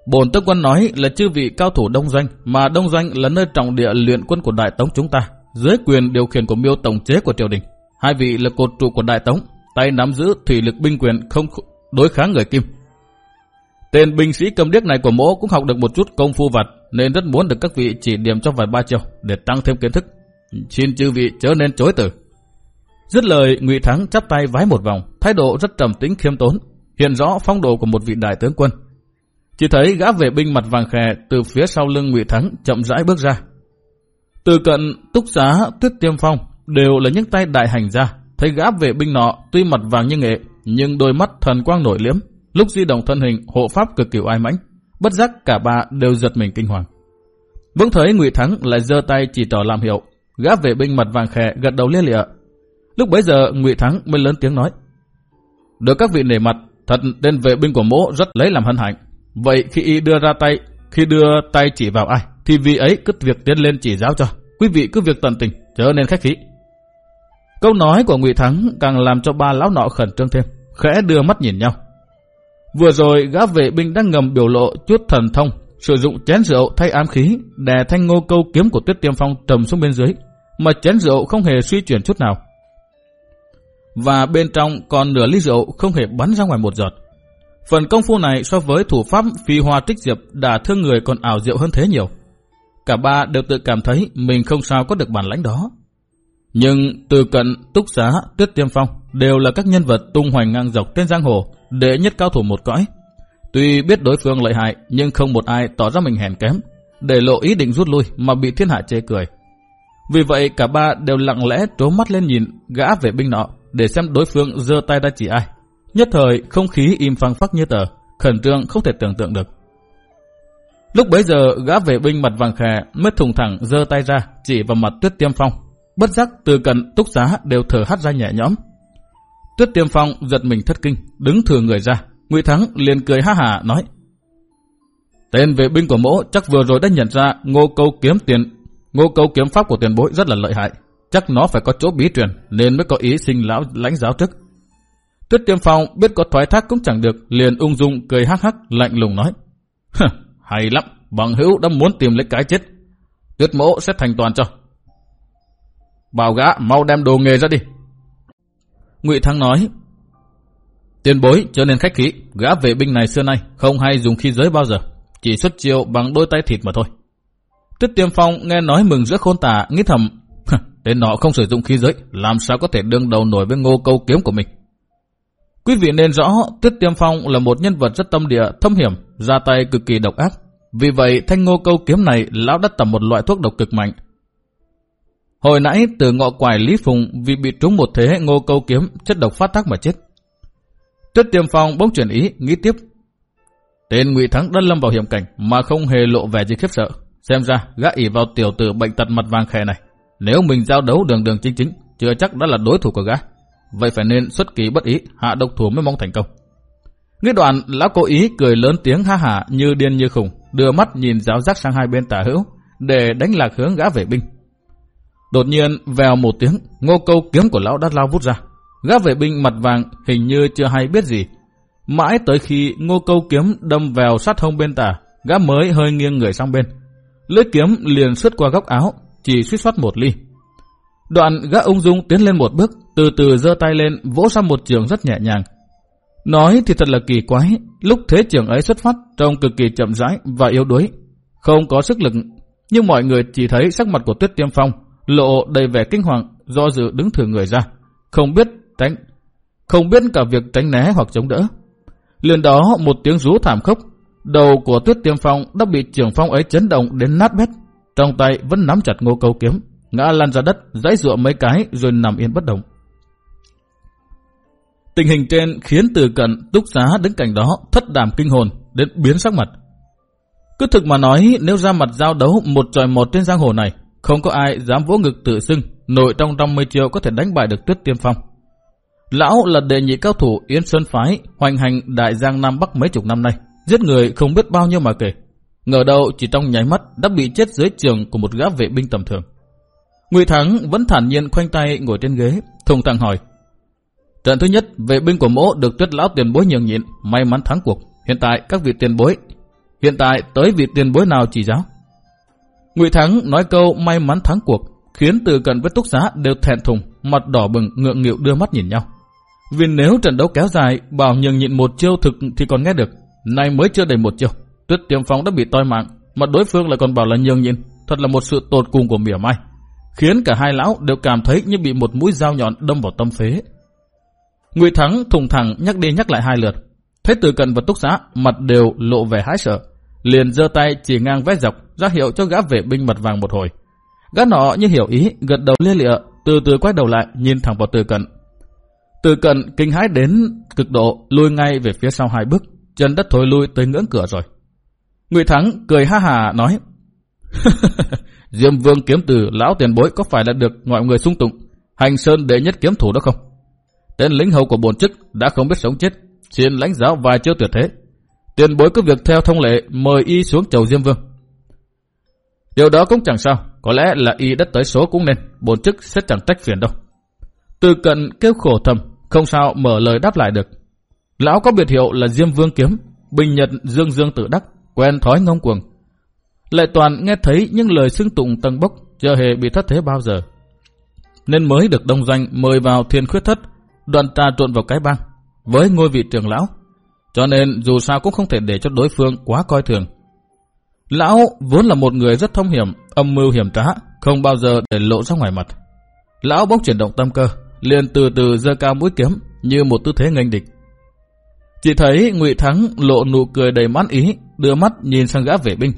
Bổn tướng quân nói là chư vị cao thủ đông doanh, mà đông doanh là nơi trọng địa luyện quân của đại tống chúng ta, dưới quyền điều khiển của miêu tổng chế của triều đình. Hai vị là cột trụ của đại tống, tay nắm giữ thủy lực binh quyền không đối kháng người kim. Tên binh sĩ cầm điếc này của mỗ cũng học được một chút công phu vặt, nên rất muốn được các vị chỉ điểm cho vài ba chiều để tăng thêm kiến thức. Xin chư vị chớ nên chối từ. Dứt lời, Ngụy Thắng chắp tay vái một vòng, thái độ rất trầm tĩnh khiêm tốn, hiện rõ phong độ của một vị đại tướng quân. Chỉ thấy gã vệ binh mặt vàng khè từ phía sau lưng Ngụy Thắng chậm rãi bước ra. Từ cận túc giá tuyết tiêm phong đều là những tay đại hành ra. Thấy gã vệ binh nọ tuy mặt vàng như nghệ nhưng đôi mắt thần quang nổi liếm. Lúc di động thân hình hộ pháp cực kỳ ai mãnh. Bất giác cả ba đều giật mình kinh hoàng. Vẫn thấy Ngụy Thắng lại giơ tay chỉ tỏ làm hiệu. Gã vệ binh mặt vàng khè gật đầu lia lịa. Lúc bấy giờ Ngụy Thắng mới lớn tiếng nói. Được các vị nể mặt, thật tên vệ binh của mỗ rất lấy làm hân hạnh. Vậy khi y đưa ra tay, khi đưa tay chỉ vào ai, thì vị ấy cứ việc tiến lên chỉ giáo cho. Quý vị cứ việc tận tình, trở nên khách khí. Câu nói của Ngụy Thắng càng làm cho ba lão nọ khẩn trương thêm, khẽ đưa mắt nhìn nhau. Vừa rồi gã vệ binh đang ngầm biểu lộ chút thần thông, sử dụng chén rượu thay ám khí, đè thanh ngô câu kiếm của Tuyết Tiêm Phong trầm xuống bên dưới, mà chén rượu không hề suy chuyển chút nào. Và bên trong còn nửa ly rượu không hề bắn ra ngoài một giọt. Phần công phu này so với thủ pháp phi hoa trích diệp đã thương người còn ảo diệu hơn thế nhiều. Cả ba đều tự cảm thấy mình không sao có được bản lãnh đó. Nhưng từ cận, túc giá, tuyết tiêm phong đều là các nhân vật tung hoành ngang dọc trên giang hồ, đệ nhất cao thủ một cõi. Tuy biết đối phương lợi hại nhưng không một ai tỏ ra mình hèn kém, để lộ ý định rút lui mà bị thiên hạ chê cười. Vì vậy cả ba đều lặng lẽ trố mắt lên nhìn gã vệ binh nọ để xem đối phương giơ tay ra chỉ ai. Nhất thời không khí im phăng phắc như tờ, khẩn trương không thể tưởng tượng được. Lúc bấy giờ gã vệ binh mặt vàng khè mới thùng thẳng giơ tay ra chỉ vào mặt tuyết tiêm phong. Bất giác từ cận túc giá đều thở hắt ra nhẹ nhõm. Tuyết tiêm phong giật mình thất kinh, đứng thừa người ra. Ngụy Thắng liền cười ha hả nói. Tên vệ binh của mỗ chắc vừa rồi đã nhận ra ngô câu kiếm tiền ngô câu kiếm pháp của tiền bối rất là lợi hại. Chắc nó phải có chỗ bí truyền nên mới có ý sinh lão lãnh giáo trước. Tuyết Tiêm Phong biết có thoái thác cũng chẳng được, liền ung dung cười hắc hắc lạnh lùng nói. Hay lắm, bằng hữu đã muốn tìm lấy cái chết. Tuyết mỗ sẽ thành toàn cho. Bảo gã mau đem đồ nghề ra đi. Ngụy Thắng nói. Tiền bối trở nên khách khí, gã vệ binh này xưa nay không hay dùng khí giới bao giờ. chỉ xuất chiêu bằng đôi tay thịt mà thôi. Tuyết Tiêm Phong nghe nói mừng giữa khôn tả, nghĩ thầm, tên nọ không sử dụng khí giới, làm sao có thể đương đầu nổi với ngô câu kiếm của mình. Quý vị nên rõ, Tuyết Tiêm Phong là một nhân vật rất tâm địa, thâm hiểm, ra tay cực kỳ độc ác. Vì vậy, thanh ngô câu kiếm này, lão đã tầm một loại thuốc độc cực mạnh. Hồi nãy, từ ngọ quài Lý Phùng vì bị trúng một thế ngô câu kiếm, chất độc phát tác mà chết. Tuyết Tiêm Phong bỗng chuyển ý, nghĩ tiếp. Tên Ngụy Thắng đã lâm vào hiểm cảnh mà không hề lộ vẻ gì khiếp sợ. Xem ra, gã ỉ vào tiểu tử bệnh tật mặt vàng khè này. Nếu mình giao đấu đường đường chính chính, chưa chắc đã là đối thủ của gã. Vậy phải nên xuất kỳ bất ý, hạ độc thủ mới mong thành công. Nghĩ đoạn, lão cố ý cười lớn tiếng ha hả như điên như khủng, đưa mắt nhìn giáo giác sang hai bên tả hữu, để đánh lạc hướng gã vệ binh. Đột nhiên, vèo một tiếng, ngô câu kiếm của lão đã lao vút ra. Gã vệ binh mặt vàng hình như chưa hay biết gì. Mãi tới khi ngô câu kiếm đâm vào sát hông bên tả, gã mới hơi nghiêng người sang bên. Lưỡi kiếm liền xuất qua góc áo, chỉ suýt soát một ly. Đoạn gã ung dung tiến lên một bước, từ từ giơ tay lên vỗ sang một trường rất nhẹ nhàng. Nói thì thật là kỳ quái, lúc thế trường ấy xuất phát trông cực kỳ chậm rãi và yếu đuối, không có sức lực, nhưng mọi người chỉ thấy sắc mặt của Tuyết Tiêm Phong lộ đầy vẻ kinh hoàng do dự đứng thử người ra, không biết tránh, không biết cả việc tránh né hoặc chống đỡ. Liền đó một tiếng rú thảm khốc, đầu của Tuyết Tiêm Phong đã bị trường phong ấy chấn động đến nát bét, trong tay vẫn nắm chặt ngô câu kiếm, ngã lăn ra đất, dãy ruộng mấy cái rồi nằm yên bất động. Tình hình trên khiến từ cận túc giá đứng cạnh đó thất đảm kinh hồn đến biến sắc mặt. Cứ thực mà nói nếu ra mặt giao đấu một tròi một trên giang hồ này, không có ai dám vỗ ngực tự xưng nội trong trăm mươi chiều có thể đánh bại được tuyết tiêm phong. Lão là đệ nhị cao thủ Yến Sơn Phái hoành hành đại giang Nam Bắc mấy chục năm nay, giết người không biết bao nhiêu mà kể. Ngờ đâu chỉ trong nháy mắt đã bị chết dưới trường của một gã vệ binh tầm thường. Ngụy Thắng vẫn thản nhiên khoanh tay ngồi trên ghế, thùng thẳng hỏi. Trận thứ nhất, vệ binh của mỗ được tuyết lão tiền bối nhường nhịn, may mắn thắng cuộc. Hiện tại các vị tiền bối, hiện tại tới vị tiền bối nào chỉ giáo? Ngụy Thắng nói câu may mắn thắng cuộc, khiến từ cận với túc giá đều thẹn thùng, mặt đỏ bừng ngượng nghịu đưa mắt nhìn nhau. Vì nếu trận đấu kéo dài, bảo nhường nhịn một chiêu thực thì còn nghe được. Nay mới chưa đầy một chiêu, tuyết tiêm phong đã bị toi mạng, mà đối phương lại còn bảo là nhường nhịn. Thật là một sự tột cùng của mỉa mai khiến cả hai lão đều cảm thấy như bị một mũi dao nhọn đâm vào tâm phế. Ngụy Thắng thùng thẳng nhắc đi nhắc lại hai lượt. Thế từ cận và túc xá mặt đều lộ vẻ hái sợ. Liền giơ tay chỉ ngang vét dọc ra hiệu cho gã vệ binh mặt vàng một hồi. Gã nọ như hiểu ý gật đầu lia lịa từ từ quay đầu lại nhìn thẳng vào từ cận. Từ cận kinh hãi đến cực độ lùi ngay về phía sau hai bước. Chân đất thối lui tới ngưỡng cửa rồi. Ngụy Thắng cười ha hà nói Diêm Vương kiếm từ lão tiền bối có phải là được mọi người sung tụng hành sơn đệ nhất kiếm thủ đó không? Tên lính hầu của bổn chức đã không biết sống chết, xin lãnh giáo vài chiêu tuyệt thế. Tiền bối cứ việc theo thông lệ mời y xuống chầu Diêm Vương. Điều đó cũng chẳng sao, có lẽ là y đất tới số cũng nên, bổn chức sẽ chẳng trách phiền đâu. Từ cận kêu khổ thầm, không sao mở lời đáp lại được. Lão có biệt hiệu là Diêm Vương kiếm, bình nhật dương dương tự đắc, quen thói ngông cuồng, lệ toàn nghe thấy những lời xưng tụng tầng bốc, chưa hề bị thất thế bao giờ. Nên mới được đông danh mời vào thiên khuyết thất, đoàn trà trộn vào cái băng, với ngôi vị trưởng lão. Cho nên dù sao cũng không thể để cho đối phương quá coi thường. Lão vốn là một người rất thông hiểm, âm mưu hiểm trá, không bao giờ để lộ ra ngoài mặt. Lão bỗng chuyển động tâm cơ, liền từ từ giơ cao mũi kiếm như một tư thế nghênh địch. Chỉ thấy Ngụy Thắng lộ nụ cười đầy mãn ý, đưa mắt nhìn sang gã vệ binh.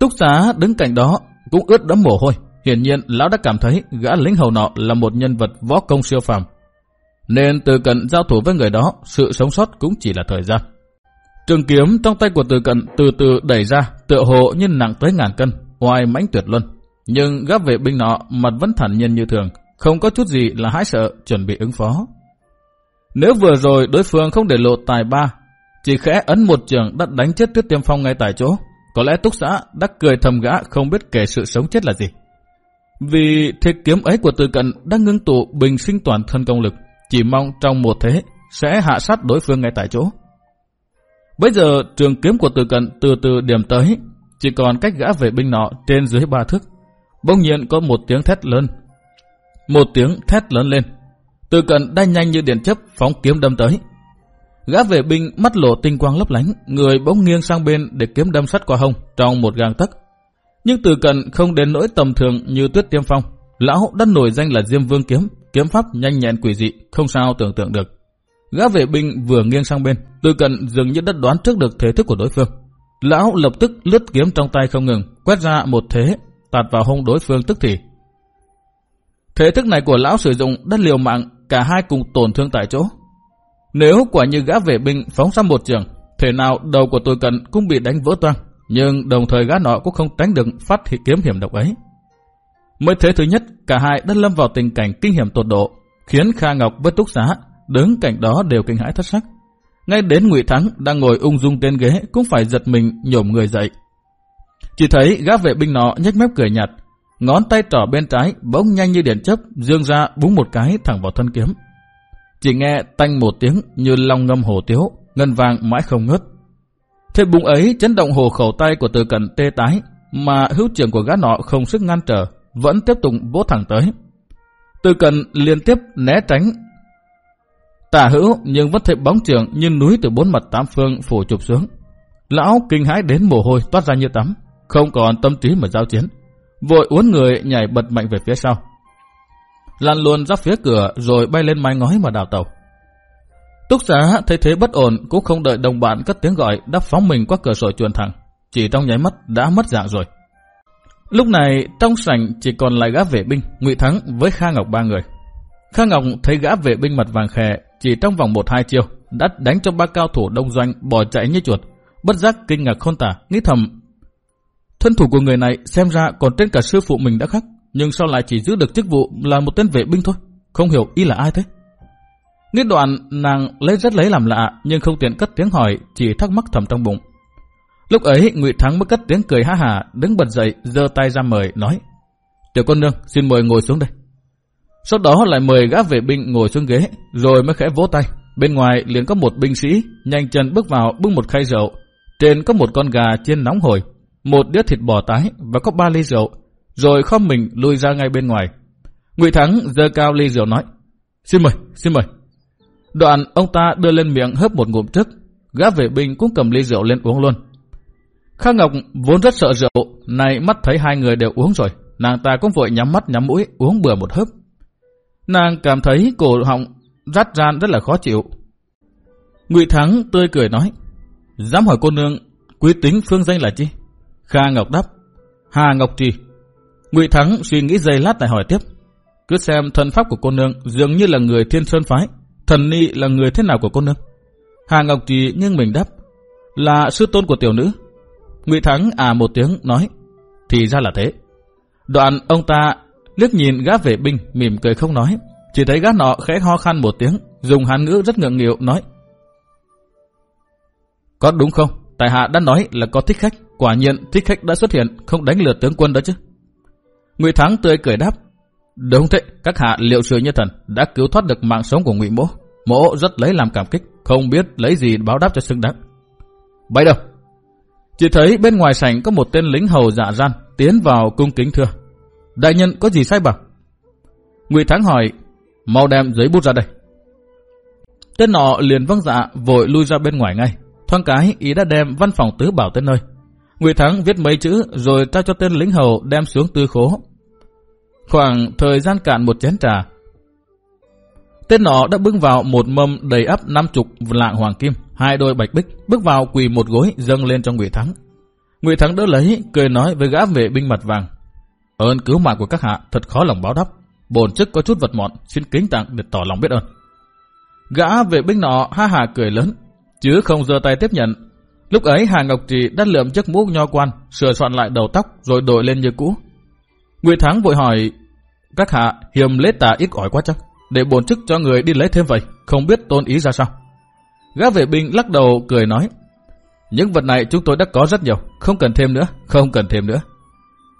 Túc xá đứng cạnh đó cũng ướt đẫm mồ hôi. Hiển nhiên lão đã cảm thấy gã lính hầu nọ là một nhân vật võ công siêu phàm. Nên từ cận giao thủ với người đó, sự sống sót cũng chỉ là thời gian. Trường kiếm trong tay của từ cận từ từ đẩy ra, tựa hồ như nặng tới ngàn cân, oai mãnh tuyệt luân. Nhưng gác vệ binh nọ mặt vẫn thản nhiên như thường, không có chút gì là hãi sợ, chuẩn bị ứng phó. Nếu vừa rồi đối phương không để lộ tài ba, chỉ khẽ ấn một trường đã đánh chết tuyết tiêm phong ngay tại chỗ, có lẽ túc xã đã cười thầm gã không biết kể sự sống chết là gì. Vì thế kiếm ấy của từ cận đã ngưng tụ bình sinh toàn thân công lực, chỉ mong trong một thế sẽ hạ sát đối phương ngay tại chỗ. Bây giờ trường kiếm của từ cận từ từ điểm tới, chỉ còn cách gã về binh nọ trên dưới ba thước. Bỗng nhiên có một tiếng thét lớn. Một tiếng thét lớn lên. Từ cận đai nhanh như điện chấp phóng kiếm đâm tới. Gã vệ binh mắt lộ tinh quang lấp lánh, người bỗng nghiêng sang bên để kiếm đâm sắt qua hông trong một gang tấc. Nhưng từ cận không đến nỗi tầm thường như tuyết tiêm phong. Lão đã nổi danh là Diêm Vương Kiếm, kiếm pháp nhanh nhẹn quỷ dị, không sao tưởng tượng được. Gã vệ binh vừa nghiêng sang bên, từ cận dường như đã đoán trước được thế thức của đối phương. Lão lập tức lướt kiếm trong tay không ngừng, quét ra một thế, tạt vào hông đối phương tức thì. Thế thức này của lão sử dụng đất liều mạng, cả hai cùng tổn thương tại chỗ. Nếu quả như gã vệ binh phóng ra một trường, thể nào đầu của tôi cần cũng bị đánh vỡ toang, nhưng đồng thời gã nọ cũng không tránh được phát thị kiếm hiểm độc ấy. Mới thế thứ nhất, cả hai đã lâm vào tình cảnh kinh hiểm tột độ, khiến Kha Ngọc với Túc Xá đứng cạnh đó đều kinh hãi thất sắc. Ngay đến Ngụy Thắng đang ngồi ung dung trên ghế cũng phải giật mình nhổm người dậy. Chỉ thấy gã vệ binh nọ nhếch mép cười nhạt, ngón tay trỏ bên trái bỗng nhanh như điện chớp dương ra búng một cái thẳng vào thân kiếm. Chỉ nghe tanh một tiếng như long ngâm hồ tiếu, ngân vàng mãi không ngớt. Thế búng ấy chấn động hồ khẩu tay của từ cận tê tái, mà hữu trưởng của gã nọ không sức ngăn trở, vẫn tiếp tục bố thẳng tới. Từ cận liên tiếp né tránh Tả hữu nhưng vẫn thấy bóng trường như núi từ bốn mặt tám phương phủ chụp xuống. Lão kinh hãi đến mồ hôi toát ra như tắm, không còn tâm trí mà giao chiến. Vội uốn người nhảy bật mạnh về phía sau. Lăn luôn ra phía cửa rồi bay lên mái ngói mà đào tàu. Túc giá thấy thế bất ổn cũng không đợi đồng bạn cất tiếng gọi đắp phóng mình qua cửa sổ chuồn thẳng. Chỉ trong nháy mắt đã mất dạng rồi. Lúc này trong sảnh chỉ còn lại gã vệ binh ngụy Thắng với Kha Ngọc ba người. Kha Ngọc thấy gã vệ binh mặt vàng khè chỉ trong vòng một hai chiêu đã đánh cho ba cao thủ đông doanh bỏ chạy như chuột. Bất giác kinh ngạc khôn tả, nghĩ thầm. Thân thủ của người này xem ra còn trên cả sư phụ mình đã khắc, nhưng sao lại chỉ giữ được chức vụ là một tên vệ binh thôi? Không hiểu y là ai thế? Nghĩ đoạn nàng lấy rất lấy làm lạ nhưng không tiện cất tiếng hỏi chỉ thắc mắc thầm trong bụng. Lúc ấy Ngụy Thắng mới cất tiếng cười ha hà đứng bật dậy giơ tay ra mời nói Tiểu con nương xin mời ngồi xuống đây. Sau đó lại mời gã vệ binh ngồi xuống ghế, rồi mới khẽ vỗ tay. Bên ngoài liền có một binh sĩ, nhanh chân bước vào bưng một khay rượu. Trên có một con gà chiên nóng hổi, một đĩa thịt bò tái và có ba ly rượu. Rồi khom mình lùi ra ngay bên ngoài. Ngụy Thắng giơ cao ly rượu nói, xin mời, xin mời. Đoạn ông ta đưa lên miệng hớp một ngụm trước, gã vệ binh cũng cầm ly rượu lên uống luôn. Khang Ngọc vốn rất sợ rượu, nay mắt thấy hai người đều uống rồi, nàng ta cũng vội nhắm mắt nhắm mũi uống bừa một hớp. Nàng cảm thấy cổ họng rát ran rất là khó chịu. Ngụy Thắng tươi cười nói, dám hỏi cô nương, quý tính phương danh là chi? Kha Ngọc đáp, Hà Ngọc Trì. Ngụy Thắng suy nghĩ giây lát lại hỏi tiếp, cứ xem thân pháp của cô nương dường như là người thiên sơn phái, thần ni là người thế nào của cô nương? Hà Ngọc Trì nhưng mình đáp, là sư tôn của tiểu nữ. Ngụy Thắng à một tiếng nói, thì ra là thế. Đoạn ông ta liếc nhìn gã vệ binh mỉm cười không nói, chỉ thấy gã nọ khẽ ho khan một tiếng, dùng hán ngữ rất ngượng nghịu nói: "Có đúng không? Tại hạ đã nói là có thích khách, quả nhiên thích khách đã xuất hiện, không đánh lừa tướng quân đó chứ?" Ngụy Thắng tươi cười đáp: "Đúng thế, các hạ liệu sự như thần đã cứu thoát được mạng sống của Ngụy Mỗ, Mỗ rất lấy làm cảm kích, không biết lấy gì báo đáp cho xứng đáng." Bây đâu? Chỉ thấy bên ngoài sảnh có một tên lính hầu dạ gian tiến vào cung kính thưa. Đại nhân có gì sai bảo? Ngụy Thắng hỏi, mau đem giấy bút ra đây. Tên nọ liền vâng dạ vội lui ra bên ngoài ngay. Thoáng cái ý đã đem văn phòng tứ bảo tới nơi. Ngụy Thắng viết mấy chữ rồi trao cho tên lính hầu đem xuống tư khố. Khoảng thời gian cạn một chén trà. Tên nọ đã bưng vào một mâm đầy ắp năm chục lạng hoàng kim, hai đôi bạch bích, bước vào quỳ một gối dâng lên cho Ngụy Thắng. Ngụy Thắng đỡ lấy, cười nói với gã vệ binh mặt vàng. Ơn cứu mạng của các hạ thật khó lòng báo đáp. Bổn chức có chút vật mọn, xin kính tặng để tỏ lòng biết ơn. Gã vệ binh nọ ha hà cười lớn, chứ không giơ tay tiếp nhận. Lúc ấy Hà Ngọc Trì đã lượm chiếc mũ nho quan, sửa soạn lại đầu tóc rồi đội lên như cũ. Nguyễn Thắng vội hỏi, các hạ hiềm lết tà ít ỏi quá chắc, để bổn chức cho người đi lấy thêm vậy, không biết tôn ý ra sao. Gã vệ binh lắc đầu cười nói, những vật này chúng tôi đã có rất nhiều, không cần thêm nữa, không cần thêm nữa.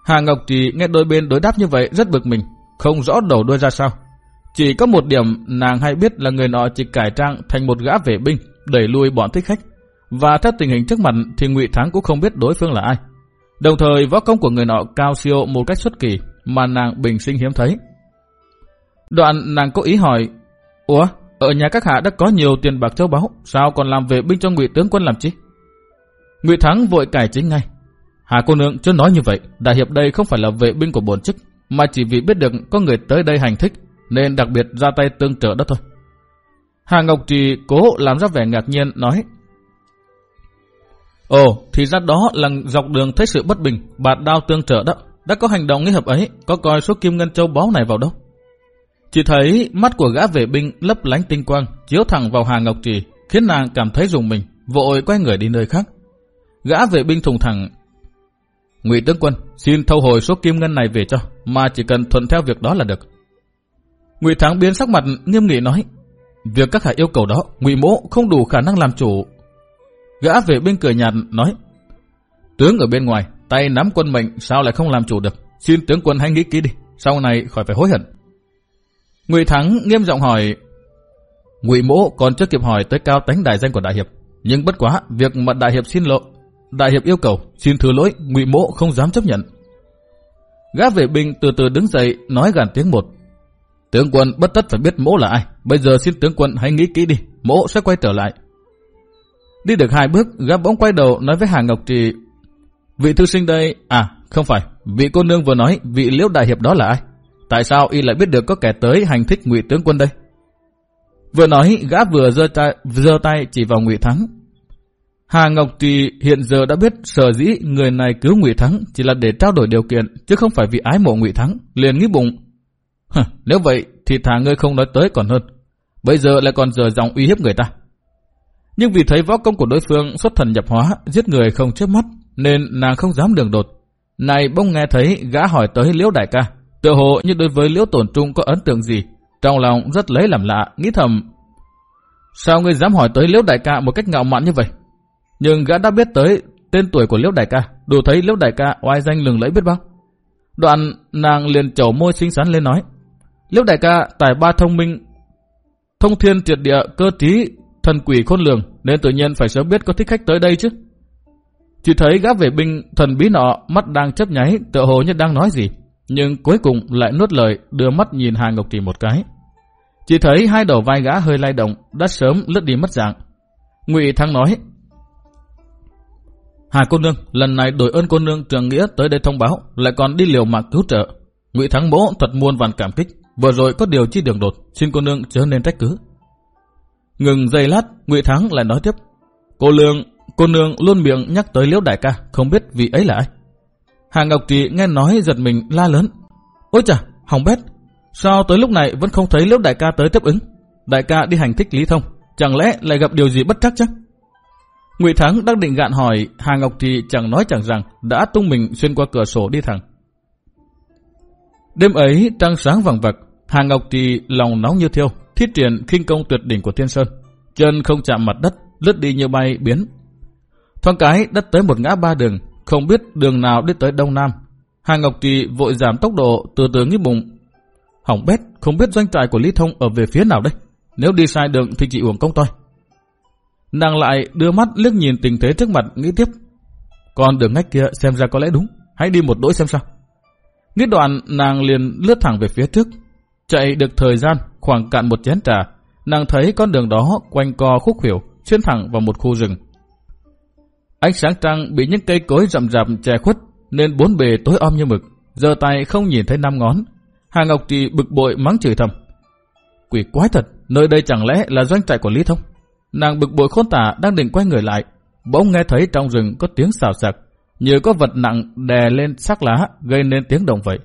Hà Ngọc Trì nghe đôi bên đối đáp như vậy rất bực mình, không rõ đầu đuôi ra sao. Chỉ có một điểm nàng hay biết là người nọ chỉ cải trang thành một gã vệ binh, đẩy lui bọn thích khách. Và theo tình hình trước mặt thì Ngụy Thắng cũng không biết đối phương là ai. Đồng thời võ công của người nọ cao siêu một cách xuất kỳ mà nàng bình sinh hiếm thấy. Đoạn nàng có ý hỏi, Ủa, ở nhà các hạ đã có nhiều tiền bạc châu báu, sao còn làm vệ binh cho ngụy tướng quân làm chi? Ngụy Thắng vội cải chính ngay. Hà cô nương chưa nói như vậy, đại hiệp đây không phải là vệ binh của bổn chức, mà chỉ vì biết được có người tới đây hành thích, nên đặc biệt ra tay tương trợ đó thôi. Hà Ngọc Trì cố làm ra vẻ ngạc nhiên nói Ồ, thì ra đó là dọc đường thấy sự bất bình, bạt đao tương trợ đó. Đã có hành động nghi hợp ấy, có coi số kim ngân châu báu này vào đâu. Chỉ thấy mắt của gã vệ binh lấp lánh tinh quang, chiếu thẳng vào Hà Ngọc Trì, khiến nàng cảm thấy dùng mình, vội quay người đi nơi khác. Gã vệ binh thùng thẳng, Ngụy tướng quân, xin thâu hồi số kim ngân này về cho, mà chỉ cần thuận theo việc đó là được. Ngụy Thắng biến sắc mặt nghiêm nghị nói, việc các hạ yêu cầu đó, Ngụy Mỗ không đủ khả năng làm chủ. Gã về bên cửa nhà nói, tướng ở bên ngoài, tay nắm quân mệnh sao lại không làm chủ được, xin tướng quân hãy nghĩ kỹ đi, sau này khỏi phải hối hận. Ngụy Thắng nghiêm giọng hỏi, Ngụy Mỗ còn chưa kịp hỏi tới cao tánh đại danh của đại hiệp, nhưng bất quá việc mà đại hiệp xin lộ, đại hiệp yêu cầu xin thứ lỗi, Ngụy Mỗ không dám chấp nhận. Gã vệ binh từ từ đứng dậy nói gàn tiếng một. Tướng quân bất tất phải biết mỗ là ai. Bây giờ xin tướng quân hãy nghĩ kỹ đi. Mỗ sẽ quay trở lại. Đi được hai bước, gã bỗng quay đầu nói với Hà Ngọc Trì. Vị thư sinh đây... À, không phải. Vị cô nương vừa nói vị liễu đại hiệp đó là ai? Tại sao y lại biết được có kẻ tới hành thích ngụy tướng quân đây? Vừa nói, gã vừa giơ tay, giơ tay chỉ vào ngụy thắng. Hà Ngọc Trì hiện giờ đã biết sở dĩ người này cứu ngụy thắng chỉ là để trao đổi điều kiện, chứ không phải vì ái mộ ngụy thắng. Liền nghĩ bụng, Hừ, nếu vậy thì thả ngươi không nói tới còn hơn. Bây giờ lại còn giờ dòng uy hiếp người ta. Nhưng vì thấy võ công của đối phương xuất thần nhập hóa, giết người không chớp mắt, nên nàng không dám đường đột. Này bỗng nghe thấy gã hỏi tới liễu đại ca, tự hồ như đối với liễu tổn trung có ấn tượng gì. Trong lòng rất lấy làm lạ, nghĩ thầm. Sao ngươi dám hỏi tới liễu đại ca một cách ngạo mạn như vậy? Nhưng gã đã biết tới tên tuổi của liễu đại ca, đủ thấy liễu đại ca oai danh lừng lẫy biết bao. Đoạn nàng liền chầu môi xinh xắn lên nói. Liễu đại ca tài ba thông minh, thông thiên triệt địa, cơ trí, thần quỷ khôn lường, nên tự nhiên phải sớm biết có thích khách tới đây chứ. Chỉ thấy gã vệ binh thần bí nọ mắt đang chấp nháy, tựa hồ như đang nói gì, nhưng cuối cùng lại nuốt lời đưa mắt nhìn Hà Ngọc Trì một cái. Chỉ thấy hai đầu vai gã hơi lay động, đã sớm lướt đi mất dạng. Ngụy Thăng nói, Hà cô nương, lần này đổi ơn cô nương trường nghĩa tới đây thông báo, lại còn đi liều mạng cứu trợ. Ngụy Thắng bố thật muôn vàn cảm kích. Vừa rồi có điều chi đường đột, xin cô nương chớ nên trách cứ. Ngừng giây lát, Ngụy Thắng lại nói tiếp. Cô lương, cô nương luôn miệng nhắc tới Liễu đại ca, không biết vị ấy là ai. Hà Ngọc Trì nghe nói giật mình la lớn. Ôi chà, hỏng bét, sao tới lúc này vẫn không thấy Liễu đại ca tới tiếp ứng? Đại ca đi hành thích Lý Thông, chẳng lẽ lại gặp điều gì bất trắc chắc? Ngụy Thắng đang định gạn hỏi, Hà Ngọc Trì chẳng nói chẳng rằng đã tung mình xuyên qua cửa sổ đi thẳng. Đêm ấy trăng sáng vàng vặc, Hà Ngọc Trì lòng nóng như thiêu, thiết triển khinh công tuyệt đỉnh của Thiên Sơn. Chân không chạm mặt đất, lướt đi như bay biến. Thoáng cái đất tới một ngã ba đường, không biết đường nào đi tới đông nam. Hà Ngọc Trì vội giảm tốc độ từ từ nghĩ bụng. Hỏng bét, không biết doanh trại của Lý Thông ở về phía nào đây. Nếu đi sai đường thì chị uổng công tôi. Nàng lại đưa mắt liếc nhìn tình thế trước mặt nghĩ tiếp. Còn đường ngách kia xem ra có lẽ đúng. Hãy đi một đỗi xem sao. Nghĩ đoạn nàng liền lướt thẳng về phía trước. Chạy được thời gian khoảng cạn một chén trà. Nàng thấy con đường đó quanh co khúc khuỷu, xuyên thẳng vào một khu rừng. Ánh sáng trăng bị những cây cối rậm rạp che khuất nên bốn bề tối om như mực. Giờ tay không nhìn thấy năm ngón. Hà Ngọc thì bực bội mắng chửi thầm. Quỷ quái thật, nơi đây chẳng lẽ là doanh trại của Lý Thông? Nàng bực bội khôn tả đang định quay người lại. Bỗng nghe thấy trong rừng có tiếng xào xạc như có vật nặng đè lên sắc lá gây nên tiếng động vậy.